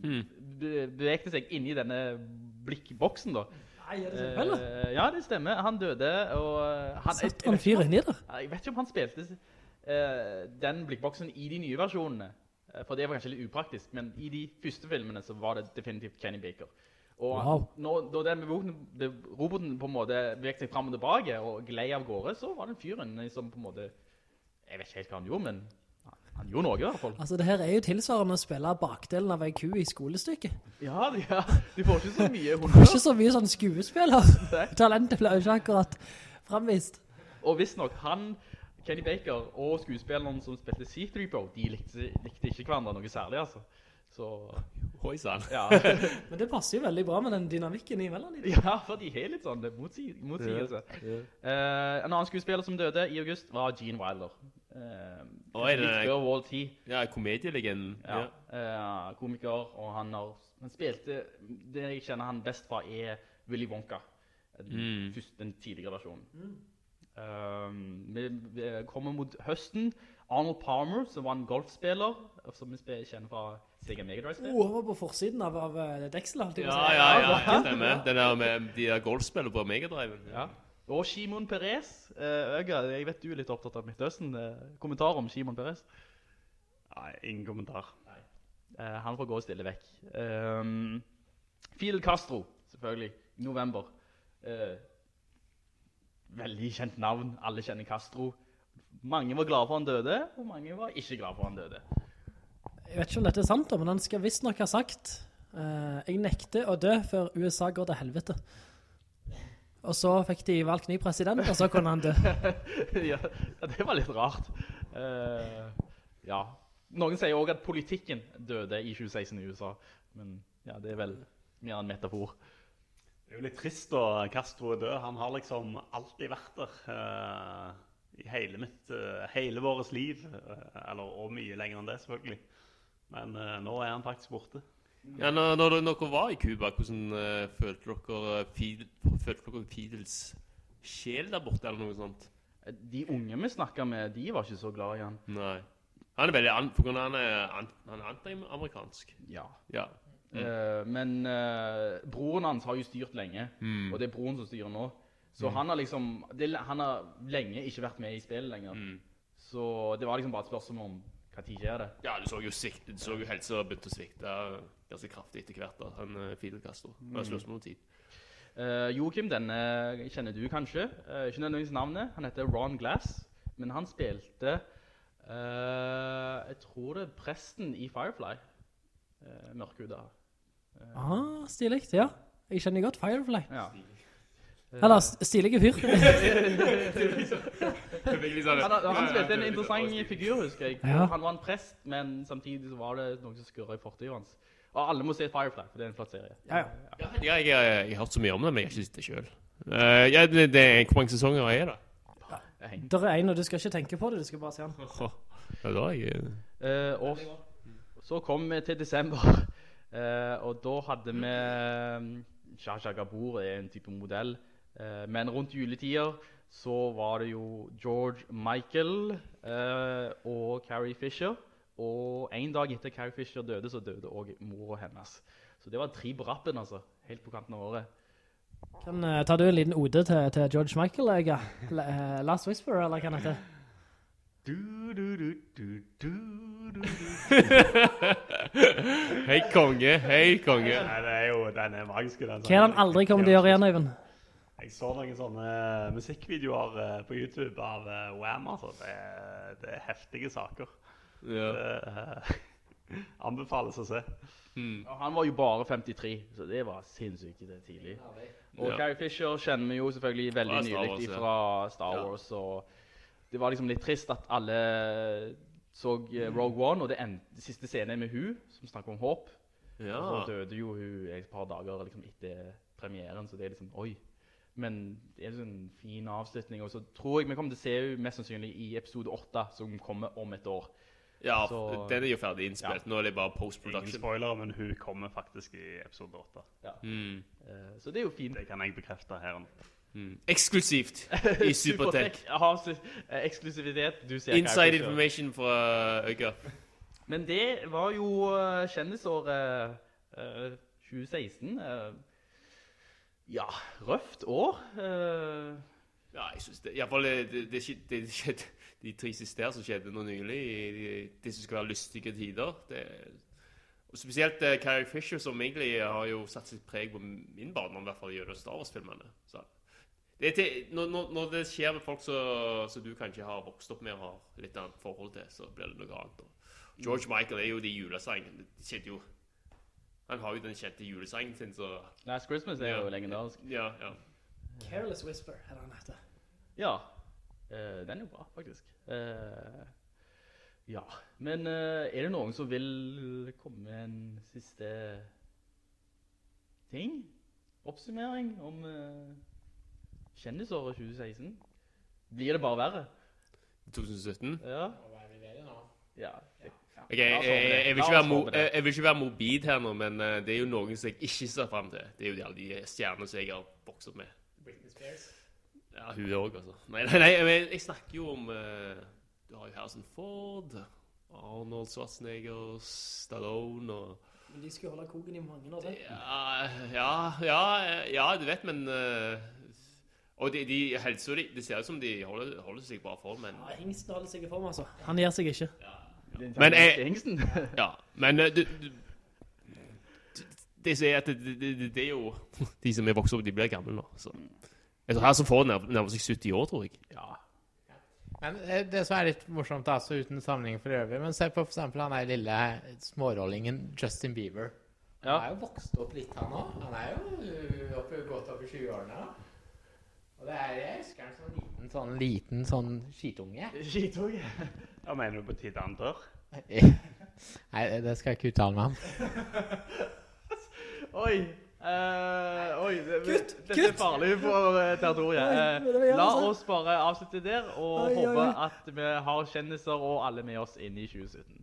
Mm. be bevegte seg inn i denne blikkboksen da. Nei, er det. Eh, ja, det stemmer. Han døde, og eh, han... Satt han fyr inni der? Jeg vet ikke om han spilte eh, den blikkboksen i de nye versjonene, for det var kanskje litt upraktisk, men i de første filmene så var det definitivt Kenny Baker. Og Wow. når, når den roboten, på en måte beveget seg frem og tilbake og glei av gårde, så var den fyren som på en måte, jeg vet ikke helt hva han gjorde, men han, gjorde noe i hvert fall. Altså, det her er jo tilsvarende å spille bakdelen av ku i skolestykket. Ja, ja, du får ikke så mye hundre. Du får ikke så mye sånn skuespiller. Nei. Talentet ble jo ikke akkurat fremvist. Og visst nok, han, Kenny Baker og skuespilleren som spilte C-3PO, de likte, likte ikke hverandre noe særlig, altså. Så, Hoisan. ja. Men det passer jo veldig bra med den dynamikken i mellom ja, for de er litt sånn motsi- motsigelse. uh, en annen skuespiller som døde i august var Gene Wilder. Uh, Oi, det litt før Wall T. Ja, komedielegenden. Ja. Ja. eh, komiker, og han, har, han spilte, det jeg kjenner han best fra er Willy Wonka. Mm. Først den tidligere versjonen. Um, vi, vi kommer mot høsten. Arnold Palmer, som var en golfspiller, som vi kjenner fra Sega Mega Drive-spill. Oh, han var på forsiden av, av eh, Dexel, holdt Ja, Ja, ja, ja, det stemmer. Den der med de der golfspillene på Megadriven. Ja. Og Shimon Perez. Uh, Øga, jeg vet du er litt opptatt av Midtøsten. Uh, kommentar om Shimon Perez? Nei, ingen kommentar. Nei. han får gå og stille vekk. Um, Fidel Castro, selvfølgelig, november. Uh, veldig kjent navn, alle kjenner Castro. Mange var glade for han døde, og mange var ikke glade for han døde. Jeg vet ikke om dette er sant, men han skal visstnok ha sagt uh, Jeg nekter å dø før USA går til helvete. Og så fikk de valgt ny president, og så kunne han dø. ja, det var litt rart. Uh, ja. Noen sier også at politikken døde i 2016 i USA, men ja, det er vel mer en metafor. Det er jo litt trist da Castro er død. Han har liksom alltid vært der. Uh, I hele mitt, uh, hele våres liv. eller, og mye lenger enn det, selvfølgelig. Men nå er han faktisk borte. Ja, når, når dere var i Cuba, hvordan uh, følte dere Fidel, følte dere Fidels sjel der borte, eller noe sånt? De unge vi snakket med, de var ikke så glad i han. Nei. Han er veldig an, for han er, an, han er anti-amerikansk. Ja. Ja. Uh, men uh, broren hans har jo styrt lenge, Mm. og det er broren som styrer nå. Så Mm. han har liksom, det, han har lenge ikke vært med i spillet lenger. Mm. Så det var liksom bare et spørsmål om hva tid skjer det. Ja, du så jo, svikt, du så jo helsa begynte å svikte ganske kraftig etter hvert. da, Han eh, Fidel Castro. Det var spørsmål om tid. Uh, Joachim, denne kjenner du kanskje. Uh, ikke nødvendigvis navnet. Han heter Ron Glass. Men han spilte uh, Jeg tror det er presten i Firefly. Uh, Mørkhuda. Ah, stilig, ja. Jeg kjenner godt Firefly. Ja. Eller s- stilige fyr. han, han, han spilte en interessant figur, husker jeg. Ja. Han var en prest, men samtidig så var det noen som skurret i fortiden hans. Og alle må se Firefly, for det er en flott serie. Ja, ja. Ja, jeg, jeg, jeg, har hørt så mye om det, men jeg har ikke sett det uh, ja, det, det er Hvor mange sesonger er det? Henger. Er en, og du skal ikke tenke på det, du skal bare se den. Ja, da er jeg Uh, og så kom vi til desember, uh, og da hadde vi um, Shasha Gabor er en type modell. Eh, men rundt juletider så var det jo George Michael eh, og Carrie Fisher. Og en dag etter Carrie Fisher døde, så døde også mora hennes. Så det var tre på rappen, altså. Helt på kanten av året. Kan, eh, tar du en liten ode til, til George Michael, Ega? La- Last Whisper, eller hva han heter? Du, du, du, du, du, du, du. Hei, konge. Hei, konge. Nei, det er jo, den er magisk, den. Hva er det han aldri kommer til å gjøre igjen, Øyvind? Jeg så noen sånne musikkvideoer eh, på YouTube av eh, Wham. Altså. Det, er- det er heftige saker. Ja. Det uh, anbefales å se. Og han var jo bare 53, så det var sinnssykt det tidlig. Og Ja. Carrie Fisher kjenner vi jo selvfølgelig veldig nylig ja. fra Star Ja. Wars. Og det var liksom litt trist at alle så eh, Rogue One, og det, endte, det siste scenen med hun, som snakker om håp. Ja. Og så døde jo hun et par dager liksom, etter premieren, så det er liksom Oi. Men det er en fin avslutning. Og så tror jeg vi kommer til å se henne mest sannsynlig i episode 8, som kommer om et år. Ja, Så- den er jo ferdig innspilt. Nå er det bare Ingen post-production. spoilere, men hun kommer faktisk i episode 8. Mm. Eh, så det er jo fint. Det kan jeg bekrefte her nå. Mm. Eksklusivt i Supertech. Ja, eh, eksklusivitet. Du ser Inside information fra Øyga. Men det var jo eh, kjendisåret eh, 2016. eh, ja, røft år. Uh, Ja, jeg synes det, i hvert fall det, det, det, de tre siste her som skjedde nå nylig, i de, det som skal være lystige tider. Og spesielt uh, Carrie Fisher, som egentlig har jo satt sitt preg på min barndom, i hvert fall gjennom Star Wars-filmene. Når, når, det skjer med folk som du kanskje har vokst opp med og har litt annet forhold til, så blir det noe annet. Og George Michael er jo de julesangene. Det skjedde jo Han har jo den kjente julesangen sin, så Last Christmas er jo legendarisk. Ja, ja. Careless Whisper, er det han heter. Ja, uh, den er jo bra, faktisk. Uh, ja, men uh, er det noen som vil komme med en siste ting? Oppsummering om uh, kjendisåret 2016? Blir det bare verre? 2017? Ja. Hva er vi ved nå? Ja. det- ja. Ok, jeg, det. jeg, jeg, vil ikke være mo, jeg, vil ikke være morbid her nå, men eh, det er jo noen som jeg ikke ser fram til. Det er jo de, alle de stjernene som jeg har vokst opp med. Britney Spears. Ja, hun òg, altså. Nei, nei, nei, men jeg snakker jo om uh, Du har jo Harrison Ford, Arnold Schwarzenegger, Stallone og Men de skulle holde koken i mange år. Ja, ja, ja, ja du vet, men uh, Og de, de helsa de, Det ser ut som de holder, holder seg bra form, men Ja, Hingsten holder seg i form, altså. Han gir seg ikke. Den Men jeg- Ja, men eh, du, du, det det, det, det, det er jo De som er vokst opp, de blir gamle nå. Så. Jeg tror her som får seg 70 år, tror jeg. ja. Men eh, det som er litt morsomt, altså uten sammenligning for øvrig Men se på for eksempel han der lille smårollingen Justin Bieber. Han Ja. er jo vokst opp litt, han òg. Han er jo oppe, godt opp i 20-årene. Og det er, jeg husker han som liten sånn, liten sånn skitunge. Skitog. Ja, mener du på tide han dør? Nei, det skal jeg ikke uttale meg om. Oi. Uh, oi, det, Kutt, dette er kutt! farlig for uh, territoriet. Jeg la oss bare avslutte der, og Oi, håpe oi. at vi har kjendiser og alle med oss inn i 2017.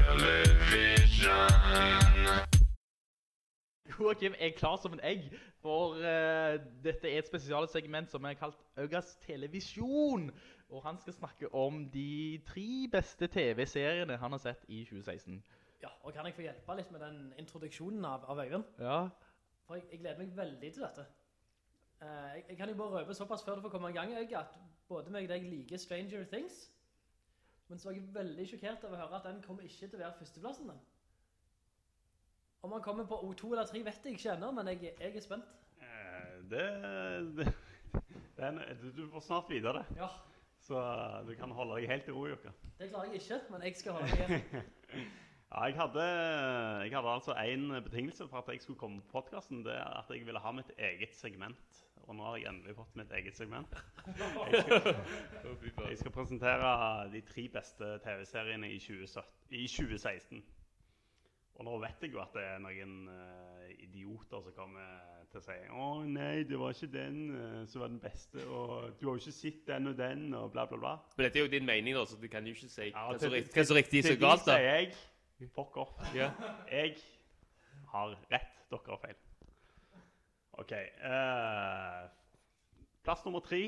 Joakim er klar som en egg, for uh, dette er et spesialsegment som er kalt Øgas televisjon. Og han skal snakke om de tre beste TV-seriene han har sett i 2016. Ja, og kan jeg få hjelpe litt med den introduksjonen av, av Øyvind? Ja, For jeg, jeg gleder meg veldig til dette. Uh, jeg, jeg kan jo bare røpe såpass før du får komme i gang, Øyge, at både meg og deg liker Stranger Things. Men så var jeg veldig sjokkert over å høre at den kommer ikke til å være førsteplassen. Om han kommer på O2 eller 3 vet jeg ikke ennå, men jeg, jeg er spent. Eh, det, det, det er en, du, får snart videre. Ja, Så eh, du kan holde deg helt i ro, Jokka. det klarer jeg ikke, men jeg skal holde meg igjen. Ja, jeg hadde, jeg hadde altså én betingelse for at jeg skulle komme på podkasten. Det er at jeg ville ha mitt eget segment. Og nå har jeg endelig fått mitt eget segment. Jeg skal, jeg skal presentere de tre beste TV-seriene i, i 2016. Og nå vet jeg jo at det er noen uh, idioter som kommer til å si Å nei, det var ikke den uh, som var den beste, og du har jo ikke sett den og den, og bla, bla, bla. Men dette er jo din mening, da, så du kan jo ikke si Ja, hva som er rikt- hva som er riktig Til så de galt. da. sier jeg fuck off. Ja. Jeg har rett, dere har feil. OK. Uh, plass nummer tre.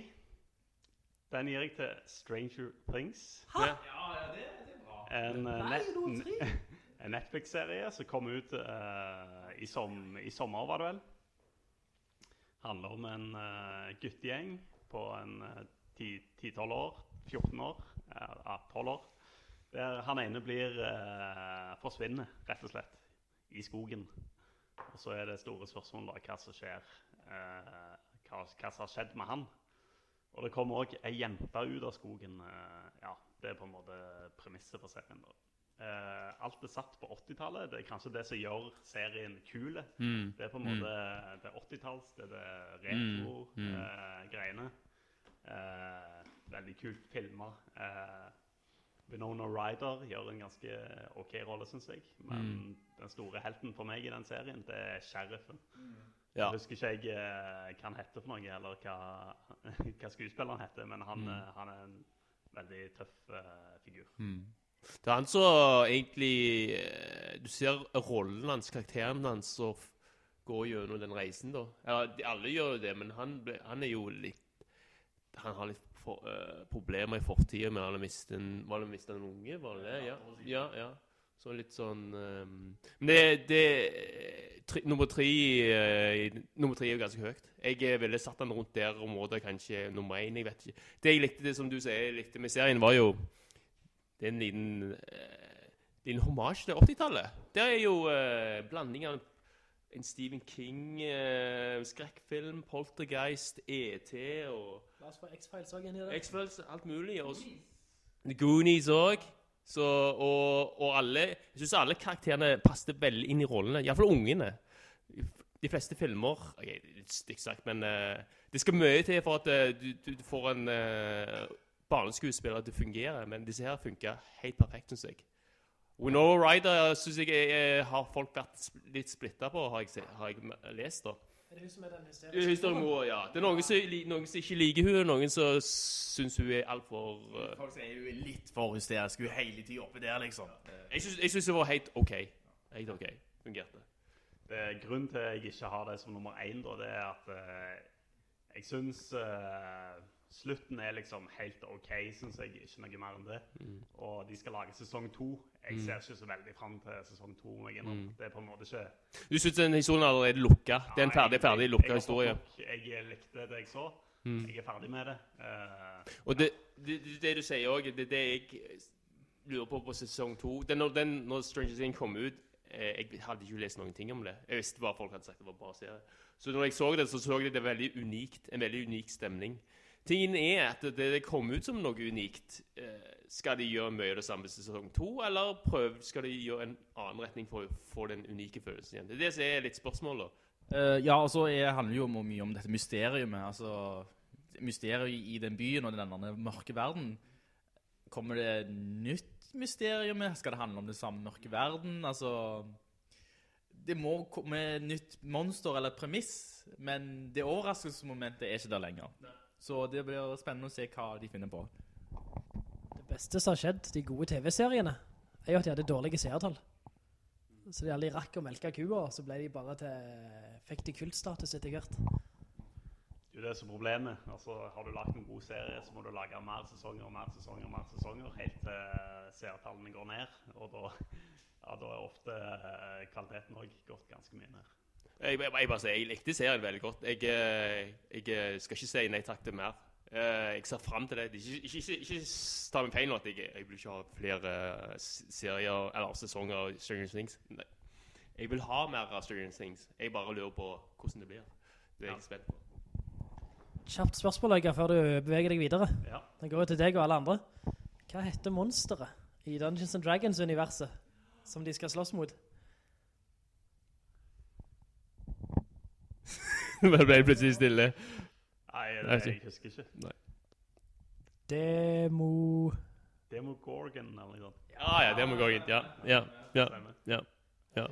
Den gir jeg til Stranger Things. Ja. En, eh, Nei, net- nummer tre? en Netflix-serie som kom ut uh, i, som, i sommer, var det vel. Handler om en uh, guttegjeng på en eh, ti- 10-12 år, 14 år, ja, 12 år. Der han ene blir eh, forsvinner, rett og slett, i skogen. Og så er det store spørsmålet da, hva som skjer. Eh, hva, hva som har skjedd med han. Og det kommer òg ei jente ut av skogen. Eh, ja, Det er på en måte premisset for serien. Eh, alt er satt på 80-tallet. Det er kanskje det som gjør serien kul. Mm. Det er på en Mm. måte det 80-talls, det er det Mm. retro-greiene. Eh, veldig kult filmer. Eh, Winona Ryder gjør en ganske OK rolle, syns jeg. Men Mm. den store helten for meg i den serien, det er sheriffen. Ja. Jeg husker ikke jeg eh, hva han heter for noe, eller hva, hva skuespilleren heter, men han, Mm. eh, han er en veldig tøff uh, figur. Mm. Det er han som egentlig eh, Du ser rollen hans, karakteren hans, som går gjennom den reisen, da. Ja, de, alle gjør jo det, men han, han er jo litt Han har litt for, uh, problemer i fortida med han har en unge? Var det det? Ja. ja, ja. Så litt sånn um, Men det, det tri, Nummer tre uh, Nummer tre er jo ganske høyt. Jeg ville satt han rundt der området, kanskje nummer én. Jeg vet ikke. Det jeg likte, det som du sier, jeg likte med serien, var jo det er en liten, eh, liten hommage til 80-tallet. Det er jo uh, av en Stephen King-skrekkfilm, Poltergeist, ET og La oss få X-Files òg inn i det. X-Files, alt mulig. Og Goonies òg. Og, og alle Jeg syns alle karakterene passet veldig inn i rollene. Iallfall ungene. De fleste filmer ok, stygt sagt, men uh, det skal mye til for at uh, du, du, får en uh, barneskuespiller til å fungere. Men disse her funka helt perfekt, syns jeg. Winona Ryder syns jeg eh, har folk vært litt splitta på, har jeg, har jeg lest. da. Er det hun som er den er hysteriske? ja. Det er noen som, noen som ikke liker hun, og noen som syns hun er altfor uh, Folk sier hun er litt for hysterisk. Hun er hele tida oppe der, liksom. Jeg syns- Jeg syns det var helt OK. Helt OK. Fungerte. Det er Grunnen til at jeg ikke har det som nummer én, da, det er at uh, jeg syns eh, slutten er liksom helt OK, syns jeg. Ikke noe mer enn det. Mm. Og de skal lage sesong to. Jeg Mm. ser ikke så veldig fram til sesong to. Mm. Det er på en måte ikke Du syns den historien er allerede lukka? Det er en ferdig, ferdig lukka historie? Jeg likte det jeg så. Mm. Jeg er ferdig med det. Uh, Og det, det, det, det du sier òg, det er det jeg lurer på på sesong to. Den, når, den, når Stranger Things kom ut eh, Jeg hadde ikke lest noen ting om det. Jeg visste bare folk hadde sagt det var bra serie. Så når jeg så det, så så jeg det veldig unikt. En veldig unik stemning. Tingen er at det, det kom ut som noe unikt. Eh, skal de gjøre mye av det samme i sesong to, eller prøv, skal de gjøre en annen retning for å få den unike følelsen igjen? Det er det som er litt spørsmålet. Uh, ja, og så er- handler det jo om- mye om dette mysteriet. Altså, mysteriet i den byen og den andre mørke verden. Kommer det nytt mysterium? Skal det handle om det samme mørke verden? Altså Det må komme nytt monster eller premiss, men det overraskelsesmomentet er ikke der lenger. Så det blir spennende å se hva de finner på. Det beste som har skjedd, de gode TV-seriene, er jo at de hadde dårlige seertall. Så de aldri rakk å melke kua, så ble de bare til fikk de kultstatus etter hvert. Det er jo det som er problemet. Altså, har du lagt en god serie, så må du lage mer sesonger mer sesonger, mer sesonger, helt til seertallene går ned. Og da, ja, da er ofte eh, kvaliteten også gått ganske mye ned. Jeg, jeg, jeg bare sier, jeg likte serien veldig godt. Jeg, eh, jeg eh, skal ikke si nei takk til mer. Eh, Jeg ser fram til det. Ikke, ikke, ikke, ikke ta meg feil nå at jeg, jeg vil ikke ha flere serier eller sesonger av Stranger Things. Nei. Jeg vil ha mer av Stranger Things. Jeg bare lurer på hvordan det blir. Det er jeg spent på. Kjapt spørsmål, Øyga, før du beveger deg videre. Ja. Den går jo til deg og alle andre. Hva heter monsteret i Dungeons and Dragons-universet som de skal slåss mot? Det ble plutselig stille. Nei, det, jeg husker ikke. Nei. Demo... Demogorgon eller noe sånt. Ja, ja, Demogorgon. Ja, ja, ja. Ja, ja.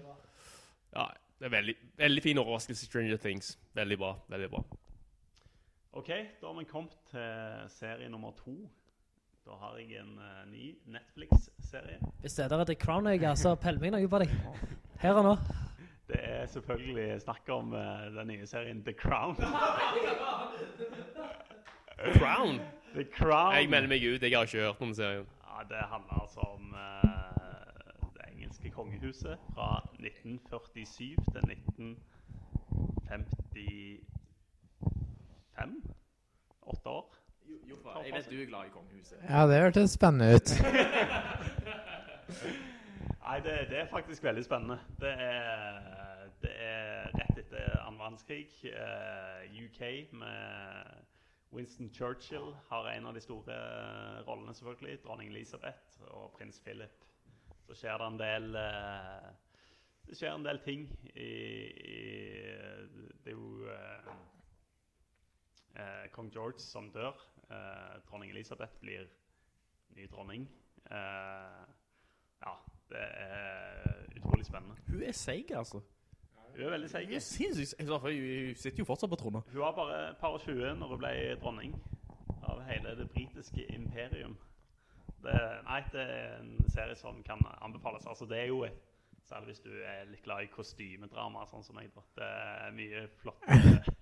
ja det er veldig, veldig fin overraskelse, Stranger Things. Veldig bra. veldig bra. OK, da har vi kommet til serie nummer to. Da har jeg en uh, ny Netflix-serie. Hvis det er der The Crown, Øyga, så peller meg noe på deg. Her og nå. Det er selvfølgelig snakk om eh, den nye serien The Crown. Crown? The Crown. Jeg melder meg ut. Jeg har ikke hørt om serien. Ja, Det handler altså om uh, det engelske kongehuset fra 1947 til 1955. Åtte år. Jo, jo, Jeg vet du er glad i kongehuset. Ja, det hørtes spennende ut. Nei, det, det er faktisk veldig spennende. Det er, det er rett etter annen verdenskrig. Uh, UK med Winston Churchill har en av de store eh, rollene, selvfølgelig. Dronning Elisabeth og prins Philip. Så skjer det en del uh, Det skjer en del ting i, i Det er jo eh, eh, kong George som dør. Eh, dronning Elisabeth blir ny dronning. Eh, ja, det er utrolig spennende. Hun er seig, altså. Hun er veldig seig. Hun er sinnssykt seig. Hun sitter jo fortsatt på trona. Hun var bare et par og 20 når hun ble dronning av hele det britiske imperium. Det, nei, det er en serie som kan anbefales. Altså, det er jo et Særlig hvis du er litt glad i kostymedrama, sånn som jeg. Det er mye flott.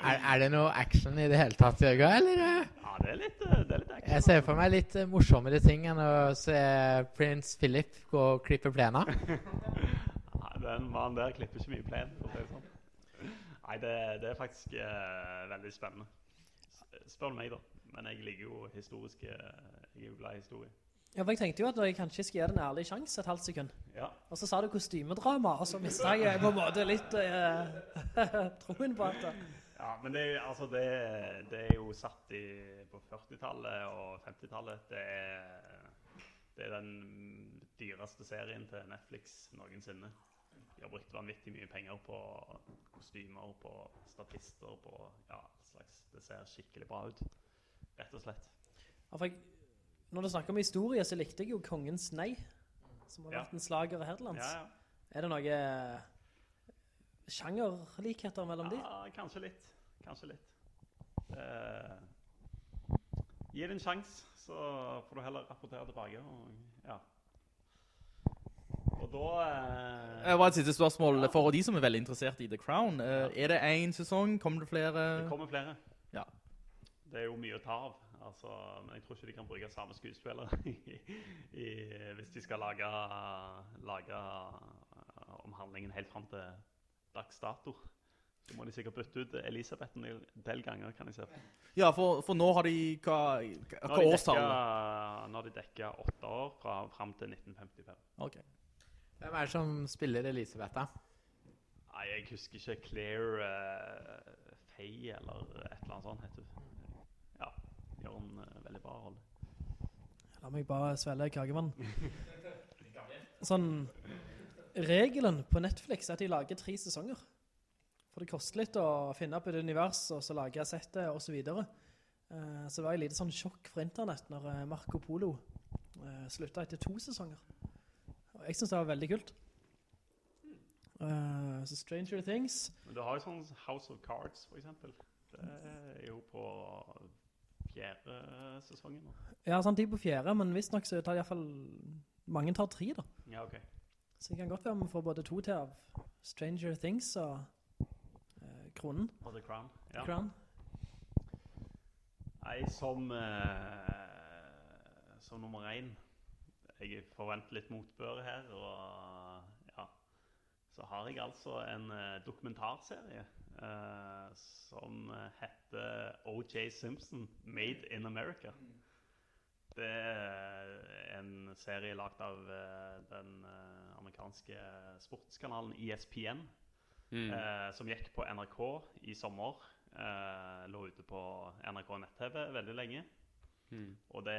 Er, er det noe action i det hele tatt, Jørgen? Eller? eh? Ja, det er litt, eh, det er litt action. Jeg ser for meg litt eh, morsommere ting enn å se prins Philip gå og klippe plena. Nei, den mannen der klipper ikke mye plen, sånn. Nei, det, det er faktisk uh, veldig spennende. Spør meg, da. Men jeg liker jo historiske Jeg er jo glad i historie. Ja, for jeg tenkte jo at jeg kanskje skal gi det en ærlig sjanse et halvt sekund. Ja. Og så sa du kostymedrama, og så mistet jeg på en måte litt eh, troen på at Ja, men det, altså det, det er jo satt i, på 40-tallet og 50-tallet. Det, det er den dyreste serien til Netflix noensinne. De har brukt vanvittig mye penger på kostymer, på statister, på ja, slags Det ser skikkelig bra ut, rett og slett. Ja, for jeg, Når du snakker om historie, så likte jeg jo Kongens Nei, som har Ja. vært en slager herlands. Ja, ja. Er det noe eh, sjangerlikheter mellom de? Ja, kanskje litt. Kanskje litt. Eh, gi det en sjanse, så får du heller rapportere tilbake. Og, ja. og da eh, Det var et siste spørsmål for de som er veldig interessert i The Crown. Eh, Er det én sesong? Kommer det flere? Det kommer flere. Ja. Det er jo mye å ta av. Altså, men jeg tror ikke de kan bruke samme skuespiller i, i, hvis de skal lage, lage eh, om handlingen helt fram til dags dato. Så må de sikkert bytte ut Elisabeth en del- del ganger, kan jeg se. Ja, for, for nå har de Hva, hva Nå har de årstall? dekket- Nå har de dekka åtte år fra, fram til 1955. Ok. Hvem er det som spiller Elisabeth, da? Nei, jeg husker ikke Claire uh, Faye eller et eller annet sånt. heter hun. Gjør en eh, veldig bra rolle. La meg bare svelle kakevann. Sånn Regelen på Netflix er at de lager tre sesonger. For det koster litt å finne opp et univers, og så lager jeg settet, og så videre. Eh, så det var et lite sånn sjokk for internett når eh, Marco Polo uh, slutta etter to sesonger. Og jeg synes det var veldig kult. Eh, så Stranger Things Men du har jo sånn House of Cards, for eksempel. Det er jo på fjerde sesongen nå. Ja, sånn de på fjerde, men visst nok så tar i hvert fall, Mange tar tre, da. Ja, ok. Så det kan godt være vi får både to til av Stranger Things og eh, Kronen. Og The Crown. Ja. Crown. Nei, som, eh, som nummer én Jeg forventer litt motbør her, og ja Så har jeg altså en eh, dokumentarserie eh, som heter OJ Simpson Made in America. Det er en serie lagd av eh, den eh, amerikanske sportskanalen ESPN, Mm. eh, som gikk på NRK i sommer. Eh, lå ute på NRK nett-TV veldig lenge. Mm. Og det,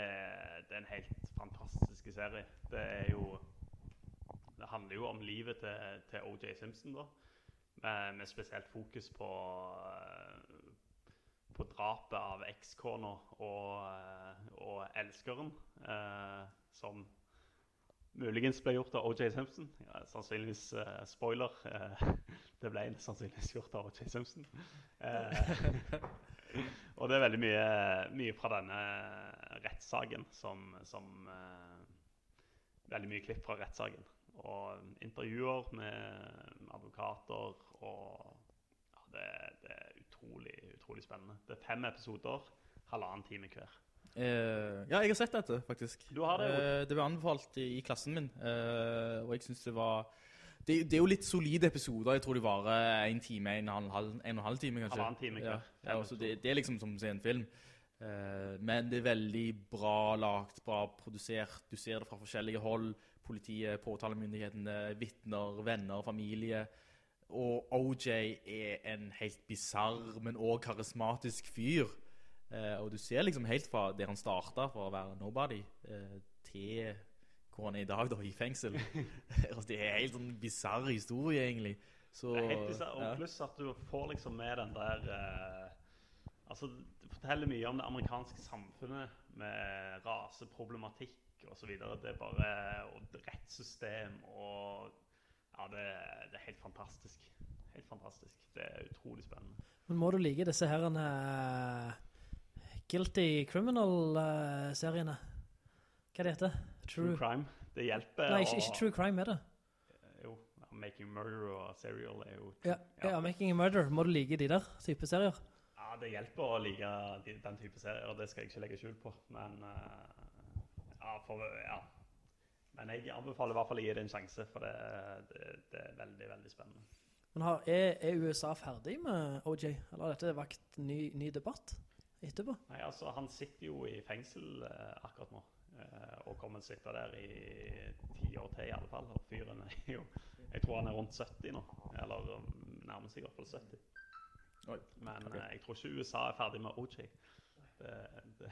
det er en helt fantastisk serie. Det er jo Det handler jo om livet til, til OJ Simpson, da. Med, med spesielt fokus på eh, på drapet av ekskona og, eh, og elskeren, eh, som muligens ble gjort av OJ Simpson. Ja, sannsynligvis eh, spoiler. eh, det ble sannsynligvis gjort av OJ Simpson. Eh, og det er veldig mye, mye fra denne rettssaken som, som eh, Veldig mye klipp fra rettssaken. Og intervjuer med advokater og ja, det, det er utrolig, utrolig spennende. Det er fem episoder, halvannen time hver. Eh, ja, jeg har sett dette, faktisk. Du har det, jo. Eh, det ble anbefalt i, i klassen min, eh, og jeg synes det var... Det, det er jo litt solide episoder. Jeg tror de varer en time, en og en halv, en og en halv time, kanskje. Halvannen time, ja. hver. ja, altså det, det er liksom som å se en film. Eh, men det er veldig bra lagt, bra produsert. Du ser det fra forskjellige hold. Politiet, påtalemyndighetene, vitner, venner, familie. Og OJ er en helt bizarr, men også karismatisk fyr. Eh, og du ser liksom helt fra der han starta for å være nobody, eh, til hvor han er i dag, da, i fengsel. Det er helt sånn bisarr historie, egentlig. Så, Det er helt ja. Og pluss at du får liksom med den der eh, Altså, det forteller mye om det amerikanske samfunnet med raseproblematikk osv. Det er bare Og rettssystem og Ja, det, det er helt fantastisk. Helt fantastisk. Det er utrolig spennende. Men må du like disse her eh, Guilty Criminal-seriene? Hva det heter True crime. Det hjelper Nei, ikke, ikke True Crime er det. Jo. Making Murder og Serial er jo Ja, ja. Making a Murder. Må du like de der type serier? Ja, det hjelper å like den type serier, og det skal jeg ikke legge skjul på. Men eh, ja, for, ja. Men jeg anbefaler i hvert fall å gi det en sjanse, for det, det, det er veldig, veldig spennende. Men har, er, er USA ferdig med OJ? Eller har dette vakt ny, ny debatt etterpå? Nei, altså, han sitter jo i fengsel eh, akkurat nå, eh, og kommer til å sitte der i ti år til i alle fall. Og fyren er jo, jeg tror han er rundt 70 nå, eller um, nærmer seg i hvert fall 70. Men okay. eh, jeg tror ikke USA er ferdig med OJ. Det, det,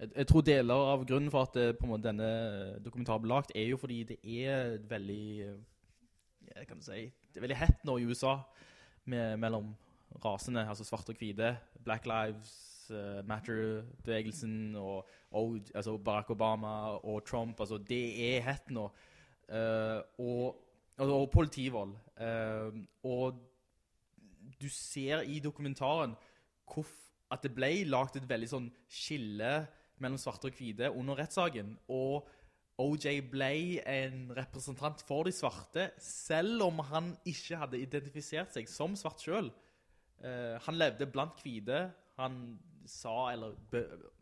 Jeg, jeg tror deler av grunnen for at eh, måte, denne dokumentaren ble lagt, er jo fordi det er veldig eh, Jeg kan si Det er veldig hett nå i USA med, mellom rasene, altså svart og hvite. Black Lives uh, Matter-bevegelsen og, og altså Barack Obama og Trump. altså Det er hett nå. Uh, og, altså, og politivold. Uh, og du ser i dokumentaren hvorf, at det ble lagt et veldig sånn skille mellom svarte og hvite under rettssaken. Og OJ ble en representant for de svarte, selv om han ikke hadde identifisert seg som svart selv. Uh, han levde blant hvite. Han sa, eller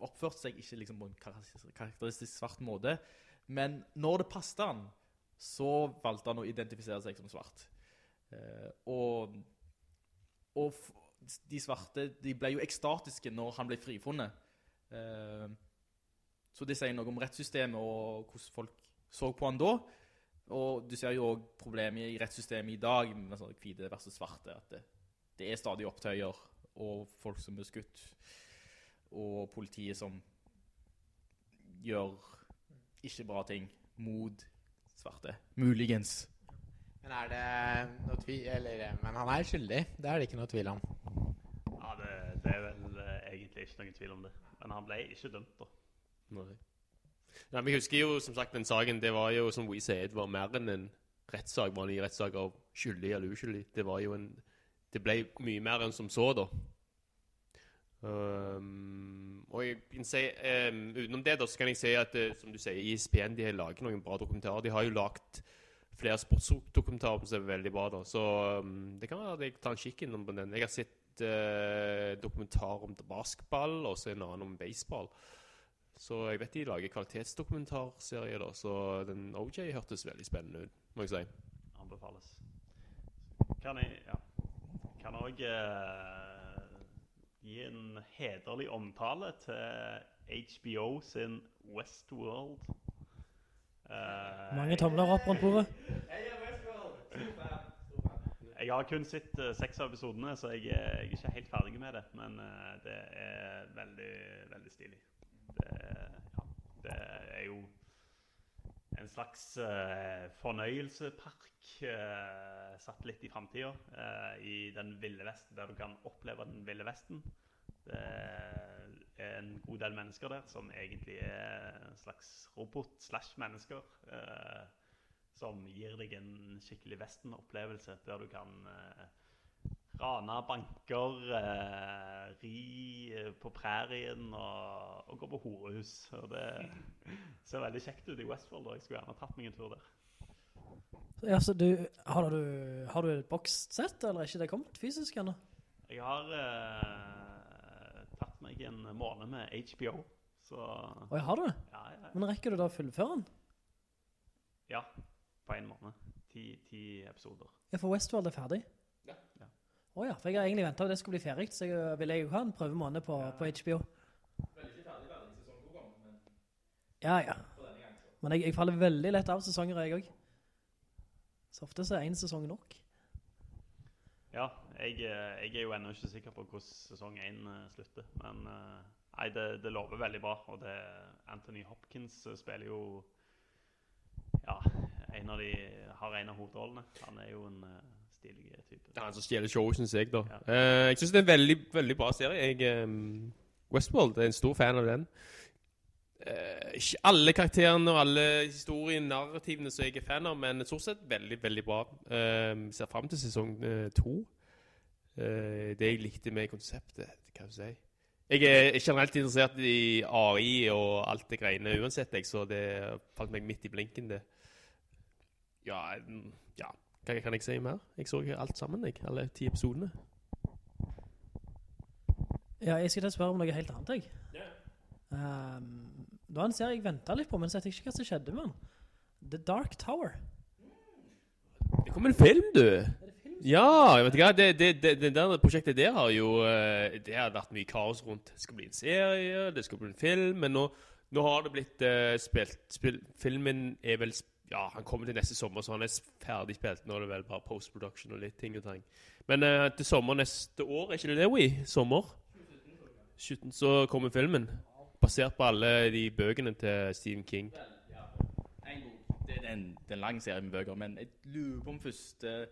oppførte seg ikke liksom på en karakteristisk, svart måte. Men når det passet han, så valgte han å identifisere seg som svart. Uh, og og de svarte de ble jo ekstatiske når han ble frifunnet. Eh, så det sier noe om rettssystemet og hvordan folk så på han da. Og du ser jo òg problemet i rettssystemet i dag med sånn hvite versus svarte. At det, det er stadig opptøyer og folk som blir skutt. Og politiet som gjør ikke bra ting mot svarte. Muligens. Men er det noe tvil Eller Men han er skyldig. Det er det ikke noe tvil om. ja, det, det er vel eh, egentlig ikke noen tvil om det. Men han ble ikke dømt, da. Nei. Nei, Vi husker jo som sagt den saken, det var jo som sier, det var mer enn en rettssak, vanlig rettssak av skyldig eller uskyldig. Det var jo en, det ble mye mer enn som så da. Um, og jeg kan si, um, utenom det da, så kan jeg si at, uh, som du sier, ISPN, de har laget noen bra dokumentarer. De har jo lagt flere sportsdokumentarer som er veldig bra da. Så um, det kan være at jeg tar en kikk innom på den. Jeg har sett uh, dokumentar om basketball, og så en annen om baseball. Så jeg vet de lager kvalitetsdokumentarserier da, så den OJ hørtes veldig spennende ut, må jeg si. Anbefales. Kan jeg ja. Kan også eh, gi en hederlig omtale til HBO sin Westworld. Eh, Mange tomler opp rundt bordet. Jeg har kun sett uh, seks av episodene, så jeg, er- jeg er ikke helt ferdig med det. Men uh, det er veldig, veldig stilig. Det, ja, det er jo en slags eh, fornøyelsespark eh, satt litt i framtida. I den ville vesten, der du kan oppleve den ville vesten. Det er en god del mennesker der som egentlig er en slags robot-slash-mennesker. eh, som gir deg en skikkelig Vesten-opplevelse, der du kan eh, rane banker, eh, ri eh, på prærien og, og gå på horehus. Og det ser veldig kjekt ut i Westfold, og jeg skulle gjerne tatt meg en tur der. Ja, så du, har, du, har du et bokssett, eller er ikke det kommet fysisk ennå? Jeg har eh, tatt meg en måned med HBO, så Oi, har du? Ja, ja, ja. Men rekker du da å fullføre den? Ja, på en måned. Ti, ti episoder. Ja, for Westworld er ferdig. Ja. Ja. Åja, for jeg har egentlig ventet at det skulle bli ferdig, så jeg, vil jeg jo ha en prøvemåned på, på HBO. Ja, ja. Men jeg, jeg faller veldig lett av sesonger, jeg også. Så ofte så er en sesong nok. Ja, jeg, eh, jeg er jo enda ikke sikker på hvordan sesong 1 slutter. Men eh, nei, det, det lover veldig bra. Og det, Anthony Hopkins spiller jo Ja, en av de har en av hovedrollene. Han er jo en uh, stilig type. Det er han som stjeler showet, synes jeg, da. Eh, jeg synes det er en veldig, veldig bra serie. Jeg, um, Westworld er en stor fan av den. Uh, ikke alle karakterene og alle historiene, narrativene som jeg er fan av, men stort sett veldig, veldig bra. Uh, ser frem til sesong eh, to. Det jeg likte med konseptet, kan jeg si. Jeg er generelt interessert i AI og alt det greiene uansett, jeg, så det falt meg midt i blinken, det. Ja, ja. Hva kan jeg si mer? Jeg så alt sammen, jeg. Alle ti episodene. Ja, jeg skal ta spørre om noe helt annet, jeg. Um, det var en serie jeg ventet litt på, men så vet jeg ikke hva som skjedde med den. The Dark Tower. Det kom en film, du. Ja, vet du hva, det, det, det, det der prosjektet der har jo eh, Det har vært mye kaos rundt. Det skal bli en serie, det skal bli en film, men nå, nå har det blitt uh, spilt, spilt Filmen er vel Ja, han kommer til neste sommer, så han er ferdig spilt. Nå er det vel bare post-production og litt ting og ting. Men uh, til sommer neste år, er ikke det det, We? Sommer? 17, så kommer filmen. Basert på alle de bøkene til Stephen King. En. Det er en, det er en lang serie med bøker, men jeg lurer på om første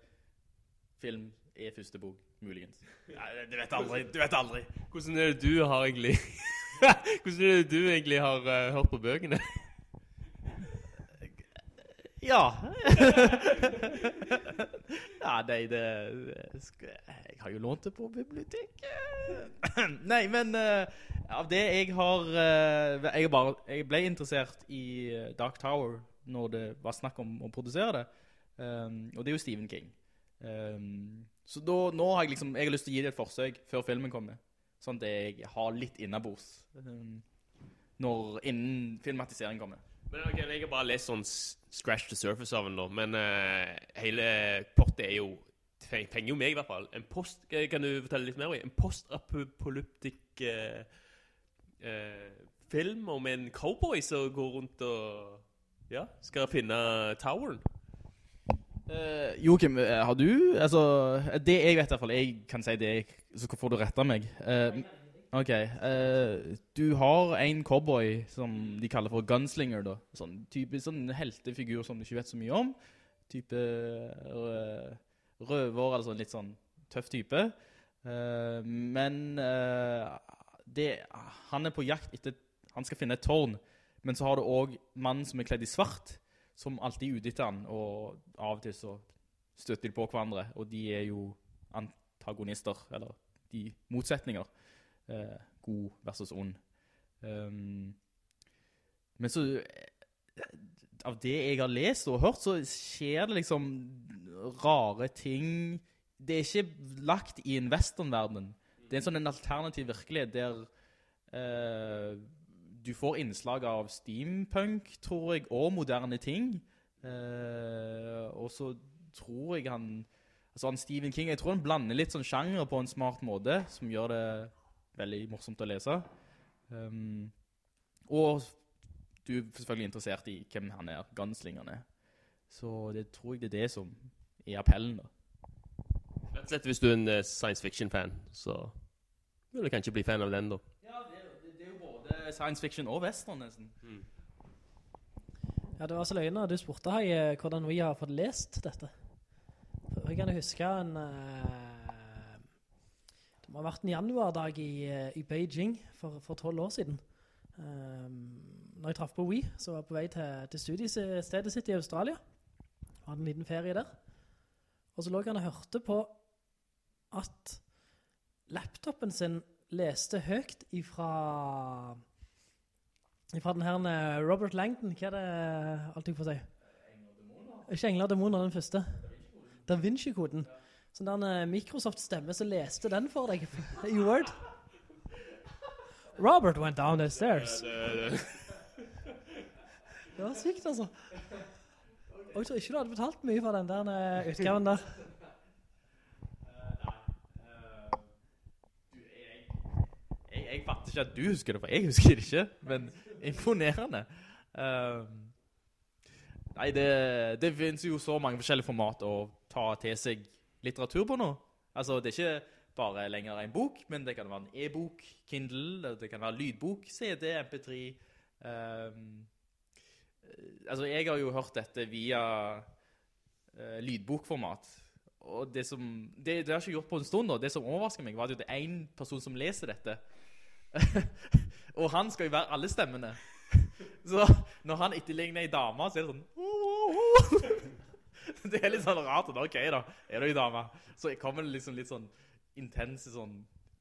film er første bok, muligens. Ja, du vet aldri, du vet aldri. Hvordan er det du har egentlig Hvordan er det du egentlig har uh, hørt på bøkene? Ja. ja, nei, det Jeg har jo lånt det på biblioteket. nei, men uh, av det jeg har uh, jeg, bare, jeg, ble interessert i Dark Tower når det var snakk om å produsere det. Um, og det er jo Stephen King. Um, så da, nå har jeg liksom Jeg har lyst til å gi det et forsøk før filmen kommer. Sånn at jeg har litt innabords um, når innen filmatiseringen kommer. Men okay, Jeg har bare lest sånn scratch the surface av den, da. Men uh, hele plottet er jo Trenger jo meg, i hvert fall. En post, kan du fortelle litt mer? En postapolyptisk uh, uh, film om en cowboy som går rundt og ja, skal finne toweren. Uh, Joakim, har du Altså, det jeg vet i hvert fall Jeg kan si det, så får du rette meg. Uh, Ok, uh, du har en cowboy som de kaller for gunslinger da. Sånn type sånn heltefigur som du ikke vet så mye om. Type uh, røver, eller sånn litt sånn tøff type. Uh, men det, han er på jakt etter, han skal finne et tårn. Men så har du også mannen som er kledd i svart, som alltid er han, og av og til så støtter de på hverandre, og de er jo antagonister, eller de motsetninger. Uh, god versus ond. Um, men så Av det jeg har lest og hørt, så skjer det liksom rare ting. Det er ikke lagt i en westernverden. Det er en sånn en alternativ virkelighet der eh, du får innslag av steampunk, tror jeg, og moderne ting. Eh, og så tror jeg han Altså han Stephen King, jeg tror han blander litt sånn sjanger på en smart måte, som gjør det veldig morsomt å lese. Um, og du er selvfølgelig interessert i hvem han er, ganslingerne. Så det tror jeg det er det som er appellen da. Rett og slett hvis du er en uh, science fiction-fan, så vil du kanskje bli fan av den da. Ja, det, det, det er jo både science fiction og western nesten. Mm. Ja, det var så løgnet. Du spurte hei, hvordan vi har fått lest dette. Jeg kan huske en... Uh, må ha vært en januardag i, i Beijing for, for 12 år siden. Um, når jeg traff på Wii, så var jeg på vei til, til studiestedet sitt i Australia. Jeg hadde en liten ferie der. Og så lå han og hørte på at laptopen sin leste høyt ifra, ifra den her Robert Langdon. Hva er det alt jeg får si? Ikke Engler og Dæmoner, den første. Da Vinci-koden sånn der eh, Microsoft-stemme som leste den for deg i Word. Robert went down the stairs. Eh, det var sykt, altså. Og jeg tror ikke du hadde betalt mye for den der eh, utgaven der. jeg fatter ikke at du husker det, for jeg husker det ikke, men imponerende. Uh, nei, det, det finnes jo så mange forskjellige format å ta til seg litteratur på nå. Altså, det er ikke bare lenger en bok, men det kan være en e-bok, Kindle, det kan være lydbok, CD, MP3. Ehm, eh, altså, jeg har jo hørt dette via uh, lydbokformat. Og det som, det, det har jeg ikke gjort på en stund da, det som overrasker meg var at det er en person som leser dette. og han skal jo være alle stemmene. Så når han etterligner en dame, så er det sånn Det er litt sånn rart. og da, Ok da, er du en dame? Så kommer det liksom litt sånn intense sånn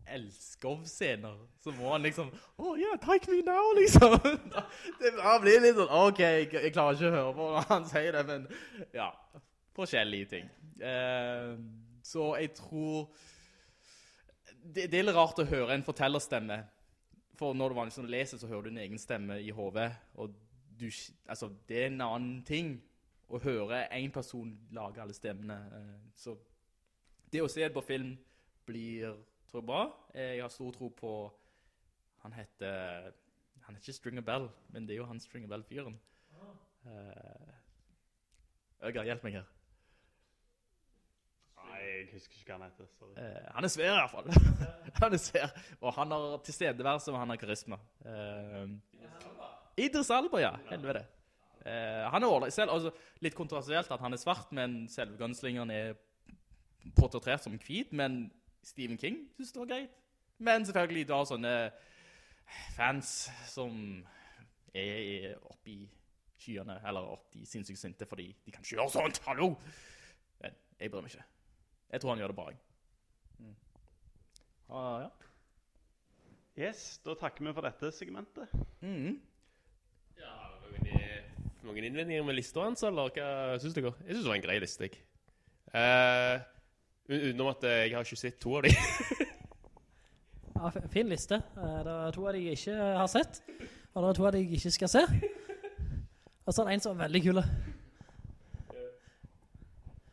elskov-scener. Så må han liksom Oh yeah, take me now, liksom. det blir litt sånn Ok, jeg, klarer ikke å høre på når han sier det, men ja. Forskjellige ting. Uh, så jeg tror det, det, er litt rart å høre en fortellerstemme. For når du vanligvis leser, så hører du din egen stemme i hovedet, Og du, altså, det er en annen ting å høre en person lage alle stemmene. Eh, så det å se det på film blir, tror jeg, bra. Jeg har stor tro på Han heter Han heter ikke Stringer Bell, men det er jo han Stringer Bell-fyren. Uh, Øygar, hjelp meg her. Nei, jeg husker ikke hva han heter. Sorry. Han er svær i hvert fall. han er svær. Og han har tilstedeværelse, og han har karisma. Idris Alba, ja. Helvete. Uh, han er ordentlig Selv altså, litt kontroversielt at han er svart, men selve gunslingeren er portrettert som hvit. Men Stephen King synes det var greit. Men selvfølgelig, du har sånne fans som er oppe i skyene, eller oppe i sinnssykt sinte, fordi de kan ikke gjøre sånt, hallo! Men jeg bryr meg ikke. Jeg tror han gjør det bra. Mm. Ah, ja. Yes, da takker vi for dette segmentet. Mm. Noen, innvendinger med lista hans, eller hva synes dere? Jeg synes det var en grei liste, jeg. Uh, utenom at jeg har ikke sett to av de. ja, fin liste. Eh, det er to av de jeg ikke har sett, og det er to av de jeg ikke skal se. Og så er det en som er veldig kul.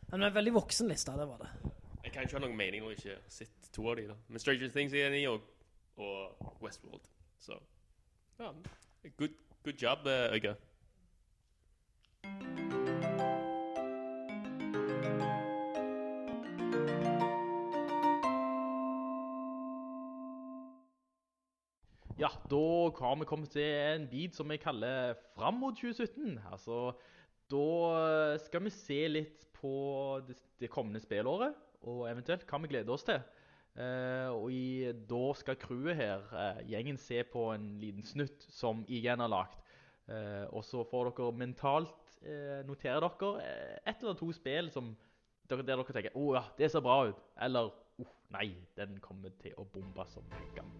Men en veldig voksen liste, det var det. Jeg kan ikke ha noen mening når jeg ikke har sett to av de da. Men Stranger Things er enig, og, og Westworld. Så, ja, good, good job, Øyga. Ja, da har vi kommet til en bit som vi kaller Fram mot 2017. Altså, da skal vi se litt på det, det kommende spillåret, og eventuelt hva vi gleder oss til. Eh, og i, da skal crewet her, eh, gjengen, se på en liten snutt som IGN har lagt. Eh, og så får dere mentalt notere dere et eller to spill som der dere tenker, åh oh, ja, det ser bra ut. Eller, åh oh, nei, den kommer til å bombe som en gang.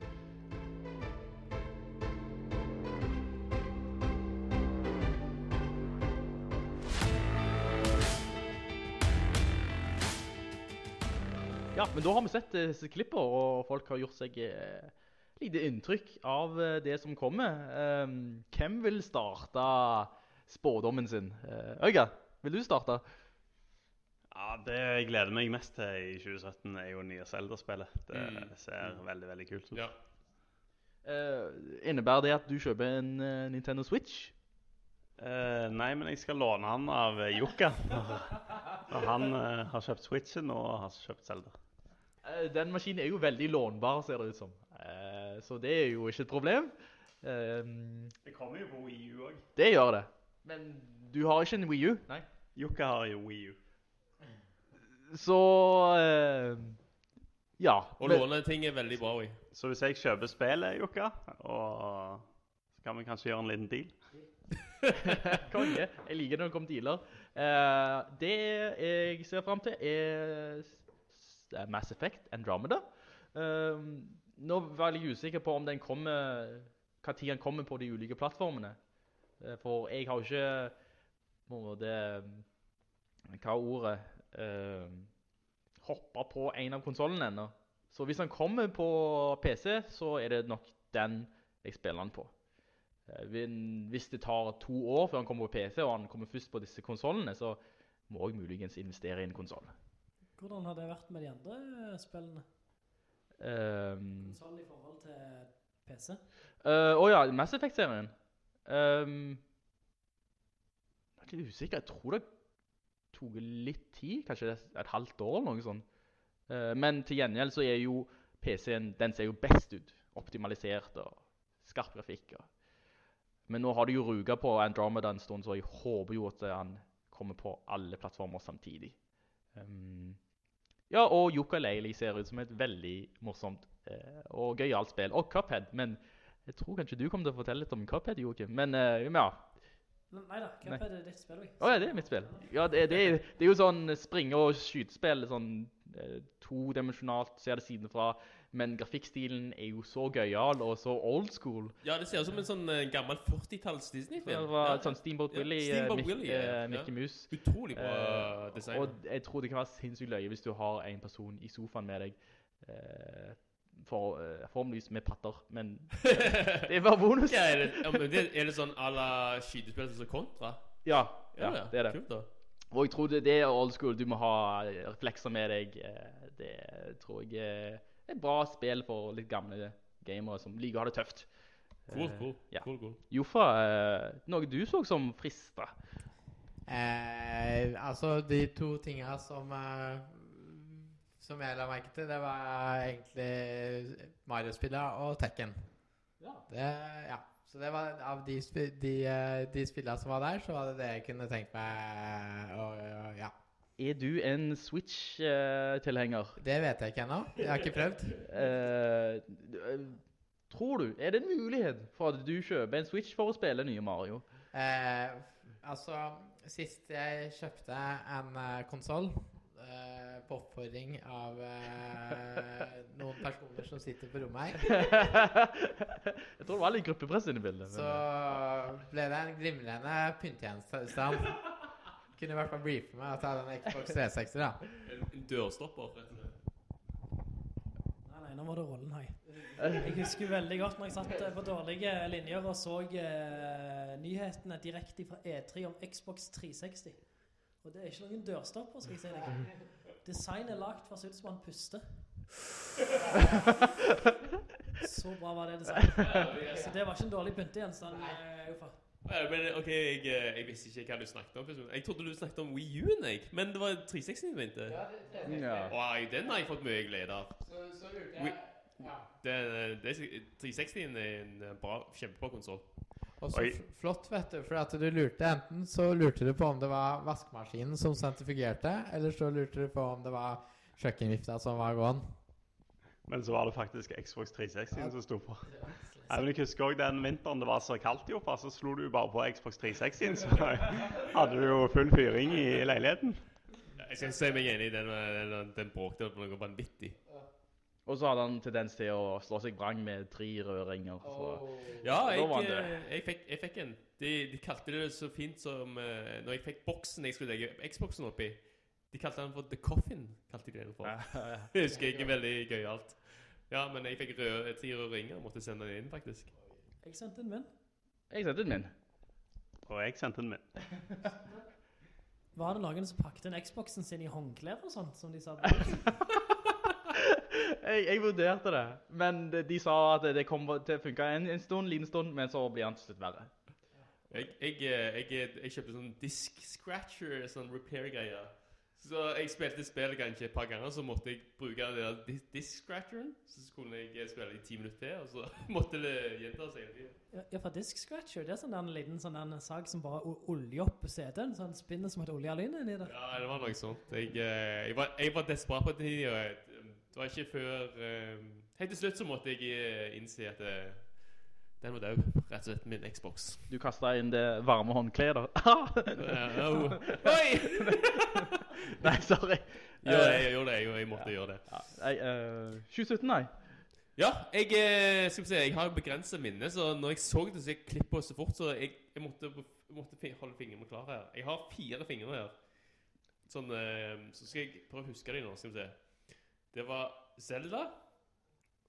Ja, men da har vi sett disse klipper, og folk har gjort seg eh, lite inntrykk av eh, det som kommer. Um, hvem vil starte spådommen sin? Eh, Øyga, vil du starte? Ja, Det jeg gleder meg mest til i 2017, er jo nye Zelda-spillet. Det Mm. ser veldig veldig kult ut. Ja. Uh, innebærer det at du kjøper en uh, Nintendo Switch? Uh, nei, men jeg skal låne han av Jokka. Han har kjøpt Switchen og har kjøpt Zelda. Eh, den maskinen er jo veldig lånbar, ser det ut som. Eh, så det er jo ikke et problem. Det kommer jo på EU òg. det gjør det. Men du har ikke en Wii U? Nei. Jokka har jo Wii U. Så eh, Ja. Å men- låne ting er veldig bra, vi. Så hvis jeg kjøper spillet, Jokka, og så kan vi kanskje gjøre en liten deal Konge. Jeg liker når det kommer dealer. Eh, det jeg ser frem til, er s- s- Mass Effect Andromeda. Eh, nå var jeg litt usikker på om den kommer hva tid den kommer på de ulike plattformene. Eh, for jeg har jo ikke på en måte Hva er ordet? Uh, Hoppa på en av konsollene ennå. Så hvis han kommer på PC, så er det nok den jeg spiller han på. Eh, Hvis det tar to år før han kommer på PC, og han kommer først på disse konsollene, så må jeg muligens investere i en konsoll. Hvordan har det vært med de andre spillene? Um, Sånn i forhold til PC. Eh, Å ja, Mass Effect-serien. Um, jeg er litt usikker. Jeg tror det tok litt tid, kanskje et, halvt år eller noe sånt. Uh, men til gjengjeld så er jo PC-en, den ser jo best ut. Optimalisert og skarp grafikk. Og. Men nå har de jo ruga på Andromeda en stund, så jeg håper jo at han kommer på alle plattformer samtidig. Um, ja, og Yooka-Laylee ser ut som et veldig morsomt uh, og gøyalt spill. Og Cuphead, men jeg tror kanskje du kommer til å fortelle litt om Cuphead, Joakim. Men uh, ja. Nei da, Cuphead er ditt spill, vi. Å ja, det er mitt spill. Ja, det, det, er, det er jo sånn springe- og skytespill, sånn eh, todimensjonalt, ser det sidenfra. Men grafikkstilen er jo så gøyal og så old school. Ja, det ser ut som en sånn eh, gammel 40-talls Disney-film. Det var sånn Steamboat Willie, ja, Steamboat eh, Willie, ja, eh, ja. Mickey Mouse. Utrolig bra uh, design. Og jeg tror det kan være sinnssykt løye hvis du har en person i sofaen med deg, eh, for, uh, formlys med patter, men det er bare bonus. Ja, er, det, ja, det, er det sånn à la skytespill som Kontra? Ja, Ja, det er det. Kult da. Og jeg tror det, det er old school. Du må ha reflekser med deg. eh, Det tror jeg er et bra spill for litt gamle gamere som liker å ha det tøft. Cool, Eh, cool, ja. cool, cool. Joffa, eh, noe du så som frista? Eh, altså, de to tinga som eh, Som jeg la merke til, det var egentlig Mario-spillene og Tekken. Ja. Det, ja. Så det var av de, de, eh, de spillene som var der, så var det det jeg kunne tenkt meg å Ja. Er du en Switch-tilhenger? Det vet jeg ikke ennå. Jeg har ikke prøvd. uh, tror du, er det en mulighet for at du kjøper en Switch for å spille nye Mario? Uh, altså, sist jeg kjøpte en uh, konsoll på oppfordring av eh, noen personer som sitter på rommet her, Jeg tror det var litt gruppepress inne i bildet. men- så ble det en glimrende pyntegjenstand. Kunne i hvert fall briefe meg at jeg hadde en Xbox 360 da. En, dørstopper, og. Nei, nei, nå var det rollen her. Jeg husker veldig godt når jeg satt eh, på dårlige linjer og så eh, nyhetene direkte fra E3 om Xbox 360. Og det er ikke noen dørstopper, skal jeg si deg. Design er lagt for å se ut som han puster. Så bra var det designet. Så det var ikke en dårlig pyntegjenstand, igjen, sånn. Men ok, jeg, eh, jeg visste ikke hva du snakket om. Jeg trodde du snakket om Wii U-en. Men det var 360 du mente. Ja. Oi, den har jeg fått mye glede av. Så, så lurte jeg ja. Det, det, er- 360 er en bra, kjempebra konsol. Og så flott, vet du, for at du lurte enten så lurte du på om det var vaskemaskinen som sentrifugerte, eller så lurte du på om det var kjøkkenvifta som var gåen. Men så var det faktisk Xbox 360 som sto på. Ja, men jeg husker også den vinteren det var så kaldt i Oppa, så slo du bare på Xbox 360, så hadde du jo full fyring i leiligheten. Jeg skal si meg enig i den, den, den bråkte på noe vanvittig. Og så hadde han tendens til å slå seg vrang med tre rødringer. Så. Ja, jeg, eh, jeg, fikk, jeg fikk en. De, de kalte det så fint som uh, Når jeg fikk boksen jeg skulle legge Xboxen oppi. De kalte den for The Coffin. kalte de den for. Det husker jeg ikke veldig gøyalt. Ja, men jeg fikk tre røde ringer og måtte sende den inn, faktisk. Jeg sendte en min. Jeg sendte den min. Og jeg sendte den min. Var det noen som pakket inn Xboxen sin i håndklær og sånt, som de sa? Jeg, jeg vurderte det, men de, de sa at det kommer til å funke en, en stund, liten stund, men så blir han til slutt verre. Jeg, jeg, eh, jeg, jeg kjøpte sånn disk scratcher, sånn repair-greier. Så jeg spilte spillet kanskje et par ganger, så måtte jeg bruke den der dis- disk scratcheren. Så kunne jeg eh, spille i ti minutter til, og så måtte det gjenta seg hele tiden. Ja, for disk scratcher, det er sånn en liten sånn en sag som bare olje opp på CD-en, sånn spinner som et oljealyn inni det. Ja, det var noe sånt. Jeg, eh, jeg, var, jeg var desperat på det, og jeg- det var ikke før... eh, Helt til slutt så måtte jeg innsi innse at eh, den var død, rett og slett min Xbox. Du kastet inn det varme håndkleet da. Ja. Oi! nei, sorry. Det, jeg gjorde det, jeg, jeg måtte gjøre det. Ja, nei, uh, 2017, nei. Ja, jeg, eh, skal vi se, jeg har begrenset minne, så når jeg så det, så jeg klippet så fort, så jeg, jeg måtte, måtte holde fingrene klare her. Jeg har fire fingre her. Sånn, eh, så skal jeg prøve å huske det nå, skal vi se. Det var Zelda,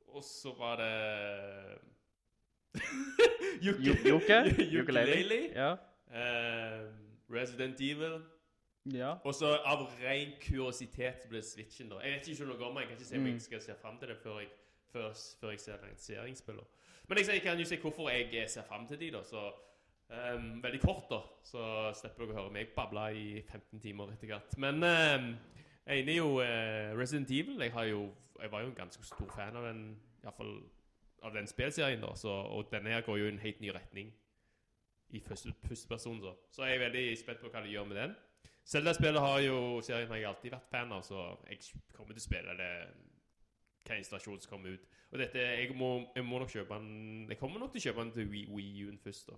og så var det... Jo- Joke? Ukulele. Ja. Uh, Resident Evil. Ja. Og så av ren kuriositet så ble det Switchen da. Jeg vet ikke noe om det, jeg kan ikke se om Mm. jeg skal se frem til det før jeg, før, før jeg ser lanseringsspillene. Men jeg, jeg kan jo se hvorfor jeg ser frem til de da, så um, veldig kort da, så slipper dere å høre meg babla i 15 timer etter hvert. Men ehm, jeg er jo eh, Resident Evil, jeg, jo, jeg var jo en ganske stor fan av den, den spilserien da, og denne her går jo i en helt ny retning i første, første person så. Så jeg er veldig spent på hva de gjør med den. Zelda-spillet har jo, serien har jeg alltid vært fan av, så jeg kommer til å spille det hva installasjon som kommer ut. Og dette, jeg må, jeg må nok kjøpe den, jeg kommer nok til å kjøpe den til Wii, Wii U-en først da.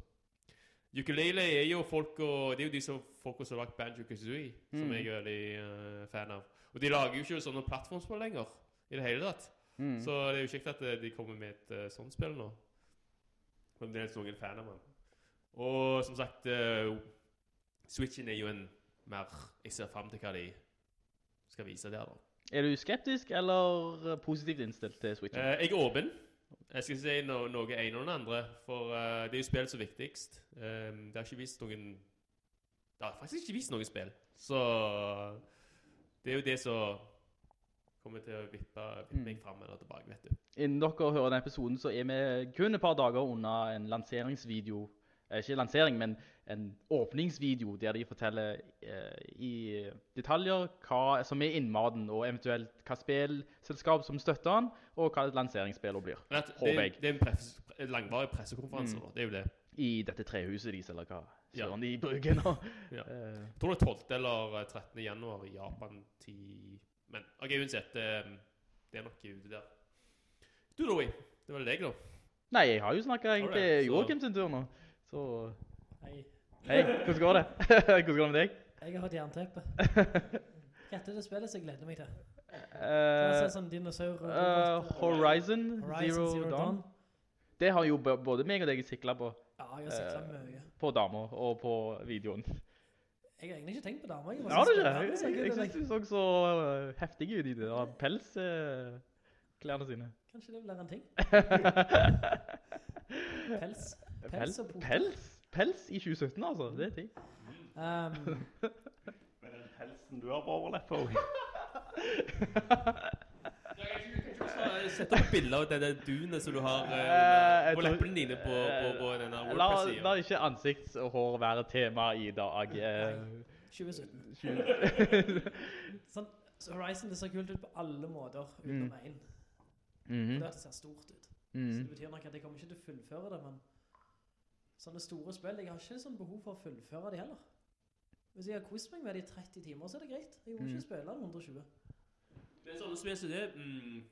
Ukulele er jo folk og, det er jo de som, folk som har lagd Banjo-Kazooie, som Mm. jeg er veldig uh, fan av. Og de lager jo ikke sånne plattformspill lenger, i det hele tatt. Mm. Så det er jo kjekt at eh, de kommer med et uh, sånt spill nå. Men det er noen fan av den. Og som sagt, uh, Switchen er jo en mer, jeg ser frem til hva de skal vise der da. Er du skeptisk eller positivt innstilt til Switchen? Jeg er åpen. Jeg skal si no noe ene eller den andre, for uh, det er jo spill som er viktigst. Um, det har ikke vist noen... Det har faktisk ikke vist noen spill. Så det er jo det som kommer til å vippe, vippe meg frem eller tilbake, vet du. Innen dere hører denne episoden, så er vi kun et par dager unna en lanseringsvideo. Eh, ikke lansering, men en åpningsvideo der de forteller eh, i detaljer hva som er innmaten, og eventuelt hva spillselskap som støtter den, og hva lanseringsspillet blir. Det, er- det er en, press, langvarig pressekonferanse Mm. det er jo det. I dette trehuset deres, eller hva Ja. de bruker nå. Ja. Eh, Jeg tror det er 12. eller 13. januar i Japan 10... Men ok, uansett, det, er nok ute der. Du, Louis, det var deg da. Nei, jeg har jo snakket egentlig så- sin tur nå. Så... Hei. Hei, hvordan går det? hvordan går det med deg? Jeg har hatt jernteppe. Hva heter det spillet som jeg gleder meg til? Det er Eh, sånn dinosaur... Uh, Horizon, Horizon Zero, Dawn. Det har jo både meg og deg siklet på. Ja, jeg har siklet eh, mye. På damer og på videoen. Jeg har egentlig ikke tenkt på damer. Jeg Ja, det er ikke? Jeg, jeg, jeg synes du så så heftig ut i det der pelsklærne sine. Kanskje det blir en ting. Pels. Pels Pels? og poter. Pels? Pels i 2017, altså. Det er ting. Um, Med den pelsen du har på overleppa. Sett opp bilder av det der dunet som du har Eh, eh, på leppene dine på, på, på denne La, WordPress-siden. la ikke ansiktshår være tema i dag. eh, 2017. 20 sånn, så Horizon det ser kult ut på alle måter, Mm. utenom én. Mhm. Det er det ser stort ut. Mhm. Så det betyr nok at jeg kommer ikke til å fullføre det, men sånne store spill, jeg har ikke sånn behov for å fullføre de heller. Hvis jeg har quiz meg med de i 30 timer, så er det greit. Jeg må Mm. ikke spille det 120. Det er sånne som det mm,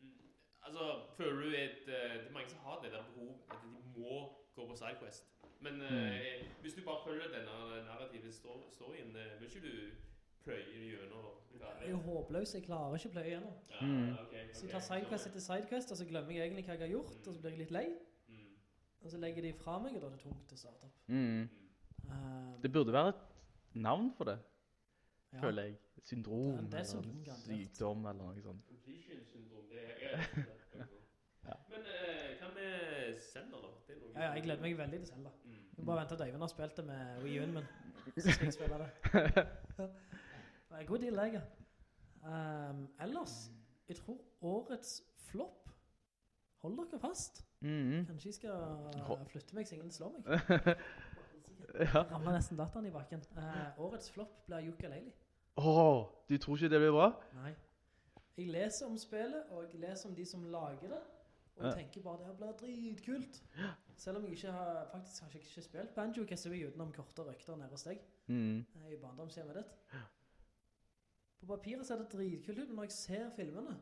mm, Altså, føler du at eh, Det er mange som har det der behov at de må gå på sidequest. Men eh, hvis du bare følger denne narrative storyen, eh, vil ikke du pløye gjennom Jeg er håpløs, jeg klarer ikke å pløye gjennom. Ja, okay, okay, Så jeg tar sidequest etter sidequest, og så glemmer jeg egentlig hva jeg har gjort, og så blir jeg litt lei. Og så legger de fra meg, og da er det tungt å starte opp. Mm. Um, Det burde være et navn for det, Ja. føler jeg. Syndrom, Det er- det er eller syndrom, sykdom, eller noe sånt. Completion syndrom, det er jeg Men uh, hva med Zelda, da? Det Ja, ja, jeg gleder meg veldig til Zelda. Mm. Jeg må bare vente at Øyvind har spilt det med Wii U-en min. Så skal jeg spille det. Det er en god deal, jeg. Um, ellers, jeg tror årets flopp Hold dere fast. Mhm. Kanskje jeg skal flytte meg så ingen slår meg. Ja. Ramler nesten datan i bakken. Eh, årets flopp blir ukulele. Åh, du tror ikke det blir bra? Nei. Jeg leser om spillet, og jeg leser om de som lager det, og Ja. tenker bare det her blir dritkult. Selv om jeg ikke har, faktisk har ikke spilt Banjo Kazooie utenom korte røkter nede hos deg. Mm. eh, I barndomshjemmet ditt. På papiret ser det dritkult ut, men når jeg ser filmene,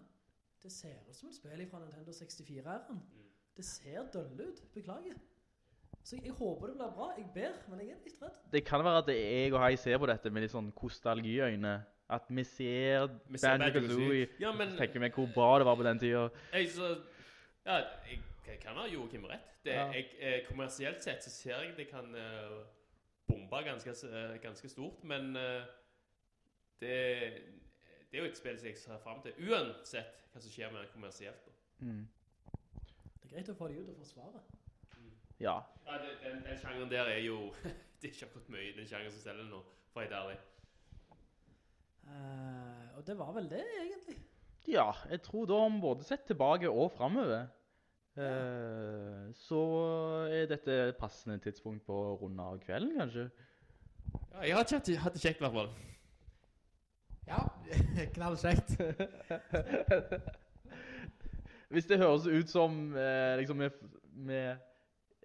det ser ut som et spill fra Nintendo 64-æren. Det ser døll ut, beklager. Så jeg, jeg håper det blir bra, jeg ber, men jeg er litt redd. Det kan være at jeg og jeg ser på dette med litt sånn kostalgiøyne. At vi ser Vi ser Banjo-Kazooie. Ja, men- så tenker vi hvor bra det var på den tiden. Jeg, så, ja, jeg, jeg kan ha Joachim rett. Det, Ja. jeg, eh, kommersielt sett så ser jeg det kan eh, bombe ganske, eh, ganske stort, men eh, det, det er jo et spill som jeg ser frem til, uansett hva som skjer med det kommersielt. Mhm. Det er greit å få det ut og forsvare. Ja. Ja, det, den, den sjangeren der er jo Det er ikke akkurat mye den sjangeren som selger nå, for helt ærlig. Uh, og det var vel det, egentlig. ja, jeg tror da om både sett tilbake og fremover. uh, så er dette passende tidspunkt på å runde av kvelden, kanskje? Ja, jeg har ikke hatt- hatt det kjekt, i hvert fall. Ja, knallkjekt. Hvis det høres ut som eh, liksom med, med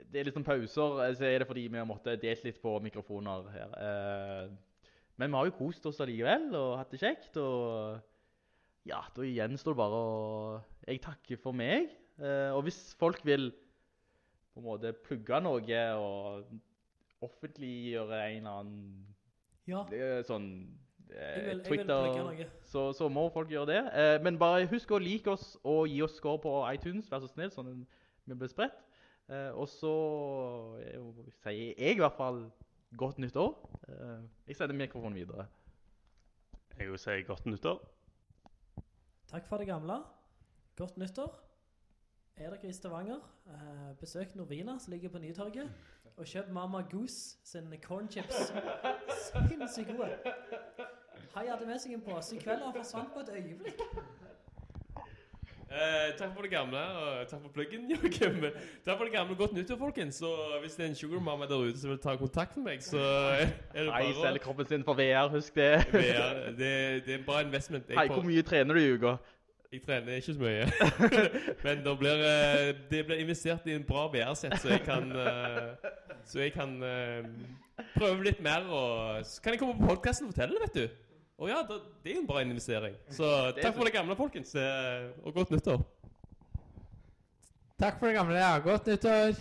Det er litt sånn pauser, eh, så er det fordi vi har måttet delt litt på mikrofoner her. Eh, men vi har jo kost oss allikevel og hatt det kjekt. Og ja, da gjenstår det bare å Jeg takker for meg. Eh, og hvis folk vil på en måte plugge noe og offentliggjøre en eller annen Ja. er sånn eh, Jeg vil- jeg vil Twitter, så, så må folk gjøre det. Eh, men bare husk å like oss og gi oss score på iTunes, vær så snill, sånn vi blir spredt. Eh, og så sier jeg i hvert fall godt nyttår. Eh, jeg sender mikrofonen videre. Jeg vil si godt nyttår. Takk for det gamle. Godt nyttår. Er dere i Stavanger, eh, besøk Norvina som ligger på Nytorget, og kjøp Mama Goose sin corn chips. Sinnssykt gode. Hai hadde med seg en pose i kveld, og han forsvant på et øyeblikk. Eh, takk for det gamle, og takk for pluggen, Joakim. Takk for det gamle, godt nyttår, folkens. Så hvis det er en sugarmamma der ute som vil ta kontakt med meg, så er det Hei, Nei, selg kroppen sin for VR, husk det. VR, det, det er en bra investment. Jeg Hei, hvor mye trener du i uka? Jeg trener ikke så mye. Men det blir, eh, det blir investert i en bra VR-sett, så jeg kan, eh, så jeg kan eh, prøve litt mer. Og så kan jeg komme på podkasten og fortelle det, vet du. Og ja, da, det er jo en bra investering. Så takk for det gamle, folkens. eh, Og godt nyttår. Takk for det gamle, ja. Godt nyttår.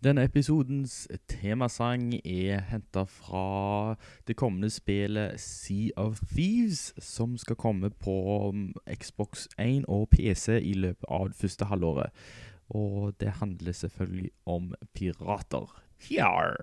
Denne episodens temasang er hentet fra det kommende spillet Sea of Thieves, som skal komme på um, Xbox 1 og PC i løpet av det første halvåret. Og det handler selvfølgelig om pirater. Here.